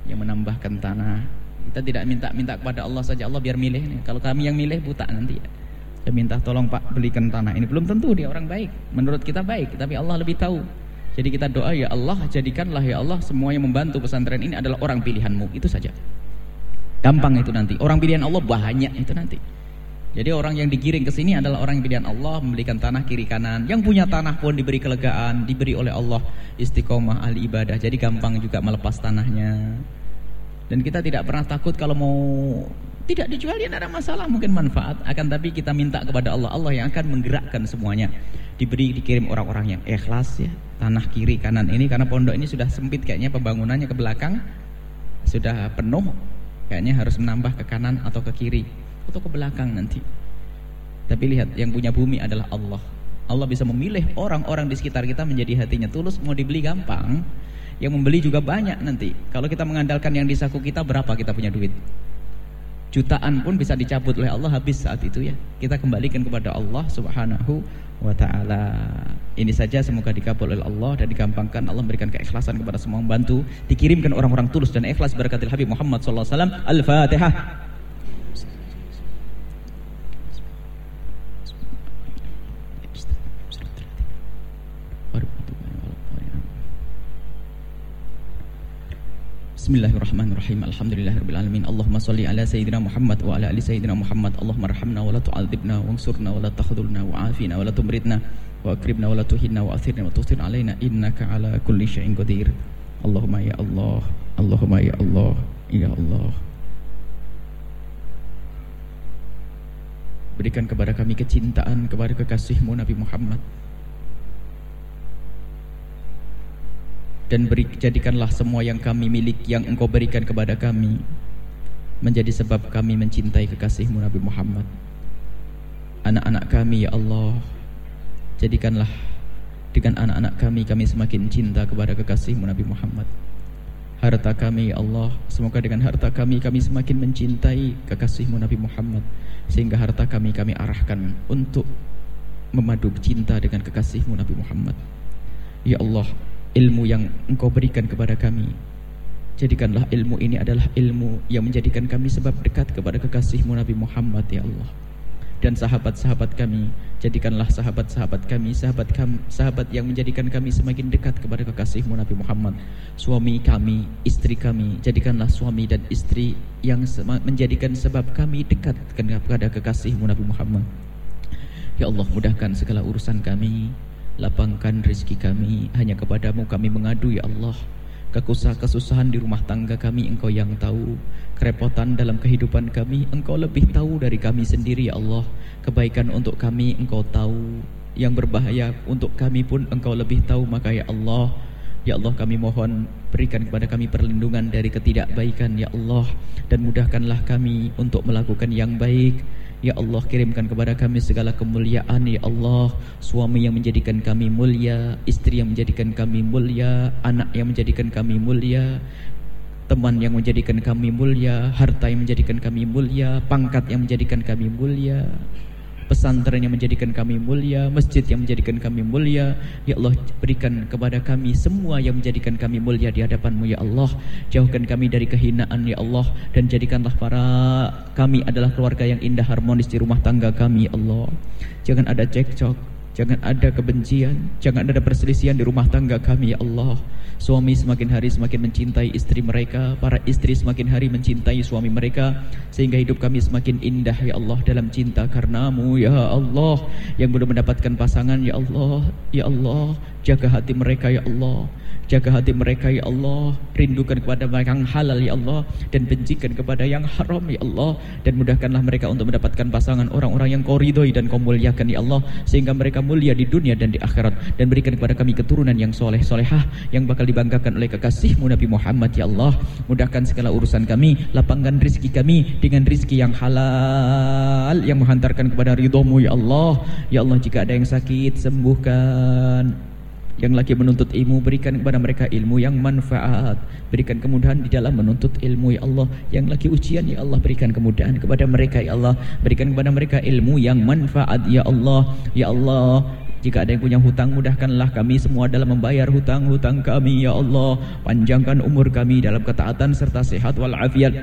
Yang menambahkan tanah. Kita tidak minta-minta kepada Allah saja. Allah biar milih. Kalau kami yang milih buta nanti ya. Saya minta tolong Pak belikan tanah ini. Belum tentu dia orang baik. Menurut kita baik, tapi Allah lebih tahu. Jadi kita doa ya Allah jadikanlah ya Allah semua yang membantu pesantren ini adalah orang pilihanmu itu saja. Gampang itu nanti. Orang pilihan Allah banyak itu nanti. Jadi orang yang digiring ke sini adalah orang yang pilihan Allah memberikan tanah kiri kanan. Yang punya tanah pun diberi kelegaan, diberi oleh Allah istiqomah ahli ibadah. Jadi gampang juga melepas tanahnya. Dan kita tidak pernah takut kalau mau tidak dijual ya ada masalah mungkin manfaat akan tapi kita minta kepada Allah Allah yang akan menggerakkan semuanya diberi dikirim orang-orang yang ikhlas ya tanah kiri kanan ini karena pondok ini sudah sempit kayaknya pembangunannya ke belakang sudah penuh kayaknya harus menambah ke kanan atau ke kiri atau ke belakang nanti tapi lihat yang punya bumi adalah Allah Allah bisa memilih orang-orang di sekitar kita menjadi hatinya tulus mau dibeli gampang yang membeli juga banyak nanti. Kalau kita mengandalkan yang di saku kita berapa kita punya duit? Jutaan pun bisa dicabut oleh Allah habis saat itu ya. Kita kembalikan kepada Allah Subhanahu wa taala. Ini saja semoga dikabul oleh Allah dan digampangkan Allah memberikan keikhlasan kepada semua membantu, dikirimkan orang-orang tulus dan ikhlas berkatil Habib Muhammad sallallahu alaihi wasallam. Al-Fatihah. Bismillahirrahmanirrahim. Alhamdulillahirabbil. Allahumma shalli ala sayyidina Muhammad wa ala ali sayyidina Muhammad. Allahumma arhamna wa la tu'adzibna wansurna wa la takhdhulna wa afina wa la tumritna wa akribna wa la tuhinna wa athirna wa tusir alaina innaka ala kulli syai'in qadir. Allahumma ya Allah, Allahumma ya Allah, ya Allah. Berikan kepada kami kecintaan kepada kekasihmu Nabi Muhammad dan beri, jadikanlah semua yang kami miliki yang engkau berikan kepada kami menjadi sebab kami mencintai kekasihmu Nabi Muhammad. Anak-anak kami ya Allah jadikanlah dengan anak-anak kami kami semakin cinta kepada kekasihmu Nabi Muhammad. Harta kami ya Allah semoga dengan harta kami kami semakin mencintai kekasihmu Nabi Muhammad. Sehingga harta kami kami arahkan untuk memadu cinta dengan kekasihmu Nabi Muhammad. Ya Allah ilmu yang engkau berikan kepada kami. Jadikanlah ilmu ini adalah ilmu yang menjadikan kami sebab dekat kepada kekasihmu Nabi Muhammad ya Allah. Dan sahabat-sahabat kami jadikanlah sahabat-sahabat kami sahabat sahabat yang menjadikan kami semakin dekat kepada kekasihmu Nabi Muhammad. Suami kami istri kami jadikanlah suami dan istri yang menjadikan sebab kami dekat kepada kekasihmu Nabi Muhammad. Ya Allah mudahkan segala urusan kami Lapangkan rezeki kami. Hanya kepadamu kami mengadu ya Allah. Kesusah-kesusahan di rumah tangga kami Engkau yang tahu. Kerepotan dalam kehidupan kami Engkau lebih tahu dari kami sendiri ya Allah. Kebaikan untuk kami Engkau tahu. Yang berbahaya untuk kami pun Engkau lebih tahu Maka ya Allah. Ya Allah kami mohon berikan kepada kami perlindungan dari ketidakbaikan Ya Allah. Dan mudahkanlah kami untuk melakukan yang baik Ya Allah kirimkan kepada kami segala kemuliaan Ya Allah. Suami yang menjadikan kami mulia Istri yang menjadikan kami mulia Anak yang menjadikan kami mulia teman yang menjadikan kami mulia, harta yang menjadikan kami mulia, pangkat yang menjadikan kami mulia, pesantren yang menjadikan kami mulia, masjid yang menjadikan kami mulia. Ya Allah, berikan kepada kami semua yang menjadikan kami mulia di hadapan-Mu ya Allah. Jauhkan kami dari kehinaan ya Allah dan jadikanlah para kami adalah keluarga yang indah harmonis di rumah tangga kami ya Allah. Jangan ada cekcok, jangan ada kebencian, jangan ada perselisihan di rumah tangga kami ya Allah. Suami semakin hari semakin mencintai istri mereka. Para istri semakin hari mencintai suami mereka. Sehingga hidup kami semakin indah Ya Allah dalam cinta karenamu Ya Allah. Yang belum mendapatkan pasangan Ya Allah Ya Allah. Jaga hati mereka Ya Allah Jaga hati mereka ya Allah. Rindukan kepada mereka yang halal ya Allah. Dan bencikan kepada yang haram ya Allah. Dan mudahkanlah mereka untuk mendapatkan pasangan Orang-orang yang kau ridhoi dan kau muliakan ya Allah. Sehingga mereka mulia di dunia dan di akhirat. Dan berikan kepada kami keturunan yang soleh solehah Yang bakal dibanggakan oleh kekasihmu Nabi Muhammad ya Allah. Mudahkan segala urusan kami Lapangkan rizki kami dengan rizki yang halal Yang menghantarkan kepada ridhomu ya Allah. Ya Allah jika ada yang sakit sembuhkan yang lagi menuntut ilmu berikan kepada mereka ilmu yang manfaat. Berikan kemudahan di dalam menuntut ilmu ya Allah. Yang lagi ujian ya Allah berikan kemudahan kepada mereka ya Allah. Berikan kepada mereka ilmu yang manfaat ya Allah. Ya Allah jika ada yang punya hutang mudahkanlah kami semua dalam membayar hutang-hutang kami ya Allah. Panjangkan umur kami dalam ketaatan serta sehat walafiat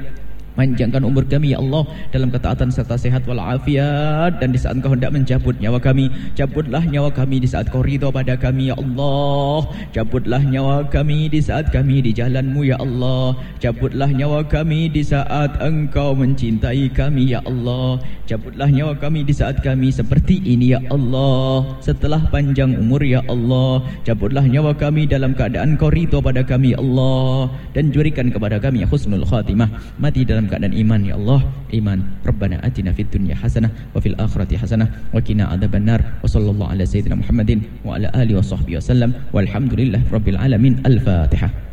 Panjangkan umur kami ya Allah dalam ketaatan serta sehat walafiat dan di saat Engkau hendak mencabut nyawa kami, cabutlah nyawa kami di saat Kau pada kami ya Allah. Cabutlah nyawa kami di saat kami di jalanmu ya Allah. Cabutlah nyawa kami di saat Engkau mencintai kami ya Allah. Cabutlah nyawa kami di saat kami seperti ini ya Allah. Setelah panjang umur ya Allah, cabutlah nyawa kami dalam keadaan Kau pada kami ya Allah dan jurikan kepada kami husnul khatimah. Mati dalam keadaan iman ya Allah iman Rabbana atina fid dunya hasanah wa fil akhirati hasanah wa qina adzabannar wa sallallahu ala sayyidina Muhammadin wa ala alihi wa sahbihi wasallam walhamdulillah rabbil alamin al-fatihah